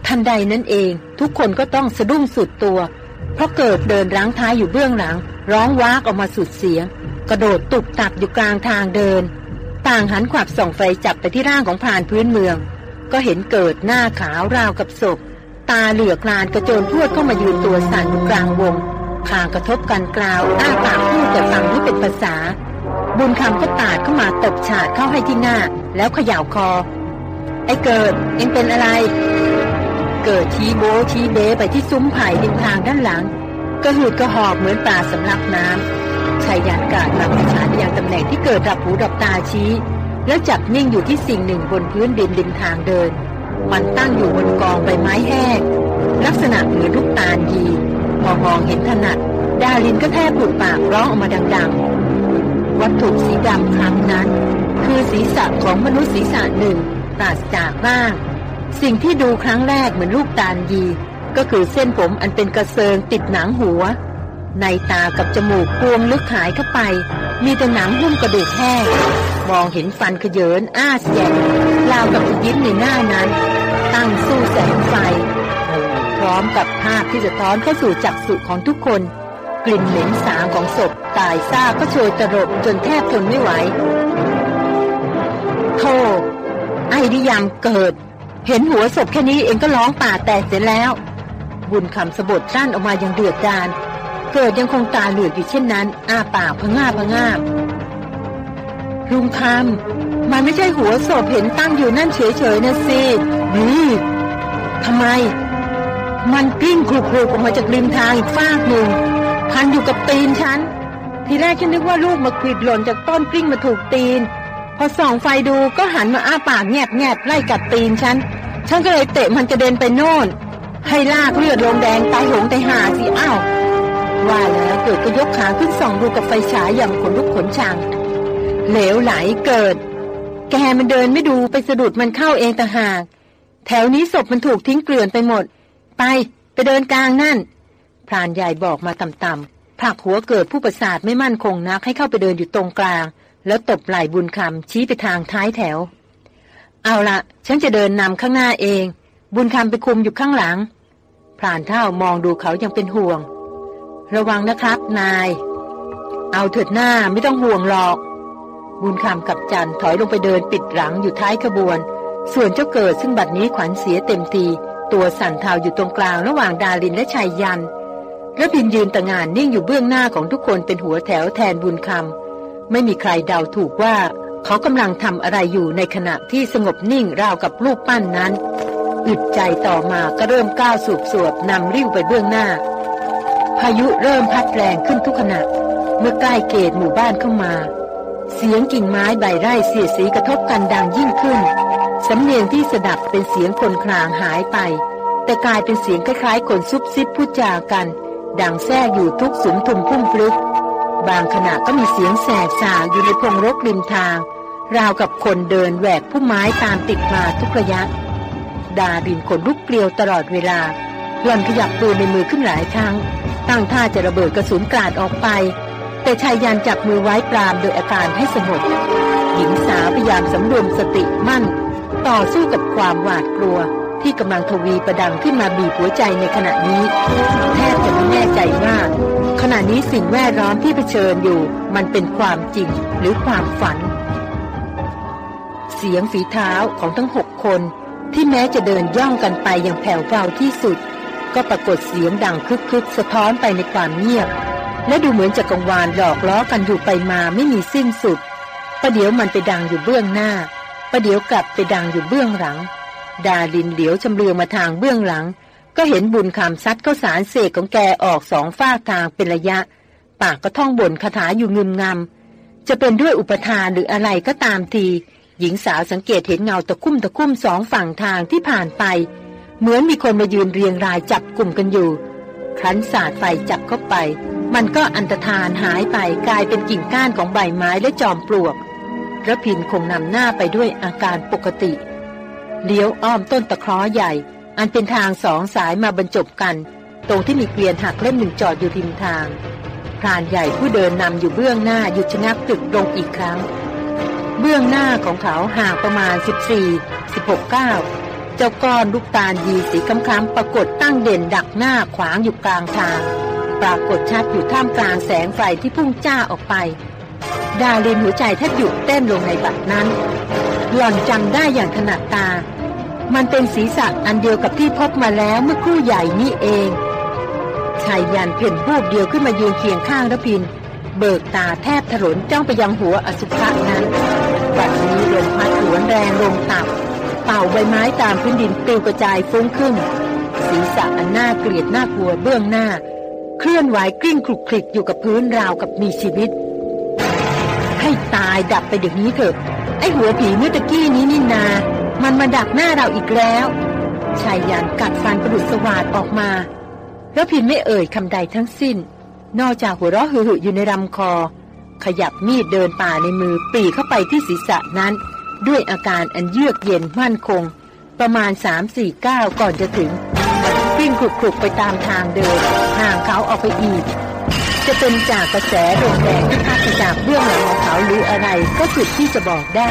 ทันใดนั้นเอง ทุกคนก็ต้องสะดุ้งสุดตัว เพราะเกิดเดินรั้งท้ายอยู่เบื้องหลัง ร้องว้ากออกมาสุดเสียง กระโดดตุบตับอยู่กลางทางเดิน ต่างหันขวับส่องไฟจับไปที่ร่างของพรานพื้นเมือง ก็เห็นเกิดหน้าขาวราวกับศพ ตาเหลือกลานกระโจนพวดเข้ามายืนตัวสั่นอยู่กลางวงคางกระทบกันกราวอ้าปากพูดแต่ฟังไม่เป็นภาษา บุญคำก็ตาดเข้ามาตบฉาดเข้าให้ที่หน้า แล้วเขย่าคอ ไอ้เกิดเอ็งเป็นอะไร เกิดชี้โบชี้เบไปที่ซุ้มไผ่ริมทางด้านหลังก็หืดก็หอบเหมือนปลาสำลักน้ำชายยานกาดมาประชาไปยังตำแหน่งที่เกิดดับหูดับตาชี้ แล้วจับนิ่งอยู่ที่สิ่งหนึ่งบนพื้นดินริมทางเดิน มันตั้งอยู่บนกองใบไม้แห้งลักษณะเหมือนลูกตาลยีพอมองเห็นถนัด ดาลินก็แทบหลุดปากร้องออกมาดัง ๆ วัตถุสีดำครั้งนั้น คือศีรษะของมนุษย์ศีรษะหนึ่งปราศจากร่าง สิ่งที่ดูครั้งแรกเหมือนลูกตาลยี ก็คือเส้นผมอันเป็นกระเซิงติดหนังหัว ในตากับจมูกกวงลึกหายเข้าไป มีแต่หนังหุ้มกระดูกแห้งมองเห็นฟันขยเยินอ้าแสงราวกับยิ้มในหน้านั้น ตั้งสู้แสงไฟ พร้อมกับภาพที่จะท้อนเข้าสู่จักษุของทุกคน กลิ่นเหม็นสาของศพตายซากก็โชยตรบจนแทบทนไม่ไหวโธ่ไอ้ดิยามเกิด เห็นหัวศพแค่นี้เองก็ร้องป่าแตกเสร็จแล้ว บุญคำสะบดด้านออกมาอย่างเดือดดาลเกิดยังคงตาเหลือดอยู่เช่นนั้น อาปากพะง่าพะง่าลุงคำมันไม่ใช่หัวศพเห็นตั้งอยู่นั่นเฉยๆนะสินี่ทำไม มันกลิ้งคลุกๆออกมาจากริมทางอีกฟากหนึ่งพันอยู่กับตีนฉัน ทีแรกฉันนึกว่าลูกมาควิดหล่นจากต้นกลิ้งมาถูกตีน พอส่องไฟดูก็หันมาอ้าปากแงบแงบไล่กัดตีนฉัน ฉันก็เลยเตะมันกระเด็นไปโน่น ให้ลากเลือดลงแดงตายหงตายหาสิอ้าวว่าแล้วเกิดก็ยกขาขึ้นส่องดูกับไฟฉายอย่างขนลุกขนชัง เหลวไหลเกิด แกมันเดินไม่ดูไปสะดุดมันเข้าเองต่างหาก แถวนี้ศพมันถูกทิ้งเกลื่อนไปหมด ไปไปเดินกลางนั่นพรานใหญ่บอกมาต่ำๆผลักหัวเกิดผู้ประสาทไม่มั่นคงนักให้เข้าไปเดินอยู่ตรงกลาง แล้วตบไหล่บุญคำชี้ไปทางท้ายแถว เอาละฉันจะเดินนำข้างหน้าเอง บุญคำไปคุมอยู่ข้างหลังพรานเท่ามองดูเขายังเป็นห่วง ระวังนะครับนาย เอาเถิดหน้าไม่ต้องห่วงหรอก บุญคำกับจันถอยลงไปเดินปิดหลังอยู่ท้ายขบวน ส่วนเจ้าเกิดซึ่งบัดนี้ขวัญเสียเต็มที ตัวสั่นเทาอยู่ตรงกลางระหว่างดารินและชายยันแล้วพินยืนต่างานนิ่งอยู่เบื้องหน้าของทุกคนเป็นหัวแถวแทนบุญคำ ไม่มีใครเดาถูกว่า เขากำลังทำอะไรอยู่ในขณะที่สงบนิ่งราวกับรูปปั้นนั้นอึดใจต่อมาก็เริ่มก้าวสูบสวบนำริ้วไปเบื้องหน้า พายุเริ่มพัดแรงขึ้นทุกขณะ เมื่อใกล้เกตหมู่บ้านเข้ามา เสียงกิ่งไม้ใบไร่เสียสีกระทบกันดังยิ่งขึ้นสำเนียงที่สดับเป็นเสียงคนคลางหายไป แต่กลายเป็นเสียงคล้ายๆคนซุบซิบพูดจากัน ดังแทรกอยู่ทุกสุมทุมพุ่มพลึก บางขณะก็มีเสียงแสบสาอยู่ในพงรกริมทาง ราวกับคนเดินแหวกผู้ไม้ตามติดมาทุกระยะ ดารินขนลุกเกลียวตลอดเวลาหล่อนขยับปืนในมือขึ้นหลายครั้ง ตั้งท่าจะระเบิดกระสุนกราดออกไป แต่ชายยันจับมือไว้ปรามโดยอาการให้สงบหญิงสาวพยายามสำรวมสติมั่น ต่อสู้กับความหวาดกลัว ที่กำลังทวีประดังขึ้นมาบีบหัวใจในขณะนี้ แทบจะไม่แน่ใจว่า ขณะนี้สิ่งแวดล้อมที่เผชิญอยู่ มันเป็นความจริงหรือความฝัน เสียงฝีเท้าของทั้งหกคน ที่แม้จะเดินย่องกันไปอย่างแผ่วเบาที่สุด ก็ปรากฏเสียงดังคึกคึกสะท้อนไปในความเงียบ และดูเหมือนจะกังวานหลอกล้อกันอยู่ไปมาไม่มีสิ้นสุดประเดี๋ยวมันไปดังอยู่เบื้องหน้าประเดี๋ยวกลับไปดังอยู่เบื้องหลัง ดาลินเหลียวชำเลืองมาทางเบื้องหลัง ก็เห็นบุญคำซัดเข้าสารเสกของแกออกสองฝ้าทางเป็นระยะ ปากก็ท่องบ่นคาถาอยู่งึมงำจะเป็นด้วยอุปทานหรืออะไรก็ตามที หญิงสาวสังเกตเห็นเงาตะคุ่มตะคุ่มสองฝั่งทางที่ผ่านไป เหมือนมีคนมายืนเรียงรายจับกลุ่มกันอยู่ ครั้นสาดไฟจับเข้าไป มันก็อันตรธานหายไปกลายเป็นกิ่งก้านของใบไม้และจอมปลวกระพินคงนำหน้าไปด้วยอาการปกติเลี้ยวอ้อมต้นตะคราะห์ใหญ่ อันเป็นทางสองสายมาบรรจบกัน ตรงที่มีเกวียนหักเล่มหนึ่งจอดอยู่ริมทางพรานใหญ่ผู้เดินนำอยู่เบื้องหน้าหยุดชะงักตึกลงอีกครั้ง เบื้องหน้าของเขาห่างประมาณ 14 16ก้าวเจ้าก้อนลูกตาลยีสีคำๆปรากฏตั้งเด่นดักหน้าขวางอยู่กลางทาง ปรากฏชัดอยู่ท่ามกลางแสงไฟที่พุ่งจ้าออกไป ดาลินหัวใจแทบหยุดเต้นลงในบัดนั้น หล่อนจำได้อย่างถนัดตา มันเป็นศีรษะอันเดียวกับที่พบมาแล้วเมื่อครู่ใหญ่นี่เองชายยันเพ่นรูปเดียวขึ้นมายืนเคียงข้างระพิน เบิกตาแทบถลนจ้องไปยังหัวอสุภะนั้นบัดนี้ลมพัดหวนแรงลงต่ำเป่าใบไม้ตามพื้นดินปลิวกระจายฟุ้งขึ้น ศีรษะอันน่าเกลียดน่ากลัวเบื้องหน้า เคลื่อนไหวกลิ้งคลุกคลิกอยู่กับพื้นราวกับมีชีวิต ให้ตายดับไปเดี๋ยวนี้เถอะไอหัวผีเมื่อตะกี้นี้นี่นา มันมาดักหน้าเราอีกแล้วชายยันกัดฟันประดุษสวาดออกมา แล้วพินไม่เอ่ยคำใดทั้งสิ้น นอกจากหัวเราะหึ่อยู่ในลำคอ ขยับมีดเดินป่าในมือปีเข้าไปที่ศีรษะนั้น ด้วยอาการอันเยือกเย็นมั่นคง ประมาณสามสี่ก้าวก่อนจะถึงวิ่งคลุกๆไปตามทางเดินห่างเขาออกไปอีก จะเป็นจากกระแสดวงแดงที่พัดจากเบื้องหลังของเขาหรืออะไรก็สุดที่จะบอกได้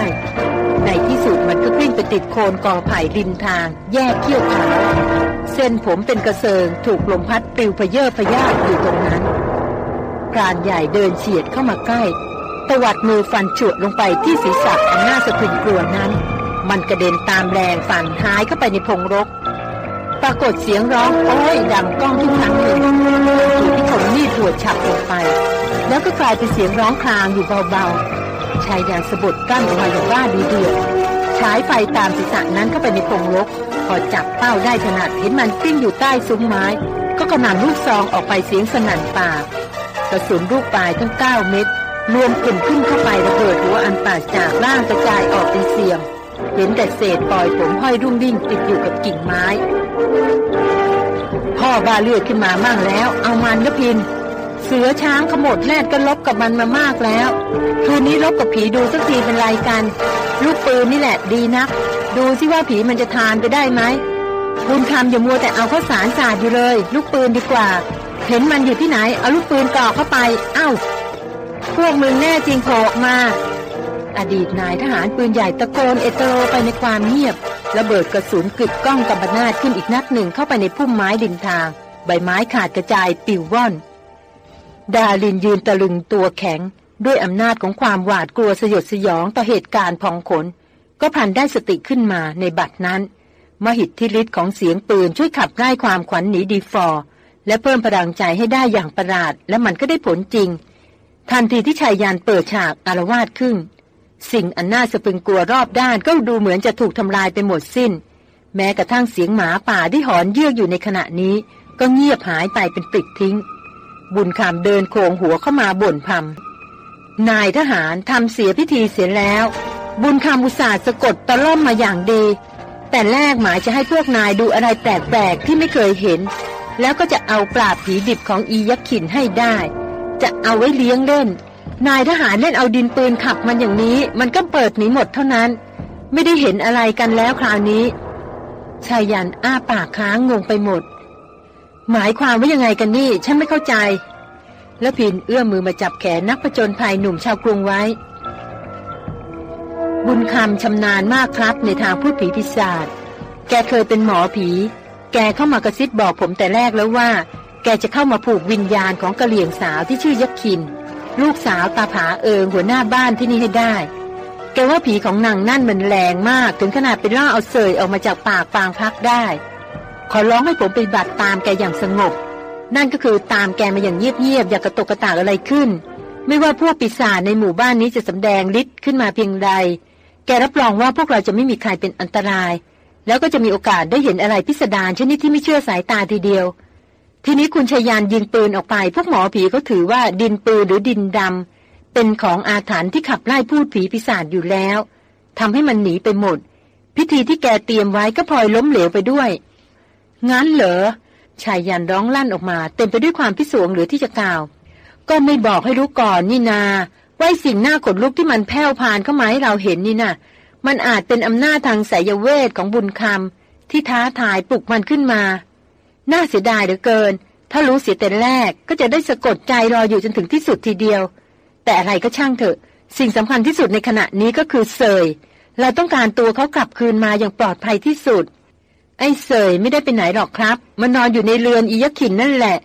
ในที่สุดมันก็วิ่ ไปติดโคนกอไผ่ริมทาง แยกเขี้ยวขาเส้นผมเป็นกระเซิงถูกลมพัดปลิวพเยอพยาดอยู่ตรงนั้นพรานใหญ่เดินเฉียดเข้ามาใกล้ตวัดมือฟันฉุดลงไปที่ศีรษะอันน่าสะพรึงกลัวนั้น มันกระเด็นตามแรงฟันหายเข้าไปในพงรก ปรากฏเสียงร้องโอ้ยดังก้องทุกครั้งเลยถูกที่คนมีดหัวฉับลงไป แล้วก็กลายเป็นเสียงร้องคลางอยู่เบาๆชายแดนสะบดกั้นออกมาอย่างว่าดีเดือด ฉายไฟตามศีรษะนั้นเข้าไปในพงรกพอจับเป้าได้ถนัดเห็นมันกิ้งอยู่ใต้ซุ้มไม้ ก็กระหน่ำลูกซองออกไปเสียงสนั่นป่ากระสุนลูกปลายทั้งเก้าเม็ดรวมกลุ่มขึ้นเข้าไประเบิดหัวอันป่าจากล่างกระจายออกเป็นเสียงเห็นแต่เศษปล่อยผมห้อยรุ่งริ่งติดอยู่กับกิ่งไม้ พ่อบ้าเลือดขึ้นมามั่งแล้ว เอามันนะพิน เสือช้างขมดแลดก็ลบกับมันมามากแล้ว คืนนี้ลบกับผีดูสักทีเป็นไรกัน ลูกปืนนี่แหละดีนัก ดูสิว่าผีมันจะทานไปได้ไหมบุญคำอย่ามัวแต่เอาข้าวสารสาดอยู่เลย ลูกปืนดีกว่า เห็นมันอยู่ที่ไหน เอาลูกปืนกรอกเข้าไป เอ้า พวกมึงแน่จริงโผล่มา อดีตนายทหารปืนใหญ่ตะโกนเอตโรไปในความเงียบระเบิดกระสุนกึดก้องกับบนาดขึ้นอีกนัดหนึ่งเข้าไปในพุ่มไม้ดินทาง ใบไม้ขาดกระจายปิวว่อน ดาลินยืนตะลึงตัวแข็ง ด้วยอำนาจของความหวาดกลัวสยดสยองต่อเหตุการณ์พองขน ก็พันได้สติขึ้นมาในบัดนั้น มหิทธิฤทธิ์ของเสียงปืนช่วยขับไล่ความขวัญหนีดีฟอร์และเพิ่มพลังใจให้ได้อย่างประหลาด และมันก็ได้ผลจริง ทันทีที่ชายยานเปิดฉากอารวาสขึ้น สิ่งอันน่าสะพึงกลัวรอบด้านก็ดูเหมือนจะถูกทำลายไปหมดสิ้น แม้กระทั่งเสียงหมาป่าที่หอนเยือกอยู่ในขณะนี้ ก็เงียบหายไปเป็นปลิดทิ้ง บุญคำเดินโคงหัวเข้ามาบ่นพำนายทหารทำเสียพิธีเสียแล้ว บุญคำอุตสาห์สะกดตะล่อมมาอย่างดี แต่แรกหมายจะให้พวกนายดูอะไรแปลกๆที่ไม่เคยเห็น แล้วก็จะเอาปราบผีดิบของอียักษ์ขินให้ได้ จะเอาไว้เลี้ยงเล่น นายทหารเล่นเอาดินปืนขับมันอย่างนี้ มันก็เปิดหนีหมดเท่านั้น ไม่ได้เห็นอะไรกันแล้วคราวนี้ชายยันอ้าปากค้างงงไปหมด หมายความว่ายังไงกันนี่ ฉันไม่เข้าใจ แล้วพินเอื้อมมือมาจับแขนนักผจญภัยหนุ่มชาวกรุงไว้ บุญคำชำนาญมากครับในทางพูดผีพิศาจแกเคยเป็นหมอผี แกเข้ามากระซิบบอกผมแต่แรกแล้วว่า แกจะเข้ามาผูกวิญญาณของกะเหลี่ยงสาวที่ชื่อยักษิน ลูกสาวตาผาเอิงหัวหน้าบ้านที่นี่ให้ได้ แกว่าผีของนางนั่นมันแรงมาก ถึงขนาดเป็นล่าเอาเสยออกมาจากปากฟางพักได้ ขอร้องให้ผมไปบัติตามแกอย่างสงบ นั่นก็คือตามแกมาอย่างเงียบๆอย่ากระตกกระตากอะไรขึ้น ไม่ว่าพวกปีศาจในหมู่บ้านนี้จะสำแดงฤทธิ์ขึ้นมาเพียงใด แกรับรองว่าพวกเราจะไม่มีใครเป็นอันตราย แล้วก็จะมีโอกาสได้เห็นอะไรพิสดารชนิดที่ไม่เชื่อสายตาทีเดียว ทีนี้คุณชายานยิงปืนออกไป พวกหมอผีเขาถือว่าดินปืนหรือดินดำเป็นของอาถรรพ์ที่ขับไล่พูดผีปีศาจอยู่แล้วทำให้มันหนีไปหมด พิธีที่แกเตรียมไว้ก็พลอยล้มเหลวไปด้วย งั้นเหรอชายยันร้องลั่นออกมา เต็มไปด้วยความพิศวงหรือที่จะกล่าว ก็ไม่บอกให้รู้ก่อนนี่นาไว้สิ่งหน้าขนลุกที่มันแผ่วพานเข้ามาให้เราเห็นนี่นะมันอาจเป็นอำนาจทางสายเวทของบุญคำที่ท้าทายปลุกมันขึ้นมา น่าเสียดายเหลือเกิน ถ้ารู้เสียแต่แรกก็จะได้สะกดใจรออยู่จนถึงที่สุดทีเดียว แต่อะไรก็ช่างเถอะ สิ่งสำคัญที่สุดในขณะนี้ก็คือเสยเราต้องการตัวเขากลับคืนมาอย่างปลอดภัยที่สุด ไอ้เสยไม่ได้ไปไหนหรอกครับ มันนอนอยู่ในเรือนอียขินนั่นแหละ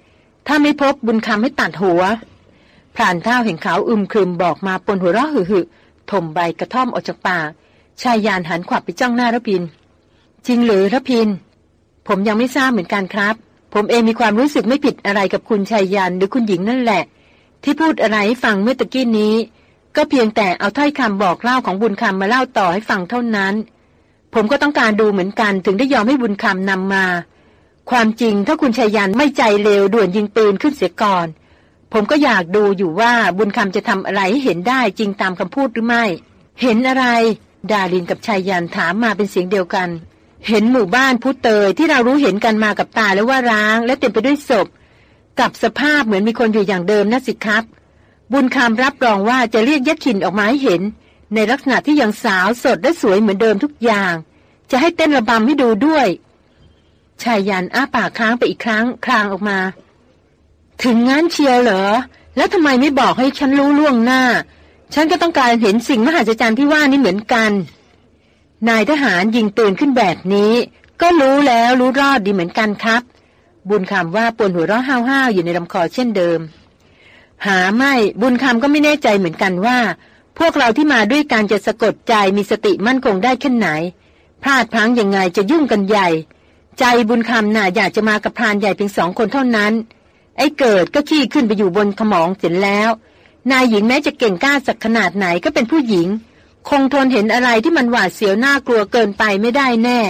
ถ้าไม่พบบุญคำให้ตัดหัวพรานเท่าเห็นขาวอึมครึมบอกมาปนหัวเราะหึ่หถมใบกระท่อมออกจากปากชายยานหันขวับไปจ้องหน้าระพิน จริงหรือระพิน ผมยังไม่ทราบเหมือนกันครับ ผมเองมีความรู้สึกไม่ผิดอะไรกับคุณชายยานหรือคุณหญิงนั่นแหละ ที่พูดอะไรให้ฟังเมื่อตะกี้นี้ ก็เพียงแต่เอาถ้อยคำบอกเล่าของบุญคำมาเล่าต่อให้ฟังเท่านั้น ผมก็ต้องการดูเหมือนกันถึงได้ยอมให้บุญคำนำมา ความจริงถ้าคุณชายยันไม่ใจเลวด่วนยิงปืนขึ้นเสียก่อน ผมก็อยากดูอยู่ว่าบุญคำจะทำอะไรให้เห็นได้จริงตามคำพูดหรือไม่ เห็นอะไร ดาลินกับชายยันถามมาเป็นเสียงเดียวกัน เห็นหมู่บ้านพุเตยที่เรารู้เห็นกันมากับตาแล้วว่าร้าง และเต็มไปด้วยศพ กับสภาพเหมือนมีคนอยู่อย่างเดิมนะสิครับ บุญคำรับรองว่าจะเรียกยักษ์ขินออกมาให้เห็น ในลักษณะที่ยังสาวสดและสวยเหมือนเดิมทุกอย่าง จะให้เต้นระบำให้ดูด้วย ชายยันอ้าปากค้างไปอีกครั้งคลางออกมา ถึงงั้นเชียวเหรอ แล้วทำไมไม่บอกให้ฉันรู้ล่วงหน้า ฉันก็ต้องการเห็นสิ่งมหัศจรรย์ที่ว่านี่เหมือนกัน นายทหารยิงปืนขึ้นแบบนี้ ก็รู้แล้วรู้รอดดีเหมือนกันครับ บุญคำว่าปวนหัวเราะห้าวๆอยู่ในลำคอเช่นเดิม หาไม่บุญคำก็ไม่แน่ใจเหมือนกันว่า พวกเราที่มาด้วยการจะสะกดใจมีสติมั่นคงได้แค่ไหน พลาดพังยังไงจะยุ่งกันใหญ่ ใจบุญคำน่ะอยากจะมากับพรานใหญ่เพียงสองคนเท่านั้น ไอ้เกิดก็ขี้ขึ้นไปอยู่บนขมองเสร็จแล้ว นายหญิงแม้จะเก่งกล้าสักขนาดไหนก็เป็นผู้หญิง คงทนเห็นอะไรที่มันหวาดเสียวน่ากลัวเกินไปไม่ได้แน่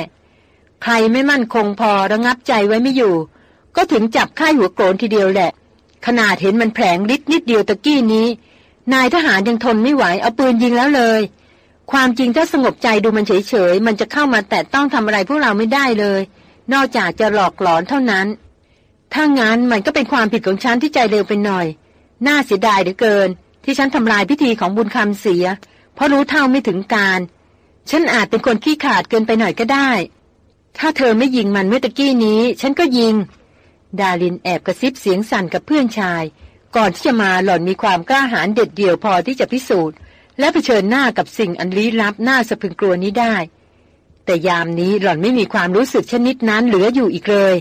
ใครไม่มั่นคงพอระงับใจไว้ไม่อยู่ ก็ถึงจับค่ายหัวโกรนทีเดียวแหละ ขนาดเห็นมันแผลงลิดนิดเดียวตะกี้นี้ นายทหารยังทนไม่ไหวเอาปืนยิงแล้วเลย ความจริงถ้าสงบใจดูมันเฉยๆ มันจะเข้ามาแต่ต้องทำอะไรพวกเราไม่ได้เลย นอกจากจะหลอกหลอนเท่านั้น ถ้างั้นมันก็เป็นความผิดของฉันที่ใจเร็วไปหน่อย น่าเสียดายเหลือเกิน ที่ฉันทำลายพิธีของบุญคำเสีย เพราะรู้เท่าไม่ถึงการ ฉันอาจเป็นคนขี้ขาดเกินไปหน่อยก็ได้ ถ้าเธอไม่ยิงมันเมื่อตะกี้นี้ ฉันก็ยิง ดาลินแอบกระซิบเสียงสั่นกับเพื่อนชาย ก่อนที่จะมาหล่อนมีความกล้าหาญเด็ดเดี่ยวพอที่จะพิสูจน์ และเผชิญหน้ากับสิ่งอันลี้ลับน่าสะพึงกลัวนี้ได้ แต่ยามนี้หล่อนไม่มีความรู้สึกชนิดนั้นเหลืออยู่อีกเลย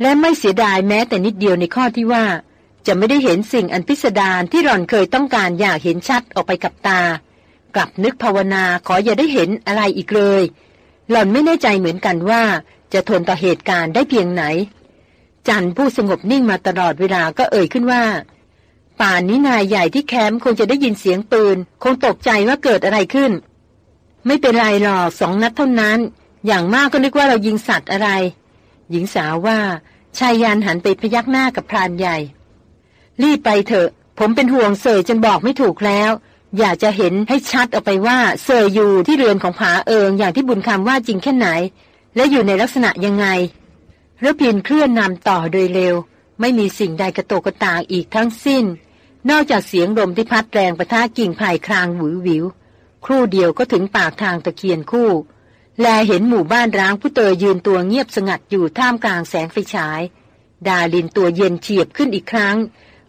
และไม่เสียดายแม้แต่นิดเดียวในข้อที่ว่า จะไม่ได้เห็นสิ่งอันพิสดารที่หล่อนเคยต้องการอยากเห็นชัดออกไปกับตา กลับนึกภาวนาขออย่าได้เห็นอะไรอีกเลย หล่อนไม่แน่ใจเหมือนกันว่า จะทนต่อเหตุการณ์ได้เพียงไหน จันผู้สงบนิ่งมาตลอดเวลาก็เอ่ยขึ้นว่า ป่านนี้นายใหญ่ที่แคมป์คงจะได้ยินเสียงปืน คงตกใจว่าเกิดอะไรขึ้น ไม่เป็นไรหรอกสองนัดเท่านั้น อย่างมากก็นึกว่าเรายิงสัตว์อะไร หญิงสาวว่าชายยานหันไปพยักหน้ากับพรานใหญ่ รีบไปเถอะ ผมเป็นห่วงเสยจนบอกไม่ถูกแล้ว อยากจะเห็นให้ชัดออกไปว่าเสยอยู่ที่เรือนของผาเอิงอย่างที่บุญคำว่าจริงแค่ไหน และอยู่ในลักษณะยังไง ระพินเคลื่อนนำต่อโดยเร็ว ไม่มีสิ่งใดกระโตกกระตากอีกทั้งสิ้น นอกจากเสียงลมที่พัดแรงประทะกิ่งไผ่คลางหวือหวิว ครู่เดียวก็ถึงปากทางตะเคียนคู่ แลเห็นหมู่บ้านร้างผู้เตยยืนตัวเงียบสงัดอยู่ท่ามกลางแสงไฟฉาย ดาลินตัวเย็นเฉียบขึ้นอีกครั้ง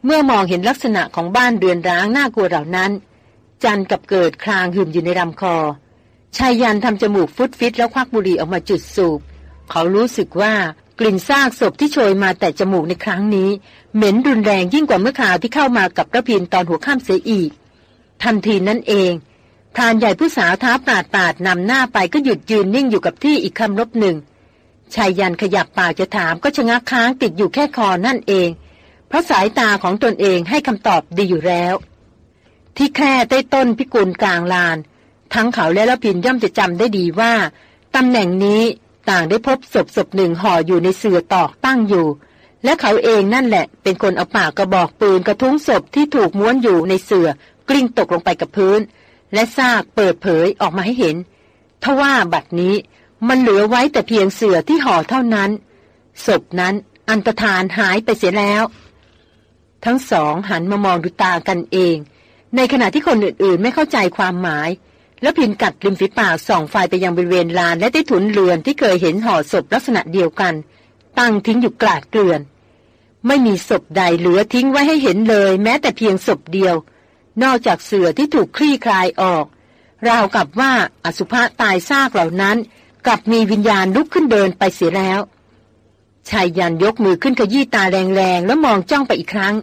เมื่อมองเห็นลักษณะของบ้านเรือนร้างน่ากลัวเหล่านั้น จันกับเกิดคลางหึมอยู่ในลำคอชายยันทำจมูกฟุดฟิตแล้วควักบุหรี่ออกมาจุดสูบ เขารู้สึกว่า กลิ่นซากศพที่โชยมาแต่จมูกในครั้งนี้ เหม็นรุนแรงยิ่งกว่าเมื่อคราวที่เข้ามากับระพินตอนหัวข้ามเสียอีก ทันทีนั่นเองพรานใหญ่ผู้สาวท้าปาดปาดนำหน้าไปก็หยุดยืนนิ่งอยู่กับที่อีกคำรบหนึ่งชายยันขยับปากจะถามก็ชะงักค้างติดอยู่แค่คอนั่นเอง เพราะสายตาของตนเองให้คำตอบดีอยู่แล้ว ที่แค่ใต้ต้นพิกุลกลางลาน ทั้งเขาและละพินย่อมจะจำได้ดีว่าตำแหน่งนี้ ต่างได้พบศพศพหนึ่งห่ออยู่ในเสื่อตอกตั้งอยู่ และเขาเองนั่นแหละ เป็นคนเอาปากกระบอกปืนกระทุ้งศพที่ถูกม้วนอยู่ในเสื่อกลิ้งตกลงไปกับพื้น และซากเปิดเผยออกมาให้เห็นทว่าบัดนี้มันเหลือไว้แต่เพียงเสือที่ห่อเท่านั้นศพนั้นอันตรธานหายไปเสียแล้ว ทั้งสองหันมามองดูตากันเอง ในขณะที่คนอื่นๆไม่เข้าใจความหมาย แล้วพินกัดริมฝีปากส่องไฟไปยังบริเวณลานและได้ถุนเรือนที่เคยเห็นห่อศพลักษณะเดียวกัน ตั้งทิ้งอยู่กลาดเกลื่อน ไม่มีศพใดเหลือทิ้งไว้ให้เห็นเลย แม้แต่เพียงศพเดียว นอกจากเสือที่ถูกคลี่คลายออก ราวกับว่าอสุภะตายซากเหล่านั้นกลับมีวิญญาณลุกขึ้นเดินไปเสียแล้วชายยันยกมือขึ้นขยี้ตาแรงๆ แล้วมองจ้องไปอีกครั้ง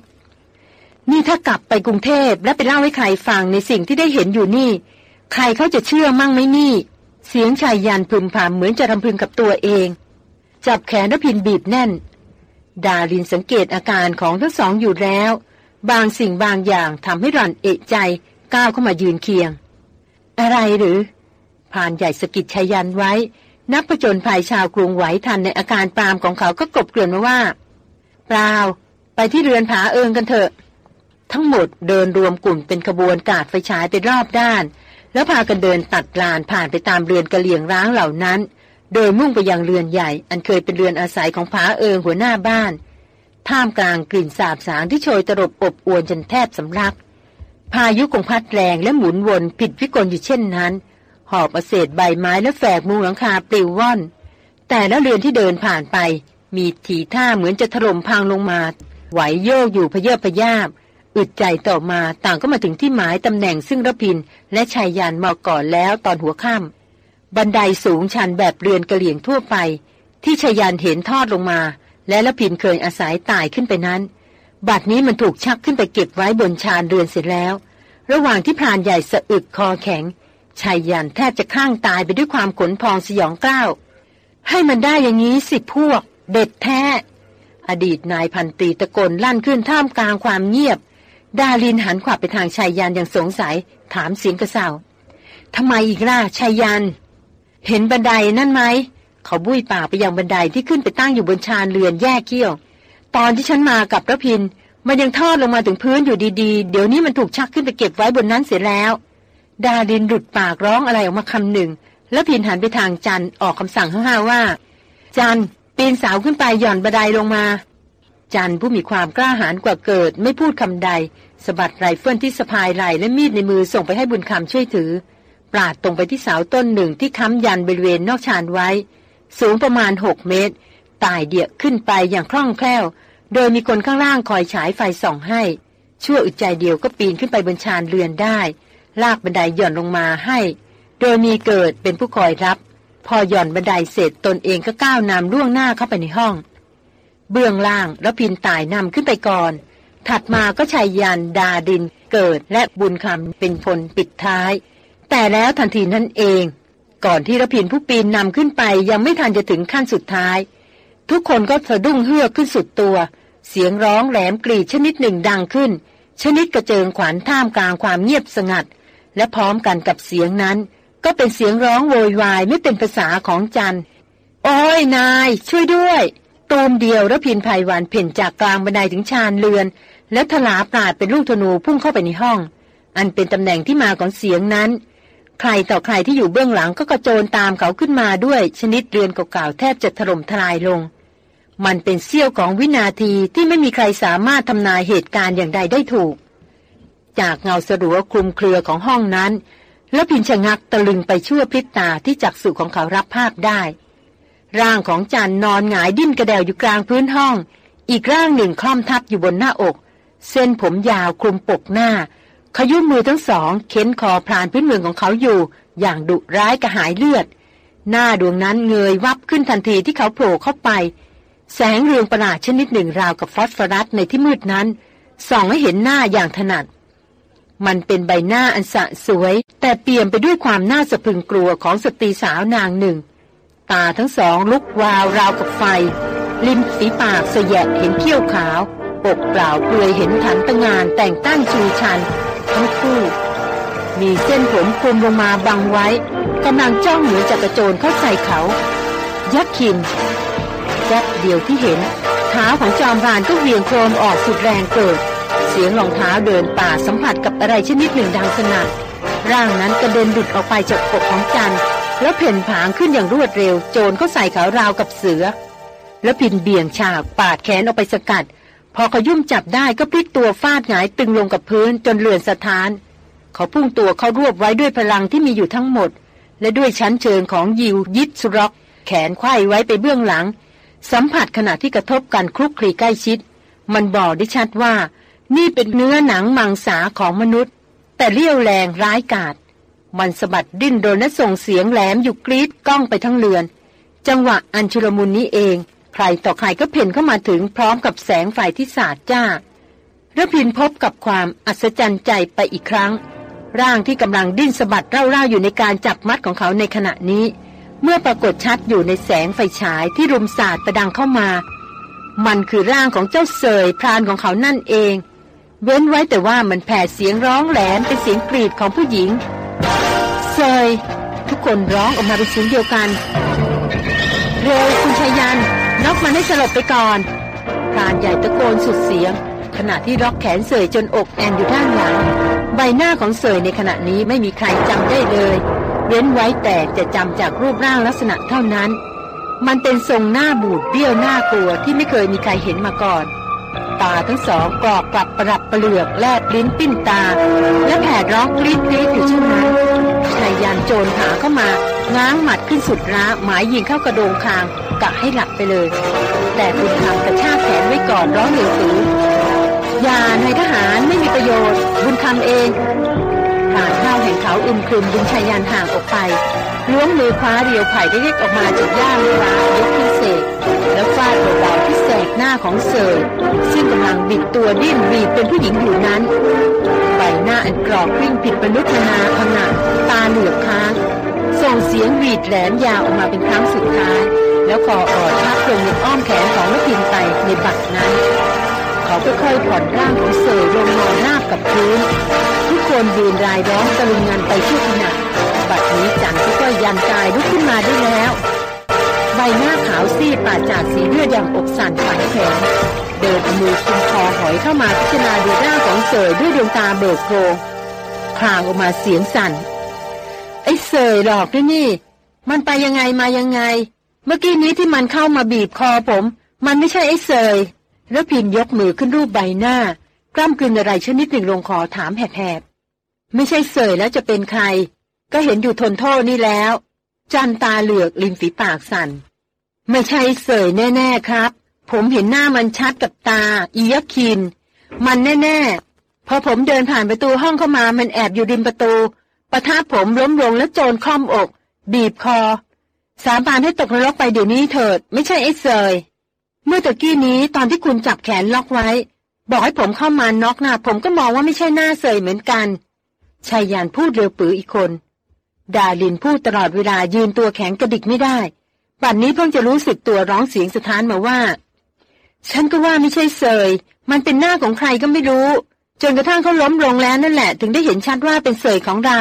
นี่ถ้ากลับไปกรุงเทพและไปเล่าให้ใครฟังในสิ่งที่ได้เห็นอยู่นี่ ใครเขาจะเชื่อมั่งไหมนี่ เสียงชายยันพึมพำเหมือนจะรำพึงกับตัวเอง จับแขนนพินบีบแน่น ดาลินสังเกตอาการของทั้งสองอยู่แล้ว บางสิ่งบางอย่างทำให้หล่อนเอะใจก้าวเข้ามายืนเคียง อะไรหรือผ่านใหญ่สกิดชายันไว้ นักผจญภัยชาวกรุงไหวทันในอาการปรามของเขาก็กบเกลื่อนมาว่า เปล่า ไปที่เรือนผาเอิงกันเถอะ ทั้งหมดเดินรวมกลุ่มเป็นขบวนกาดไฟฉายไปรอบด้าน แล้วพากันเดินตัดลานผ่านไปตามเรือนกระเหลี่ยงร้างเหล่านั้น โดยมุ่งไปยังเรือนใหญ่ อันเคยเป็นเรือนอาศัยของผาเอิงหัวหน้าบ้าน ท่ามกลางกลิ่นสาบสางที่โชยตรบอบอวนจนแทบสำลัก พายุคงพัดแรงและหมุนวนผิดวิกลอยู่เช่นนั้น หอบเอาเศษใบไม้และแฝกมุงหลังคาปลิวว่อน แต่ละเรือนที่เดินผ่านไป มีทีท่าเหมือนจะถล่มพังลงมา ไหวโยกอยู่พเยอพยาบ อึดใจต่อมาต่างก็มาถึงที่หมายตำแหน่งซึ่งระพิน และชายยานมาก่อนแล้วตอนหัวค่ำบันไดสูงชันแบบเรือนกระเหลี่ยงทั่วไป ที่ชายยานเห็นทอดลงมา และละพินเคยอาศัยตายขึ้นไปนั้น บัดนี้มันถูกชักขึ้นไปเก็บไว้บนชานเรือนเสร็จแล้ว ระหว่างที่พรานใหญ่สะอึกคอแข็งชายยันแทบจะข้างตายไปด้วยความขนพองสยองกล้าวให้มันได้อย่างนี้สิพวก เด็ดแท้ อดีตนายพันตีตะโกนลั่นขึ้นท่ามกลางความเงียบ ดาลินหันขวับไปทางชายยันอย่างสงสัย ถามเสียงกระเซาทำไมอีกล่ะชายยันเห็นบันไดนั่นไหม เขาบุ้ยปากไปยังบันไดที่ขึ้นไปตั้งอยู่บนชานเรือนแยกเกี้ยว ตอนที่ฉันมากับพระพิน มันยังทอดลงมาถึงพื้นอยู่ดีๆ เดี๋ยวนี้มันถูกชักขึ้นไปเก็บไว้บนนั้นเสียแล้ว ดาดินหลุดปากร้องอะไรออกมาคำหนึ่ง แล้วพินหันไปทางจันออกคำสั่งห้าว่า จันปีนเสาขึ้นไปหย่อนบันไดลงมา จันผู้มีความกล้าหาญกว่าเกิด ไม่พูดคำใดสะบัดไรเฟิลที่สะพายไหล่และมีดในมือส่งไปให้บุญคำช่วยถือ ปราดตรงไปที่เสาต้นหนึ่งที่ค้ำยันบริเวณนอกชานไว้ สูงประมาณหกเมตรไต่เดี่ยขึ้นไปอย่างคล่องแคล่ว โดยมีคนข้างล่างคอยฉายไฟส่องให้ ชั่วอึดใจเดียวก็ปีนขึ้นไปบนชานเรือนได้ ลากบันไดหย่อนลงมาให้ โดยมีเกิดเป็นผู้คอยรับ พอหย่อนบันไดเสร็จตนเองก็ก้าวนำล่วงหน้าเข้าไปในห้อง เบื้องล่างแล้วพินตายนำขึ้นไปก่อน ถัดมาก็ชายยันดาดินเกิดและบุญคำเป็นคนปิดท้าย แต่แล้วทันทีนั่นเอง ก่อนที่ระพินผู้ปีนนำขึ้นไปยังไม่ทันจะถึงขั้นสุดท้าย ทุกคนก็สะดุ้งเฮือกขึ้นสุดตัว เสียงร้องแหลมกรีดชนิดหนึ่งดังขึ้น ชนิดกระเจิงขวัญท่ามกลางความเงียบสงัด และพร้อมกันกับเสียงนั้น ก็เป็นเสียงร้องโวยวายไม่เป็นภาษาของจันโอ้ยนาย ช่วยด้วย ตูมเดียวระพินภัยวันเพ่นจากกลางบันไดถึงชานเรือน และถลาปราดเป็นลูกธนูพุ่งเข้าไปในห้อง อันเป็นตำแหน่งที่มาของเสียงนั้น ใครต่อใครที่อยู่เบื้องหลังก็กระโจนตามเขาขึ้นมาด้วยชนิดเรือนเก่าๆแทบจะถล่มทลายลง มันเป็นเสี้ยวของวินาทีที่ไม่มีใครสามารถทำนายเหตุการณ์อย่างใดได้ถูก จากเงาสรัวคลุมเครือของห้องนั้น แล้วพินชะงักตะลึงไปชั่วพริบตาที่จักสุของเขารับภาพได้ ร่างของจันนอนหงายดิ้นกระเดวอยู่กลางพื้นห้อง อีกร่างหนึ่งคล่อมทับอยู่บนหน้าอก เส้นผมยาวคลุมปกหน้า ขยุ้มมือทั้งสอง เข็นคอพรานพื้นเมืองของเขาอยู่ อย่างดุร้ายกระหายเลือด หน้าดวงนั้นเงยวับขึ้นทันทีที่เขาโผล่เข้าไป แสงเรืองประหลาดชนิดหนึ่งราวกับฟอสฟอรัสในที่มืดนั้นส่องให้เห็นหน้าอย่างถนัด มันเป็นใบหน้าอันสะสวย แต่เปี่ยมไปด้วยความน่าสะพึงกลัวของสตรีสาวนางหนึ่ง ตาทั้งสองลุกวาวราวกับไฟ ริมฝีปากเสยะเห็นเขี้ยวขาวปกเปล่าเปลือยเห็นฐานตะงานแต่งตั้งชูชัน ทั้งคู่ มีเส้นผมคลุมลงมาบังไว้กำลังจ้องเหมือนจะกระโจนเข้าใส่เขา ยักษ์ขินแจ๊บเดียวที่เห็นเท้าของจอมรานก็เวียงโครมออกสุดแรงเกิด เสียงรองเท้าเดินป่าสัมผัสกับอะไรชนิดหนึ่งดังสนั่นร่างนั้นกระเด็นหลุดออกไปจากอกของจัน แล้วเพ่นผางขึ้นอย่างรวดเร็ว โจรเขาใส่เขาราวกับเสือ แล้วพินเบี่ยงฉากปาดแขนออกไปสกัด พอขยุ่มจับได้ก็พลิกตัวฟาดหงายตึงลงกับพื้นจนเลือนสะท้าน เขาพุ่งตัวเขารวบไว้ด้วยพลังที่มีอยู่ทั้งหมด และด้วยชั้นเชิงของยิวยิดสุร็อกแขนไขว้ไว้ไปเบื้องหลัง สัมผัสขณะที่กระทบกันคลุกคลีใกล้ชิด มันบอกได้ชัดว่า นี่เป็นเนื้อหนังมังสาของมนุษย์ แต่เลี้ยวแรงร้ายกาจ มันสะบัดดิ้นโดนและส่งเสียงแหลมอยู่กรีดก้องไปทั้งเรือน จังหวะอันชุลมุนนี้เอง ใครต่อใครก็เพ่นเข้ามาถึงพร้อมกับแสงไฟที่สาดจ้าระพินพบกับความอัศจรรย์ใจไปอีกครั้ง ร่างที่กำลังดิ้นสะบัดเร่าๆอยู่ในการจับมัดของเขาในขณะนี้ เมื่อปรากฏชัดอยู่ในแสงไฟฉายที่รุมสาดประดังเข้ามา มันคือร่างของเจ้าเสยพรานของเขานั่นเอง เว้นไว้แต่ว่ามันแผ่เสียงร้องแหลมเป็นเสียงกรีดของผู้หญิง เยทุกคนร้องออกมาเป็นเสียงเดียวกัน เร็วคุณชายันน็อกมันให้สลบไปก่อนพรานใหญ่ตะโกนสุดเสียง ขณะที่ล็อกแขนเสยจนอกแอนอยู่ด้านหลัง ใบหน้าของเสยในขณะนี้ไม่มีใครจำได้เลยเว้นไว้แต่จะจำจากรูปร่างลักษณะเท่านั้น มันเป็นทรงหน้าบูดเบี้ยวหน้ากลัวที่ไม่เคยมีใครเห็นมาก่อน ตาทั้งสองกรอกกลับประดับเหลือกแลบลิ้นปิ้นตา และแผดร้องกรีดกรีดอยู่เช่นนั้น ยานโจรหาเข้ามา ง้างหมัดขึ้นสุดร้าหมายยิงเข้ากระโดงคางกะให้หลับไปเลย แต่บุญคำกระชากแขนไว้ก่อนร้องเหลือฝืนอย่านายทหารไม่มีประโยชน์ บุญคำเองผ่านข้าวแห่งเขาอึมครึมบุญชายันห่างออกไป ล้วงมือคว้าเรียวไผ่ได้เล็กออกมาจากย่ามฟ้ายกขึ้นเสกแล้วฟาดเบาๆที่แสกหน้าของเสยซึ่งกำลังบิดตัวดิ้นบีบเป็นผู้หญิงอยู่นั้นใบหน้าอันกรอบกริ้งผิดมนุษย์นานาขนาดตาเหลือกค้างส่งเสียงหวีดแหลมยาวออกมาเป็นครั้งสุดท้าย แล้วคออ่อนทับลงในอ้อมแขนของนพินไปในบัดนั้นเขาค่อยๆผ่อนร่างของเสยลงนอนหน้ากับพื้นทุกคนยืนรายร้องตะลุงงานไปชั่วขณะ บัดนี้จันค่อยยันกายลุกขึ้นมาได้แล้ว ใบหน้าขาวซีดปราจากสีเลือดอย่างอกสั่นฝันแข็งเดินมือคุมคอหอยเข้ามาพิจารณาดูร่าของเสยด้วยดวงตาเบิกโพรงคลางออกมาเสียงสั่น ไอ้เสยหลอกด้วยนี่ มันไปยังไงมายังไง เมื่อกี้นี้ที่มันเข้ามาบีบคอผม มันไม่ใช่ไอ้เสยแล้วพินยกมือขึ้นรูปใบหน้ากล้ามกลืนอะไรชนิดหนึ่งลงคอถามแหบๆไม่ใช่เสยแล้วจะเป็นใคร ก็เห็นอยู่ทนโทษนี่แล้ว จันตาเหลือกริมฝีปากสั่น ไม่ใช่เสยแน่ ๆครับ ผมเห็นหน้ามันชัดกับตา อียคิน มันแน่ ๆ พอผมเดินผ่านประตูห้องเข้ามามันแอบอยู่ริมประตู ประทะผมล้มลงแล้วโจรคล่อมอก บีบคอ สาบานให้ตกนรกไปเดี๋ยวนี้เถิด ไม่ใช่ไอ้เสยเมื่อตะกี้นี้ตอนที่คุณจับแขนล็อกไว้ บอกให้ผมเข้ามาน็อกหน้าผมก็มองว่าไม่ใช่หน้าเสยเหมือนกันชายยานพูดเร็วปืออีกคน ดาลินพูดตลอดเวลายืนตัวแข็งกระดิกไม่ได้บัดนนี้เพิ่งจะรู้สึกตัวร้องเสียงสะท้านมาว่า ฉันก็ว่าไม่ใช่เสยมันเป็นหน้าของใครก็ไม่รู้ จนกระทั่งเขาล้มลงแล้วนั่นแหละ ถึงได้เห็นชัดว่าเป็นเสยของเรา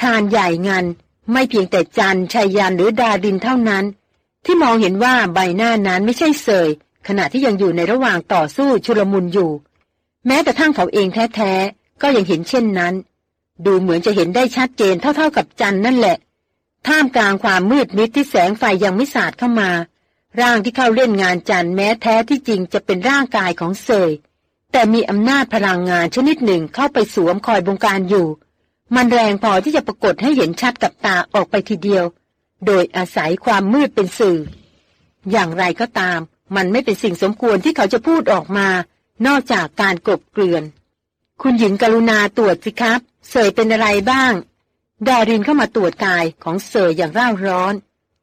คานใหญ่งันไม่เพียงแต่จันชายยานหรือดาดินเท่านั้น ที่มองเห็นว่าใบหน้านั้นไม่ใช่เสยขณะที่ยังอยู่ในระหว่างต่อสู้ชุลมุนอยู่ แม้กระทั่งเขาเองแท้ๆก็ยังเห็นเช่นนั้น ดูเหมือนจะเห็นได้ชัดเจนเท่าๆกับจันนั่นแหละ ท่ามกลางความมืดมิดที่แสงไฟยังไม่สาดเข้ามา ร่างที่เข้าเล่นงานจันแม้แท้ที่จริงจะเป็นร่างกายของเสยแต่มีอำนาจพลังงานชนิดหนึ่งเข้าไปสวมคอยบงการอยู่ มันแรงพอที่จะปรากฏให้เห็นชัดกับตาออกไปทีเดียว โดยอาศัยความมืดเป็นสื่อ อย่างไรก็ตาม มันไม่เป็นสิ่งสมควรที่เขาจะพูดออกมา นอกจากการกลบเกลื่อน คุณหญิงกรุณาตรวจสิครับ เสยเป็นอะไรบ้าง ดารินเข้ามาตรวจกายของเสยอย่างร่าร้อน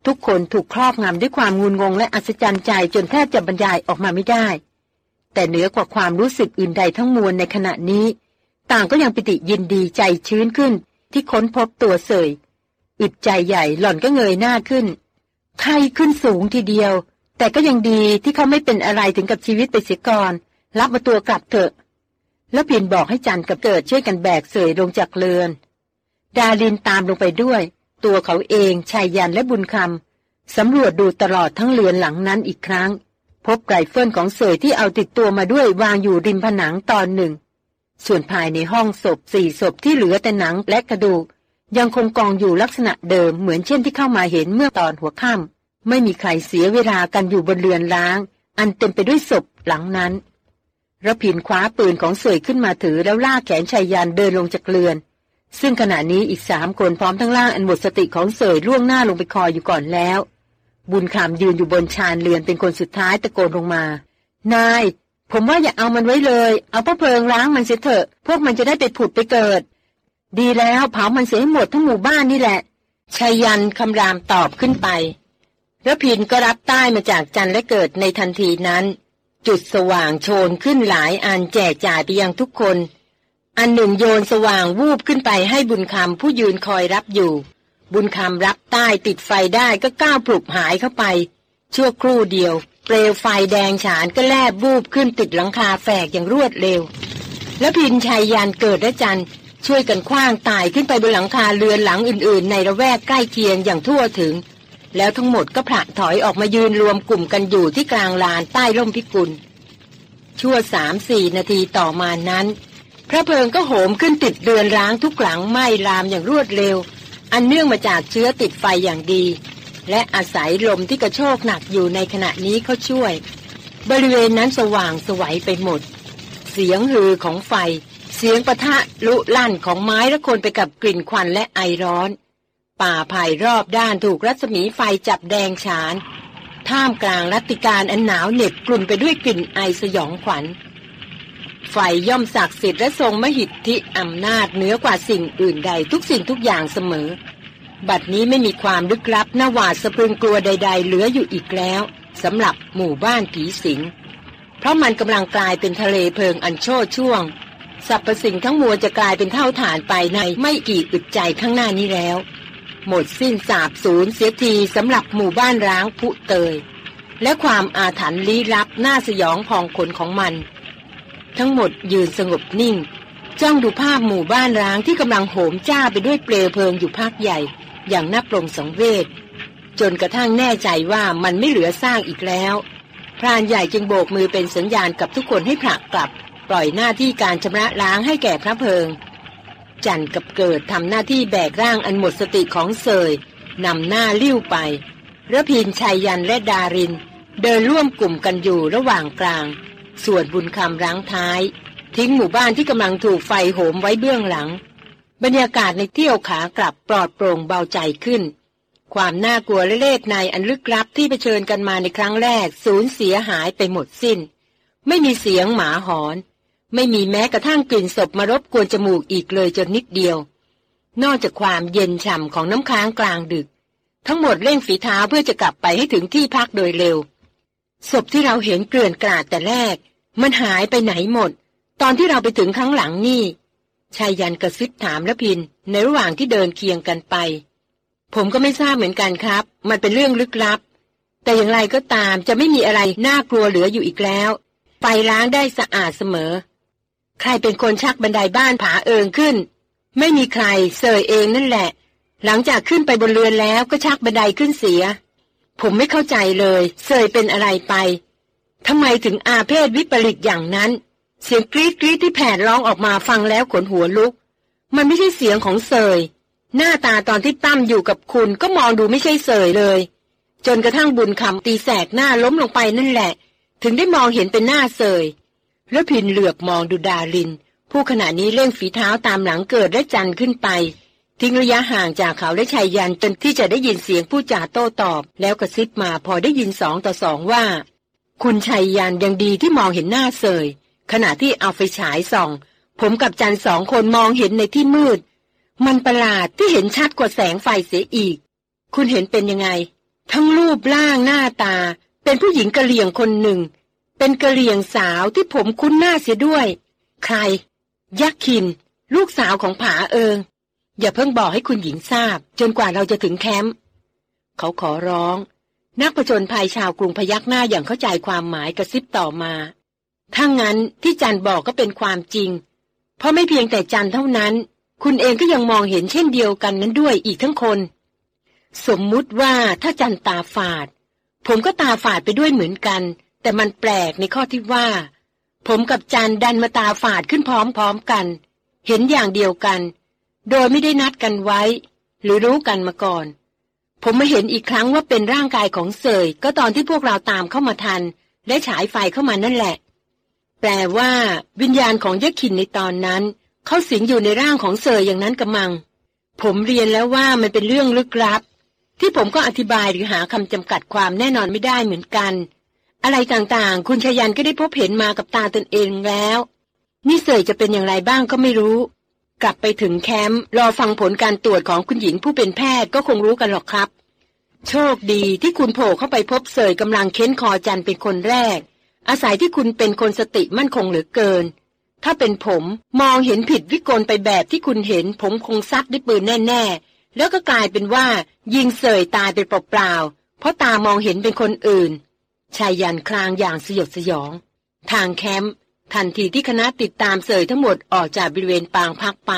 ทุกคนถูกครอบงำด้วยความงุนงงและอัศจรรย์ใจจนแทบจะบรรยายออกมาไม่ได้ แต่เหนือกว่าความรู้สึกอื่นใดทั้งมวลในขณะนี้ ต่างก็ยังปิติยินดีใจชื้นขึ้น ที่ค้นพบตัวเสยอึดใจใหญ่หล่อนก็เงยหน้าขึ้นไข้ขึ้นสูงทีเดียว แต่ก็ยังดีที่เขาไม่เป็นอะไรถึงกับชีวิตไปเสียก่อน รับมาตัวกลับเถอะ แล้วเพียนบอกให้จันกับเกิดช่วยกันแบกเสยลงจากเรือน ดาลินตามลงไปด้วย ตัวเขาเองชายยันและบุญคำสำรวจดูตลอดทั้งเรือนหลังนั้นอีกครั้ง พบไรเฟิลของเสยที่เอาติดตัวมาด้วยวางอยู่ริมผนังตอนหนึ่ง ส่วนภายในห้องศพสี่ศพที่เหลือแต่หนังและกระดูก ยังคงกองอยู่ลักษณะเดิมเหมือนเช่นที่เข้ามาเห็นเมื่อตอนหัวค่ำไม่มีใครเสียเวลากันอยู่บนเรือนล้าง อันเต็มไปด้วยศพหลังนั้น ระพินคว้าปืนของเสยขึ้นมาถือแล้วลากแขนชายยันเดินลงจากเรือน ซึ่งขณะนี้อีกสามคนพร้อมทั้งล่างอันหมดสติของเสยล่วงหน้าลงไปคอยอยู่ก่อนแล้ว บุญคำยืนอยู่บนชานเรือนเป็นคนสุดท้ายตะโกนลงมา นาย ผมว่าอย่าเอามันไว้เลย เอาพระเพลิงล้างมันเสียเถอะ พวกมันจะได้ไปผุดไปเกิด ดีแล้วเผามันเสียให้หมดทั้งหมู่บ้านนี่แหละชายันคำรามตอบขึ้นไป ระพินก็รับใต้มาจากจันและเกิดในทันทีนั้น จุดสว่างโชนขึ้นหลายอันแจกจ่ายไปยังทุกคน อันหนึ่งโยนสว่างวูบขึ้นไปให้บุญคำผู้ยืนคอยรับอยู่ บุญคำรับใต้ติดไฟได้ก็ก้าวปลุกหายเข้าไป ชั่วครู่เดียว เปลวไฟแดงฉานก็แลบวูบขึ้นติดหลังคาแฝกอย่างรวดเร็ว แล้วพินชัยยานเกิดและจันช่วยกันคว้างตายขึ้นไปบนหลังคาเรือนหลังอื่น ๆ ในระแวกใกล้เคียงอย่างทั่วถึง แล้วทั้งหมดก็ผละถอยออกมายืนรวมกลุ่มกันอยู่ที่กลางลานใต้ร่มพิกุล ชั่วสามสี่นาทีต่อมานั้น พระเพลิงก็โหมขึ้นติดเรือนร้างทุกหลังไหม้ลามอย่างรวดเร็ว อันเนื่องมาจากเชื้อติดไฟอย่างดี และอาศัยลมที่กระโชกหนักอยู่ในขณะนี้เขาช่วย บริเวณนั้นสว่างสวัยไปหมด เสียงฮือของไฟ เสียงประทะลุลั่นของไม้และคนไปกับกลิ่นควันและไอร้อน ป่าภายรอบด้านถูกรัศมีไฟจับแดงฉาน ท่ามกลางรัติการอันหนาวเหน็บกลุ่นไปด้วยกลิ่นไอสยองขวัญ ไฟย่อมศักดิ์สิทธิ์และทรงมหิทธิอำนาจเหนือกว่าสิ่งอื่นใดทุกสิ่งทุกอย่างเสมอ บัดนี้ไม่มีความลึกลับน่าหวาดสะพรึงกลัวใด ๆ เหลืออยู่อีกแล้วสำหรับหมู่บ้านผีสิง เพราะมันกำลังกลายเป็นทะเลเพลิงอันโชดช่วงสรรพสิ่งทั้งมวลจะกลายเป็นเท่าฐานไปในไม่กี่อึดใจข้างหน้านี้แล้ว หมดสิ้นสาบสูญเสียทีสำหรับหมู่บ้านร้างผุเตย และความอาถรรพ์ลี้ลับน่าสยองพองขนของมัน ทั้งหมดยืนสงบนิ่ง จ้องดูภาพหมู่บ้านร้างที่กำลังโหมจ้าไปด้วยเปลวเพลิงอยู่ภาคใหญ่ อย่างน่าปรงสังเวชจนกระทั่งแน่ใจว่ามันไม่เหลือสร้างอีกแล้ว พรานใหญ่จึงโบกมือเป็นสัญญาณกับทุกคนให้ผลักกลับ ปล่อยหน้าที่การชำระล้างให้แก่พระเพลิง จันกับเกิดทำหน้าที่แบกร่างอันหมดสติของเสยนำหน้าลิ้วไประพินชัยยันและดาริน เดินร่วมกลุ่มกันอยู่ระหว่างกลาง ส่วนบุญคำรั้งท้าย ทิ้งหมู่บ้านที่กำลังถูกไฟโหมไว้เบื้องหลัง บรรยากาศในเที่ยวขากลับปลอดโปร่งเบาใจขึ้น ความน่ากลัวและเลขในอันลึกลับที่เผชิญกันมาในครั้งแรก สูญเสียหายไปหมดสิน้น ไม่มีเสียงหมาหอน ไม่มีแม้กระทั่งกลิ่นศพมารบกวนจมูกอีกเลยจนนิดเดียว นอกจากความเย็นฉ่ำของน้ำค้างกลางดึก ทั้งหมดเร่งฝีเท้าเพื่อจะกลับไปให้ถึงที่พักโดยเร็ว ศพที่เราเห็นเกลื่อนกลาดแต่แรก มันหายไปไหนหมด ตอนที่เราไปถึงครั้งหลังนี่ชายยันกระซิบถามละพิน ในระหว่างที่เดินเคียงกันไป ผมก็ไม่ทราบเหมือนกันครับ มันเป็นเรื่องลึกลับ แต่อย่างไรก็ตามจะไม่มีอะไรน่ากลัวเหลืออยู่อีกแล้ว ไฟล้างได้สะอาดเสมอ ใครเป็นคนชักบันไดบ้านผาเอิงขึ้น ไม่มีใครเสยเองนั่นแหละ หลังจากขึ้นไปบนเรือนแล้วก็ชักบันไดขึ้นเสีย ผมไม่เข้าใจเลยเสยเป็นอะไรไปทำไมถึงอาเพศวิปริตอย่างนั้น เสียงกรีดกรีดที่แผดร้องออกมาฟังแล้วขนหัวลุก มันไม่ใช่เสียงของเสย หน้าตาตอนที่ตั้มอยู่กับคุณก็มองดูไม่ใช่เสยเลย จนกระทั่งบุญคำตีแสกหน้าล้มลงไปนั่นแหละ ถึงได้มองเห็นเป็นหน้าเสย แล้วพินเหลือกมองดูดาริน ผู้ขณะนี้เร่งฝีเท้าตามหลังเกิดและจันขึ้นไป ทิ้งระยะห่างจากเขาและชายยันจนที่จะได้ยินเสียงผู้จ่าโต้ตอบ แล้วกระซิบมาพอได้ยินสองต่อสองว่า คุณชัยยันยังดีที่มองเห็นหน้าเสย ขณะที่เอาไฟฉายส่อง ผมกับจันสองคนมองเห็นในที่มืด มันประหลาดที่เห็นชัดกว่าแสงไฟเสียอีก คุณเห็นเป็นยังไง ทั้งรูปร่างหน้าตา เป็นผู้หญิงกะเหลี่ยงคนหนึ่ง เป็นกะเหรี่ยงสาวที่ผมคุ้นหน้าเสียด้วย ใคร ยักษ์คิน ลูกสาวของผาเอิง อย่าเพิ่งบอกให้คุณหญิงทราบ จนกว่าเราจะถึงแคมป์เขาขอร้อง นักประจนภัยชาวกรุงพยักหน้าอย่างเข้าใจความหมายกระซิบต่อมาถ้างั้นที่จันบอกก็เป็นความจริง เพราะไม่เพียงแต่จันเท่านั้น คุณเองก็ยังมองเห็นเช่นเดียวกันนั้นด้วยอีกทั้งคน สมมุติว่าถ้าจันตาฝาด ผมก็ตาฝาดไปด้วยเหมือนกัน แต่มันแปลกในข้อที่ว่า ผมกับจันดันมาตาฝาดขึ้นพร้อมๆกัน เห็นอย่างเดียวกัน โดยไม่ได้นัดกันไว้ หรือรู้กันมาก่อน ผมมาเห็นอีกครั้งว่าเป็นร่างกายของเสยก็ตอนที่พวกเราตามเข้ามาทัน และฉายไฟเข้ามานั่นแหละ แปลว่าวิญญาณของยักษ์ขินในตอนนั้น เขาสิงอยู่ในร่างของเสยอย่างนั้นกระมัง ผมเรียนแล้วว่ามันเป็นเรื่องลึกลับ ที่ผมก็อธิบายหรือหาคำจำกัดความแน่นอนไม่ได้เหมือนกัน อะไรต่างๆ คุณชยันก็ได้พบเห็นมากับตาตนเองแล้วนี่เสยจะเป็นอย่างไรบ้างก็ไม่รู้ กลับไปถึงแคมป์รอฟังผลการตรวจของคุณหญิงผู้เป็นแพทย์ก็คงรู้กันหรอกครับ โชคดีที่คุณโผล่เข้าไปพบเสยกำลังเค้นคอจันเป็นคนแรก อาศัยที่คุณเป็นคนสติมั่นคงเหลือเกิน ถ้าเป็นผมมองเห็นผิดวิกลไปแบบที่คุณเห็น ผมคงซัดด้วยปืนแน่ๆ แล้วก็กลายเป็นว่า ยิงเสยตายไปเปล่าๆเพราะตามองเห็นเป็นคนอื่น ชายยันคลางอย่างสยดสยอง ทางแคมป์ทันทีที่คณะติดตามเสยทั้งหมดออกจากบริเวณปางพักไป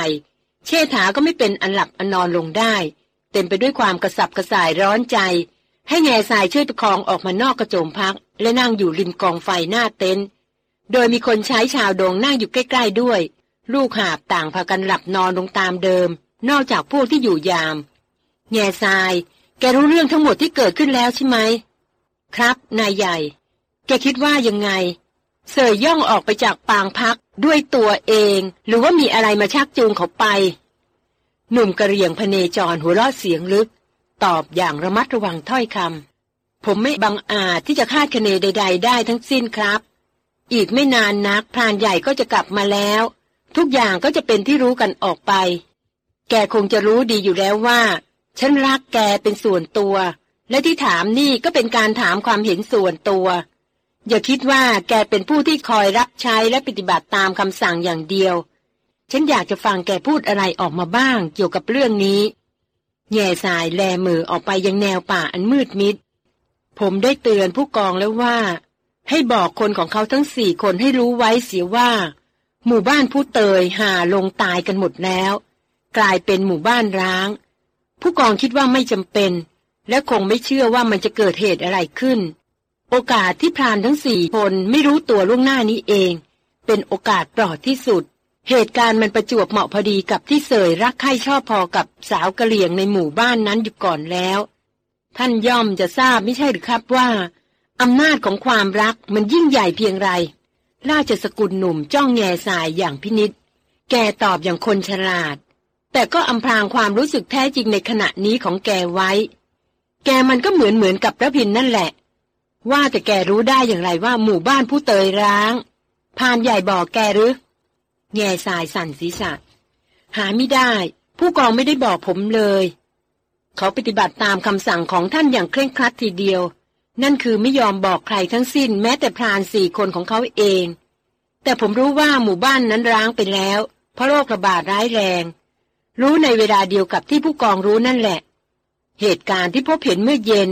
เชษฐาก็ไม่เป็นอันหลับอันนอนลงได้ เต็มไปด้วยความกระสับกระส่ายร้อนใจ ให้แง่ทรายช่วยประคองออกมานอกกระโจมพัก และนั่งอยู่ริมกองไฟหน้าเต็นท์โดยมีคนใช้ชาวโดงนั่งอยู่ใกล้ ๆด้วย ลูกหาบต่างพากันหลับนอนลงตามเดิม นอกจากพวกที่อยู่ยาม แง่ทราย แกรู้เรื่องทั้งหมดที่เกิดขึ้นแล้วใช่ไหม ครับ นายใหญ่ แกคิดว่ายังไง เสยย่องออกไปจากปางพักด้วยตัวเอง หรือว่ามีอะไรมาชักจูงเขาไป หนุ่มกระเรียงพเนจรหัวเราะเสียงลึก ตอบอย่างระมัดระวังถ้อยคำผมไม่บังอาจที่จะคาดคะเนใด ๆ ได้ทั้งสิ้นครับ อีกไม่นานนักพรานใหญ่ก็จะกลับมาแล้ว ทุกอย่างก็จะเป็นที่รู้กันออกไป แกคงจะรู้ดีอยู่แล้วว่า ฉันรักแกเป็นส่วนตัว และที่ถามนี่ก็เป็นการถามความเห็นส่วนตัว อย่าคิดว่าแกเป็นผู้ที่คอยรับใช้และปฏิบัติตามคำสั่งอย่างเดียว ฉันอยากจะฟังแกพูดอะไรออกมาบ้างเกี่ยวกับเรื่องนี้แง่สายแลมือออกไปยังแนวป่าอันมืดมิด ผมได้เตือนผู้กองแล้วว่า ให้บอกคนของเขาทั้งสี่คนให้รู้ไว้เสียว่า หมู่บ้านผู้เตยหาลงตายกันหมดแล้ว กลายเป็นหมู่บ้านร้าง ผู้กองคิดว่าไม่จำเป็น และคงไม่เชื่อว่ามันจะเกิดเหตุอะไรขึ้น โอกาสที่พรานทั้งสี่คนไม่รู้ตัวล่วงหน้านี้เอง เป็นโอกาสปลอดที่สุด เหตุการณ์มันประจวบเหมาะพอดีกับที่เสยรักใคร่ชอบพอกับสาวกะเหลี่ยงในหมู่บ้านนั้นอยู่ก่อนแล้ว ท่านย่อมจะทราบไม่ใช่หรือครับว่าอำนาจของความรักมันยิ่งใหญ่เพียงไร ราชสกุลหนุ่มจ้องแง่สายอย่างพินิษแกตอบอย่างคนฉลาด แต่ก็อำพรางความรู้สึกแท้จริงในขณะนี้ของแกไว้ แกมันก็เหมือนเหมือนกับพระพินนั่นแหละ ว่าแต่แกรู้ได้อย่างไรว่าหมู่บ้านผู้เตยร้างพานใหญ่บอกแกหรือ แง่สายสั่นศีรษะ หาไม่ได้ ผู้กองไม่ได้บอกผมเลย เขาปฏิบัติตามคำสั่งของท่านอย่างเคร่งครัดทีเดียว นั่นคือไม่ยอมบอกใครทั้งสิ้น แม้แต่พรานสี่คนของเขาเอง แต่ผมรู้ว่าหมู่บ้านนั้นร้างไปแล้ว เพราะโรคระบาดร้ายแรง รู้ในเวลาเดียวกับที่ผู้กองรู้นั่นแหละ เหตุการณ์ที่พบเห็นเมื่อเย็น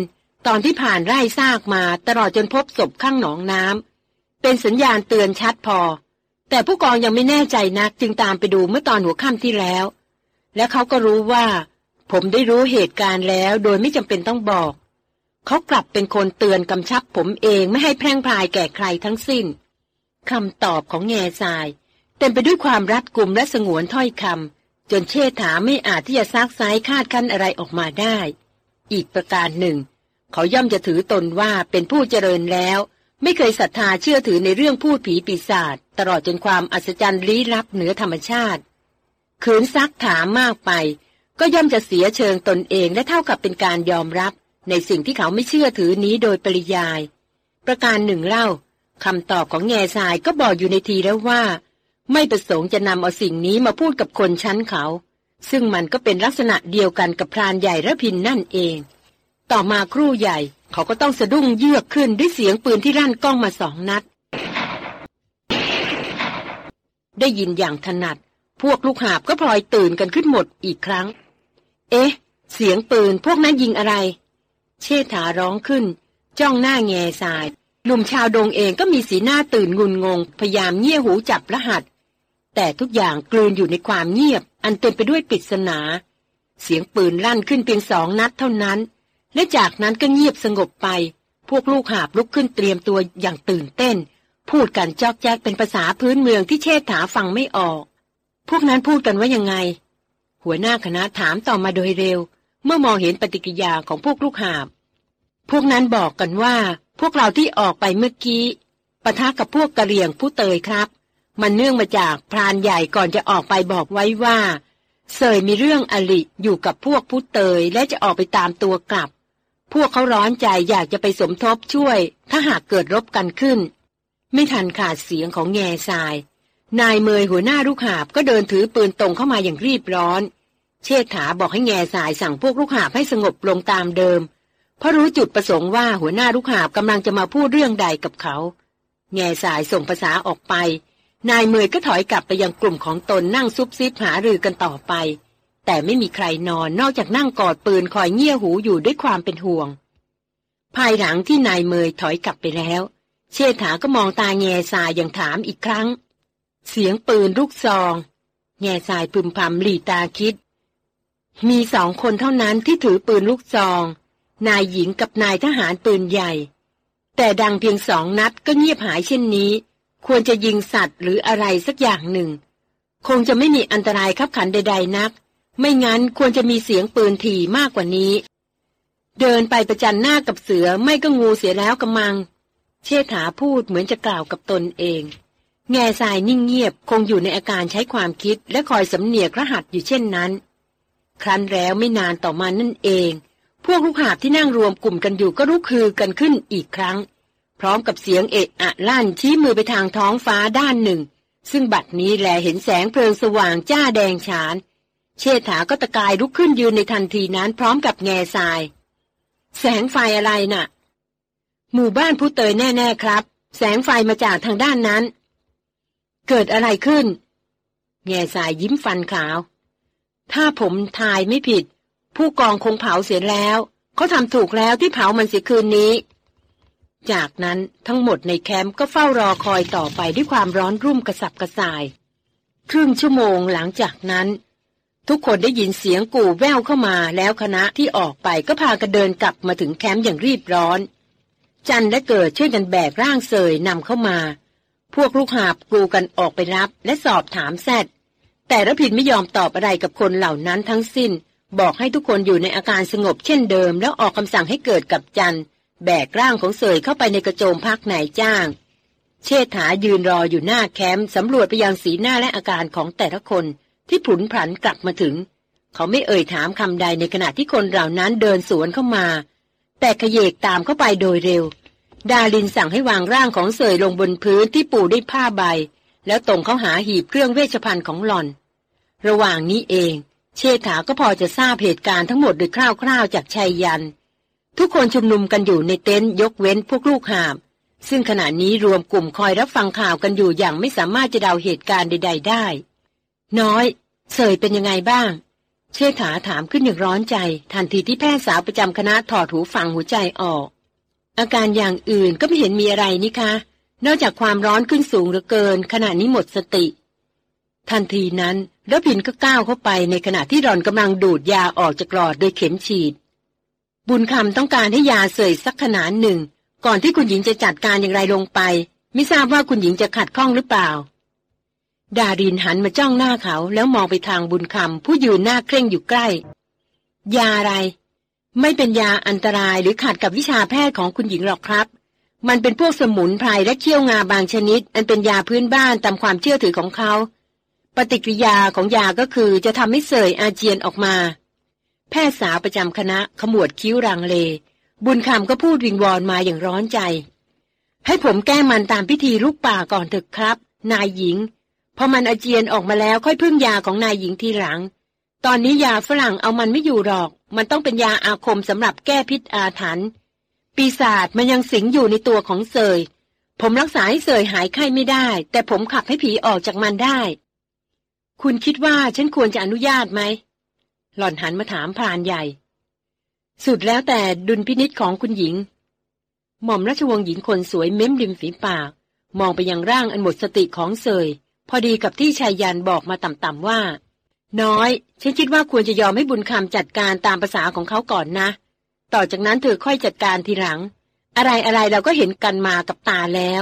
ตอนที่ผ่านไร่ซากมาตลอดจนพบศพข้างหนองน้ำเป็นสัญญาณเตือนชัดพอ แต่ผู้กองยังไม่แน่ใจนักจึงตามไปดูเมื่อตอนหัวค่ำที่แล้ว และเขาก็รู้ว่า ผมได้รู้เหตุการณ์แล้วโดยไม่จำเป็นต้องบอก เขากลับเป็นคนเตือนกำชับผมเองไม่ให้แพร่งพรายแก่ใครทั้งสิ้นคำตอบของแง่ทราย เต็มไปด้วยความรัดกุมและสงวนถ้อยคำ จนเชษฐาไม่อาจที่จะซักไซคาดคั้นอะไรออกมาได้ อีกประการหนึ่ง เขาย่อมจะถือตนว่าเป็นผู้เจริญแล้ว ไม่เคยศรัทธาเชื่อถือในเรื่องพูดผีปีศาจตลอดจนความอัศจรรย์ลี้ลับเหนือธรรมชาติขืนซักถามมากไป ก็ย่อมจะเสียเชิงตนเองและเท่ากับเป็นการยอมรับ ในสิ่งที่เขาไม่เชื่อถือนี้โดยปริยาย ประการหนึ่งเล่าคำตอบของแง่ทรายก็บอกอยู่ในทีแล้วว่า ไม่ประสงค์จะนำเอาสิ่งนี้มาพูดกับคนชั้นเขา ซึ่งมันก็เป็นลักษณะเดียวกันกับพรานใหญ่ระพินนั่นเอง ต่อมาครู่ใหญ่เขาก็ต้องสะดุ้งเยือกขึ้นด้วยเสียงปืนที่รั่นกล้องมาสองนัด ได้ยินอย่างถนัด พวกลูกหาบก็พลอยตื่นกันขึ้นหมดอีกครั้ง เอ๊ะ เสียงปืนพวกนั้นยิงอะไร เชษฐาร้องขึ้น จ้องหน้าแง่สายหนุ่มชาวดงเองก็มีสีหน้าตื่นงุนงง พยายามเงี่ยหูจับรหัส แต่ทุกอย่างกลืนอยู่ในความเงียบ อันเต็มไปด้วยปริศนา เสียงปืนลั่นขึ้นเพียงสองนัดเท่านั้น และจากนั้นก็เงียบสงบไป พวกลูกหาบลุกขึ้นเตรียมตัวอย่างตื่นเต้น พูดกันจอกแจกเป็นภาษาพื้นเมืองที่เชษฐาฟังไม่ออก พวกนั้นพูดกันว่ายังไง หัวหน้าคณะถามต่อมาโดยเร็ว เมื่อมองเห็นปฏิกิริยาของพวกลูกหาบ พวกนั้นบอกกันว่า พวกเราที่ออกไปเมื่อกี้ปะทะกับพวกกะเหรี่ยงผู้เตยครับ มันเนื่องมาจากพรานใหญ่ก่อนจะออกไปบอกไว้ว่า เสยมีเรื่องอลิอยู่กับพวกผู้เตยและจะออกไปตามตัวกลับ พวกเขาร้อนใจอยากจะไปสมทบช่วย ถ้าหากเกิดรบกันขึ้น ไม่ทันขาดเสียงของแง่ทราย นายเมยหัวหน้าลูกหาบก็เดินถือปืนตรงเข้ามาอย่างรีบร้อน เชษฐาบอกให้แง่สายสั่งพวกลูกหาบให้สงบลงตามเดิม เพราะรู้จุดประสงค์ว่าหัวหน้าลูกหาบกำลังจะมาพูดเรื่องใดกับเขา แง่สายส่งภาษาออกไป นายเมยก็ถอยกลับไปยังกลุ่มของตนนั่งซุบซิบหารือกันต่อไป แต่ไม่มีใครนอนนอกจากนั่งกอดปืนคอยเงี่ยหูอยู่ด้วยความเป็นห่วง ภายหลังที่นายเมยถอยกลับไปแล้ว เชษฐาก็มองตาแง่สายอย่างถามอีกครั้ง เสียงปืนลูกซอง แง่สายพึมพำหลีตาคิด มีสองคนเท่านั้นที่ถือปืนลูกซอง นายหญิงกับนายทหารปืนใหญ่ แต่ดังเพียงสองนัดก็เงียบหายเช่นนี้ ควรจะยิงสัตว์หรืออะไรสักอย่างหนึ่ง คงจะไม่มีอันตรายขับขันใด ๆ นัก ไม่งั้นควรจะมีเสียงปืนถี่มากกว่านี้ เดินไปประจันหน้ากับเสือไม่ก็งูเสียแล้วกำมัง เชษฐาพูดเหมือนจะกล่าวกับตนเอง แง่ทรายนิ่งเงียบคงอยู่ในอาการใช้ความคิดและคอยสำเนียกรหัสอยู่เช่นนั้น ครั้นแล้วไม่นานต่อมานั่นเอง พวกลูกหาบที่นั่งรวมกลุ่มกันอยู่ก็ลุกคือกันขึ้นอีกครั้ง พร้อมกับเสียงเอะอะลั่นชี้มือไปทางท้องฟ้าด้านหนึ่ง ซึ่งบัดนี้แลเห็นแสงเพลิงสว่างจ้าแดงฉาน เชษฐาก็ตะกายลุกขึ้นยืนในทันทีนั้นพร้อมกับแง่ทราย แสงไฟอะไรน่ะ หมู่บ้านผู้เตยแน่ ๆครับ แสงไฟมาจากทางด้านนั้น เกิดอะไรขึ้น แง่สายยิ้มฟันขาว ถ้าผมทายไม่ผิด ผู้กองคงเผาเสียแล้ว เขาทำถูกแล้วที่เผามันเสียคืนนี้ จากนั้นทั้งหมดในแคมป์ก็เฝ้ารอคอยต่อไปด้วยความร้อนรุ่มกระสับกระส่าย ครึ่งชั่วโมงหลังจากนั้น ทุกคนได้ยินเสียงกู่แววเข้ามาแล้วคณะที่ออกไปก็พากันเดินกลับมาถึงแคมป์อย่างรีบร้อน จันและเกิดช่วยกันแบกร่างเสยนำเข้ามา พวกลูกหาบกลูกันออกไปรับและสอบถามแซดแต่ระพินไม่ยอมตอบอะไรกับคนเหล่านั้นทั้งสิ้น บอกให้ทุกคนอยู่ในอาการสงบเช่นเดิม แล้วออกคำสั่งให้เกิดกับจัน แบกร่างของเสยเข้าไปในกระโจมพักนายจ้าง เชษฐายืนรออยู่หน้าแคมป์สำรวจไปยังสีหน้าและอาการของแต่ละคนที่ผุนผันกลับมาถึง เขาไม่เอ่ยถามคำใดในขณะที่คนเหล่านั้นเดินสวนเข้ามา แต่ขยเยกตามเข้าไปโดยเร็ว ดาลินสั่งให้วางร่างของเสยลงบนพื้นที่ปูด้วยผ้าใบ แล้วตรงเข้าหาหีบเครื่องเวชภัณฑ์ของหล่อน ระหว่างนี้เอง เชษฐาก็พอจะทราบเหตุการณ์ทั้งหมดโดยคร่าวๆจากชัยยัน ทุกคนชุมนุมกันอยู่ในเต็นท์ยกเว้นพวกลูกหาบ ซึ่งขณะนี้รวมกลุ่มคอยรับฟังข่าวกันอยู่อย่างไม่สามารถจะเดาเหตุการณ์ใด ๆ ได้ น้อยเสยเป็นยังไงบ้าง เชษฐาถามขึ้นอย่างร้อนใจ ทันทีที่แพทย์สาวประจำคณะถอดหูฟังหัวใจออก อาการอย่างอื่นก็ไม่เห็นมีอะไรนี่คะ นอกจากความร้อนขึ้นสูงเหลือเกิน ขณะนี้หมดสติ ทันทีนั้นรพินก็ก้าวเข้าไปในขณะที่รอนกำลังดูดยาออกจากหลอดโดยเข็มฉีด บุญคำต้องการให้ยาเสยสักขนาดหนึ่ง ก่อนที่คุณหญิงจะจัดการอย่างไรลงไป ไม่ทราบว่าคุณหญิงจะขัดข้องหรือเปล่า ดารินหันมาจ้องหน้าเขาแล้วมองไปทางบุญคำผู้ยืนหน้าเคร่งอยู่ใกล้ ยาอะไร ไม่เป็นยาอันตรายหรือขัดกับวิชาแพทย์ของคุณหญิงหรอกครับ มันเป็นพวกสมุนไพรและเขี้ยวงาบางชนิด อันเป็นยาพื้นบ้านตามความเชื่อถือของเขา ปฏิกิริยาของยาก็คือจะทำให้เสยอาเจียนออกมา แพทย์สาวประจำคณะขมวดคิ้วรังเล บุญคำก็พูดวิงวอนมาอย่างร้อนใจ ให้ผมแก้มันตามพิธีลูกป่าก่อนเถอะครับ นายหญิง พอมันอาเจียนออกมาแล้วค่อยพึ่งยาของนายหญิงทีหลัง ตอนนี้ยาฝรั่งเอามันไม่อยู่หรอก มันต้องเป็นยาอาคมสำหรับแก้พิษอาถรรพ์ปีศาจมันยังสิงอยู่ในตัวของเสยผมรักษาให้เสยหายไข้ไม่ได้ แต่ผมขับให้ผีออกจากมันได้ คุณคิดว่าฉันควรจะอนุญาตไหม หล่อนหันมาถามพรานใหญ่ สุดแล้วแต่ดุลพินิษของคุณหญิง หม่อมราชวงศ์หญิงคนสวยเม้มริมฝีปาก มองไปยังร่างอันหมดสติของเสยพอดีกับที่ชายยันบอกมาต่ำๆว่า น้อย ฉันคิดว่าควรจะยอมให้บุญคำจัดการตามภาษาของเขาก่อนนะ ต่อจากนั้นเธอค่อยจัดการทีหลัง อะไรอะไรเราก็เห็นกันมากับตาแล้ว